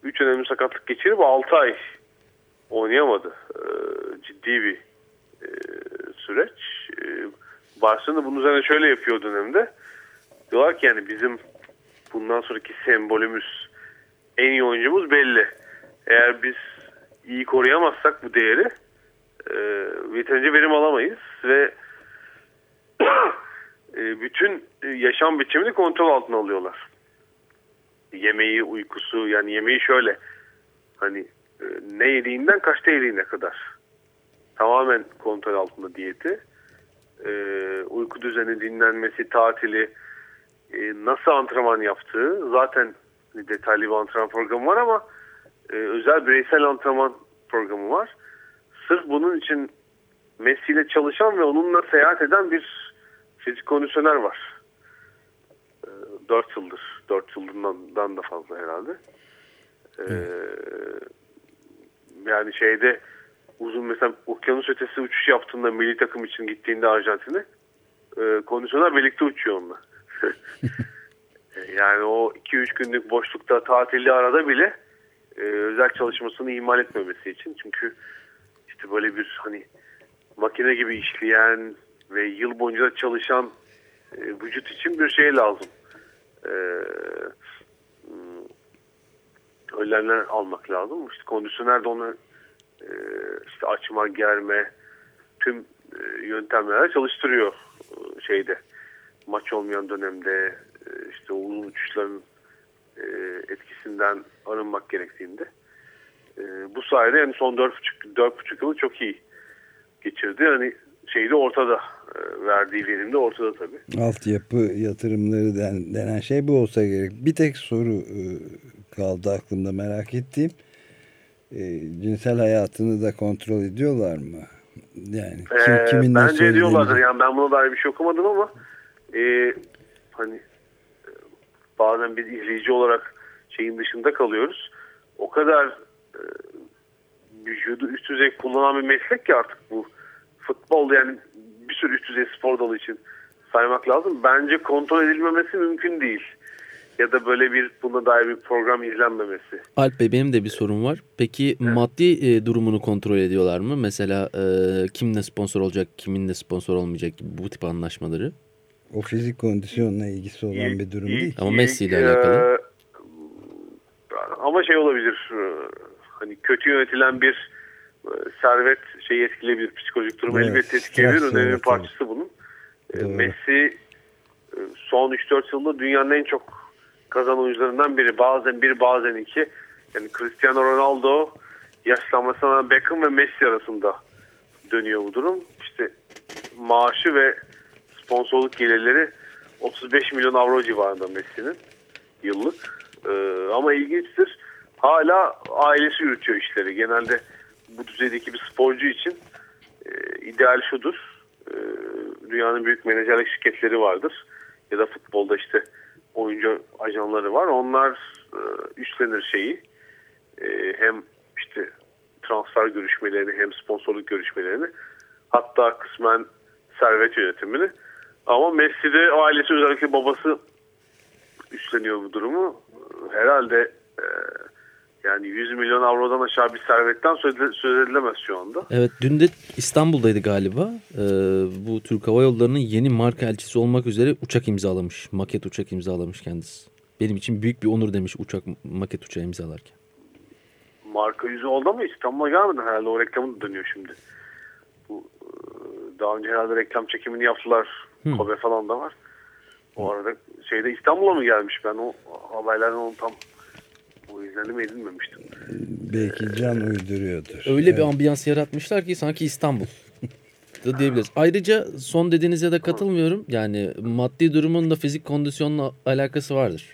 S10: 3 önemli sakatlık geçirip 6 ay oynayamadı. Ciddi bir süreç. E, Barcelona bunun üzerine şöyle yapıyor dönemde. Diyorlar ki yani bizim bundan sonraki sembolümüz en iyi oyuncumuz belli. Eğer biz iyi koruyamazsak bu değeri e, yeterince verim alamayız ve e, bütün yaşam biçimini kontrol altına alıyorlar. Yemeği, uykusu yani yemeği şöyle hani e, ne yediğinden kaçta yediğine kadar tamamen kontrol altında diyeti e, uyku düzeni, dinlenmesi, tatili e, nasıl antrenman yaptığı zaten detaylı bir antrenman programı var ama e, özel bireysel antrenman programı var. Sırf bunun için Messi ile çalışan ve onunla seyahat eden bir fizik kondisyoner var. E, 4 yıldır. 4 yıldan da fazla herhalde. E, yani şeyde uzun mesela okyanus ötesi uçuş yaptığında milli takım için gittiğinde Arjantin'e e, kondisyoner birlikte uçuyor onunla. yani o 2-3 günlük boşlukta tatilli arada bile e, özel çalışmasını ihmal etmemesi için. Çünkü işte böyle bir hani makine gibi işleyen ve yıl boyunca çalışan e, vücut için bir şey lazım. E, önlemler almak lazım. İşte kondisyoner de onu e, işte açma, germe tüm e, yöntemlerle çalıştırıyor e, şeyde maç olmayan dönemde e, işte uzun uçuşların e, etkisinden arınmak gerektiğinde bu sayede yani son 4,5 4,5 yılı çok iyi geçirdi. Hani şeyde ortada e, verdiği verim de ortada tabii.
S1: Altyapı yatırımları den, denen şey bu olsa gerek. Bir tek soru kaldı aklımda merak ettiğim. E, cinsel hayatını da kontrol ediyorlar mı? Yani
S10: kim, ee, kimin bence ediyorlardır. Yani ben buna dair bir şey okumadım ama e, hani bazen bir izleyici olarak şeyin dışında kalıyoruz. O kadar e, vücudu üst düzey kullanan bir meslek ki artık bu. Futbol yani bir sürü üst düzey spor dalı için saymak lazım. Bence kontrol edilmemesi mümkün değil. Ya da böyle bir buna dair bir program izlenmemesi.
S2: Alp Bey benim de bir sorum var. Peki evet. maddi e, durumunu kontrol ediyorlar mı? Mesela e, kimle sponsor olacak, kiminle sponsor olmayacak gibi bu tip anlaşmaları?
S1: O fizik kondisyonla ilgisi olan bir durum değil.
S2: Ama Messi ile alakalı. E,
S10: ama şey olabilir. E, hani kötü yönetilen bir e, servet şeyi etkileyebilir. Psikolojik durum evet, elbette etkileyebilir. Önemli bir parçası bunun. E, Doğru. Messi son 3-4 yılda dünyanın en çok kazanan oyuncularından biri. Bazen bir bazen iki. Yani Cristiano Ronaldo yaşlanmasına Beckham ve Messi arasında dönüyor bu durum. İşte maaşı ve sponsorluk gelirleri 35 milyon avro civarında Messi'nin yıllık. Ee, ama ilginçtir. Hala ailesi yürütüyor işleri. Genelde bu düzeydeki bir sporcu için e, ideal şudur. E, dünyanın büyük menajerlik şirketleri vardır. Ya da futbolda işte oyuncu ajanları var. Onlar e, üstlenir şeyi. E, hem işte transfer görüşmelerini hem sponsorluk görüşmelerini hatta kısmen servet yönetimini. Ama Messi'de ailesi özellikle babası üstleniyor bu durumu. Herhalde e, yani 100 milyon avrodan aşağı bir servetten söz edilemez şu anda.
S2: Evet dün de İstanbul'daydı galiba. Ee, bu Türk Hava Yolları'nın yeni marka elçisi olmak üzere uçak imzalamış. Maket uçak imzalamış kendisi. Benim için büyük bir onur demiş uçak maket uçağı imzalarken.
S10: Marka yüzü oldu ama İstanbul'a gelmedi herhalde. O reklamı da dönüyor şimdi. Bu, e, daha önce herhalde reklam çekimini yaptılar. Hmm. Kobe falan da var. O arada şeyde İstanbul'a mı gelmiş ben o haberlerden onu tam o izlenim edinmemiştim.
S1: Belki can uyduruyordur.
S2: Öyle evet. bir ambiyans yaratmışlar ki sanki İstanbul da diyebiliriz. Ayrıca son dediğinize de katılmıyorum. Yani maddi durumun da fizik kondisyonla alakası vardır.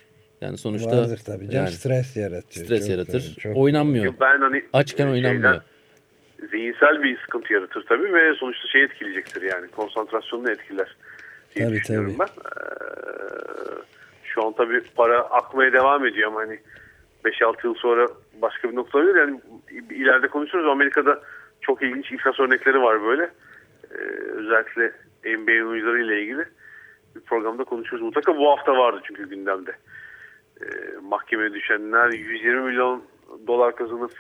S2: Yani sonuçta
S1: vardır tabii. Canım yani, stres yaratıyor.
S2: Stres çok yaratır. Çok... Oynanmıyor. Ben hani açken oynanmıyor.
S10: Zihinsel bir sıkıntı yaratır tabii ve sonuçta şey etkileyecektir yani konsantrasyonunu etkiler diye tabii, düşünüyorum tabii. ben. Ee, şu an tabii para akmaya devam ediyor ama hani 5-6 yıl sonra başka bir nokta olabilir. Yani ileride konuşuruz. Amerika'da çok ilginç iflas örnekleri var böyle. Ee, özellikle NBA oyuncuları ile ilgili bir programda konuşuruz. Mutlaka bu hafta vardı çünkü gündemde. Ee, mahkemeye düşenler 120 milyon dolar kazanıp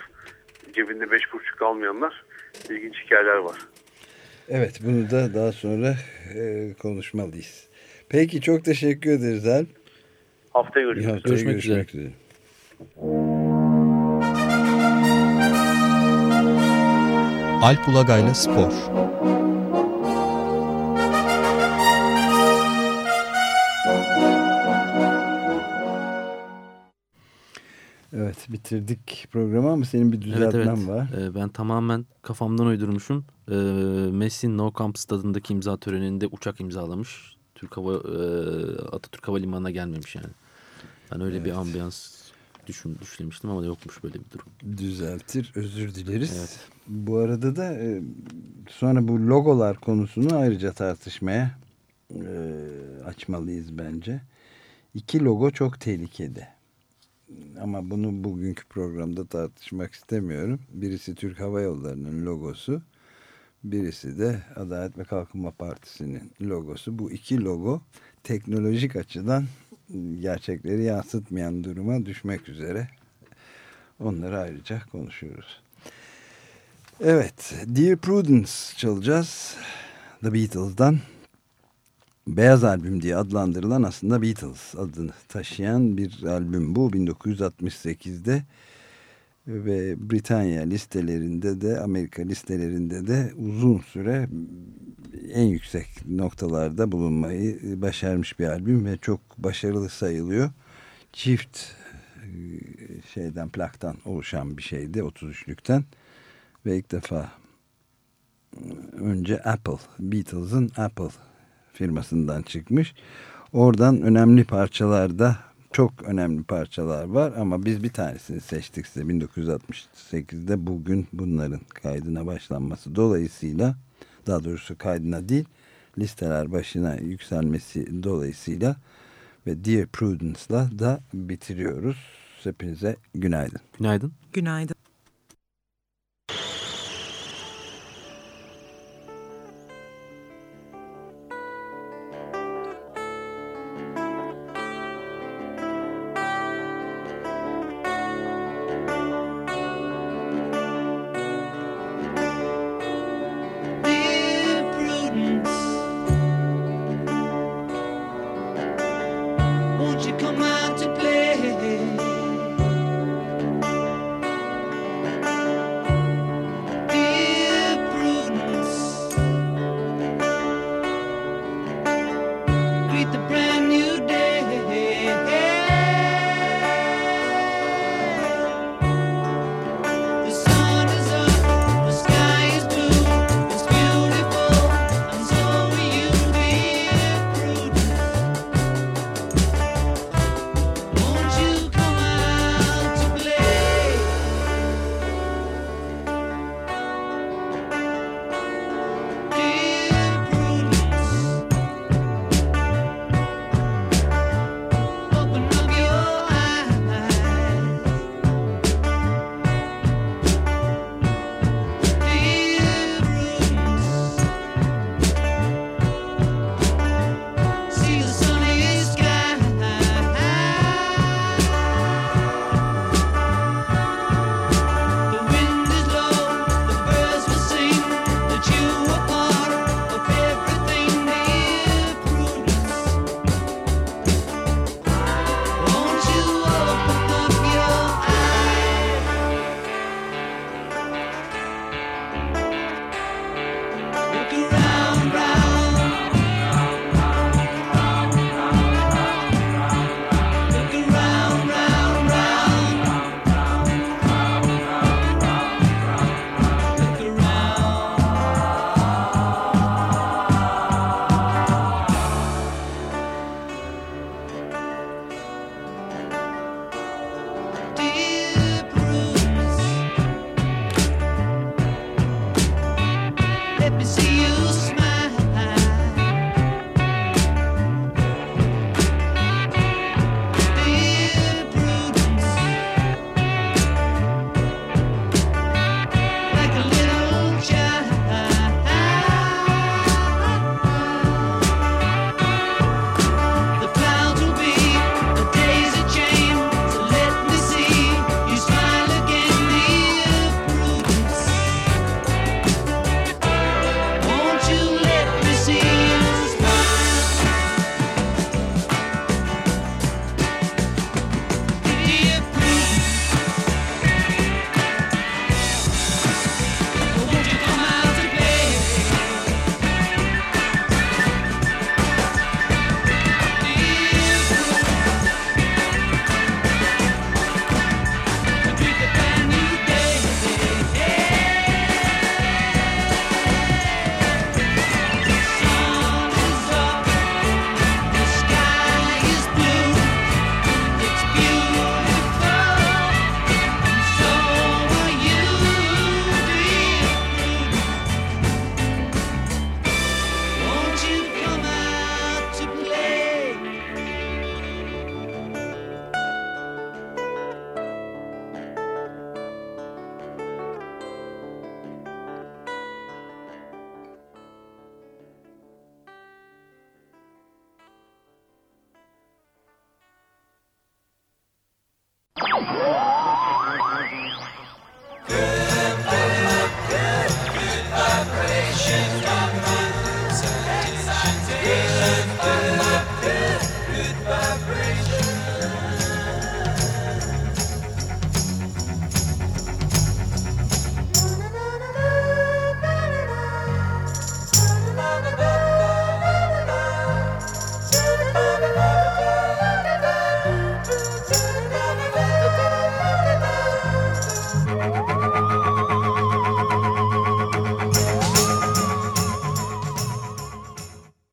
S10: cebinde 5,5 kalmayanlar ilginç hikayeler var.
S1: Evet bunu da daha sonra e, konuşmalıyız. Peki çok teşekkür ederiz Alp.
S10: Haftaya görüşmek,
S2: Haftaya görüşmek, görüşmek üzere. üzere.
S7: Alp Ulagay'la Spor
S1: Evet bitirdik programı ama senin bir düzeltmen evet, evet. var.
S2: Ee, ben tamamen kafamdan uydurmuşum. Ee, Messi No Camp stadındaki imza töreninde uçak imzalamış. Türk Hava e, Atatürk Havalimanı'na gelmemiş yani. Ben öyle evet. bir ambiyans düşün, düşünmüştüm ama yokmuş böyle bir durum.
S1: Düzeltir. Özür dileriz. Evet. Bu arada da e, sonra bu logolar konusunu ayrıca tartışmaya e, açmalıyız bence. İki logo çok tehlikede. Ama bunu bugünkü programda tartışmak istemiyorum. Birisi Türk Hava Yolları'nın logosu. Birisi de Adalet ve Kalkınma Partisi'nin logosu. Bu iki logo teknolojik açıdan gerçekleri yansıtmayan duruma düşmek üzere. Onları ayrıca konuşuyoruz. Evet, Dear Prudence çalacağız. The Beatles'dan. Beyaz albüm diye adlandırılan aslında Beatles adını taşıyan bir albüm bu. 1968'de ve Britanya listelerinde de Amerika listelerinde de uzun süre en yüksek noktalarda bulunmayı başarmış bir albüm ve çok başarılı sayılıyor. Çift e, şeyden plaktan oluşan bir şeydi 33'lükten ve ilk defa e, önce Apple Beatles'ın Apple firmasından çıkmış. Oradan önemli parçalarda çok önemli parçalar var ama biz bir tanesini seçtik size 1968'de bugün bunların kaydına başlanması dolayısıyla daha doğrusu kaydına değil listeler başına yükselmesi dolayısıyla Ve Dear Prudence'la da bitiriyoruz. Hepinize günaydın.
S2: Günaydın.
S11: Günaydın.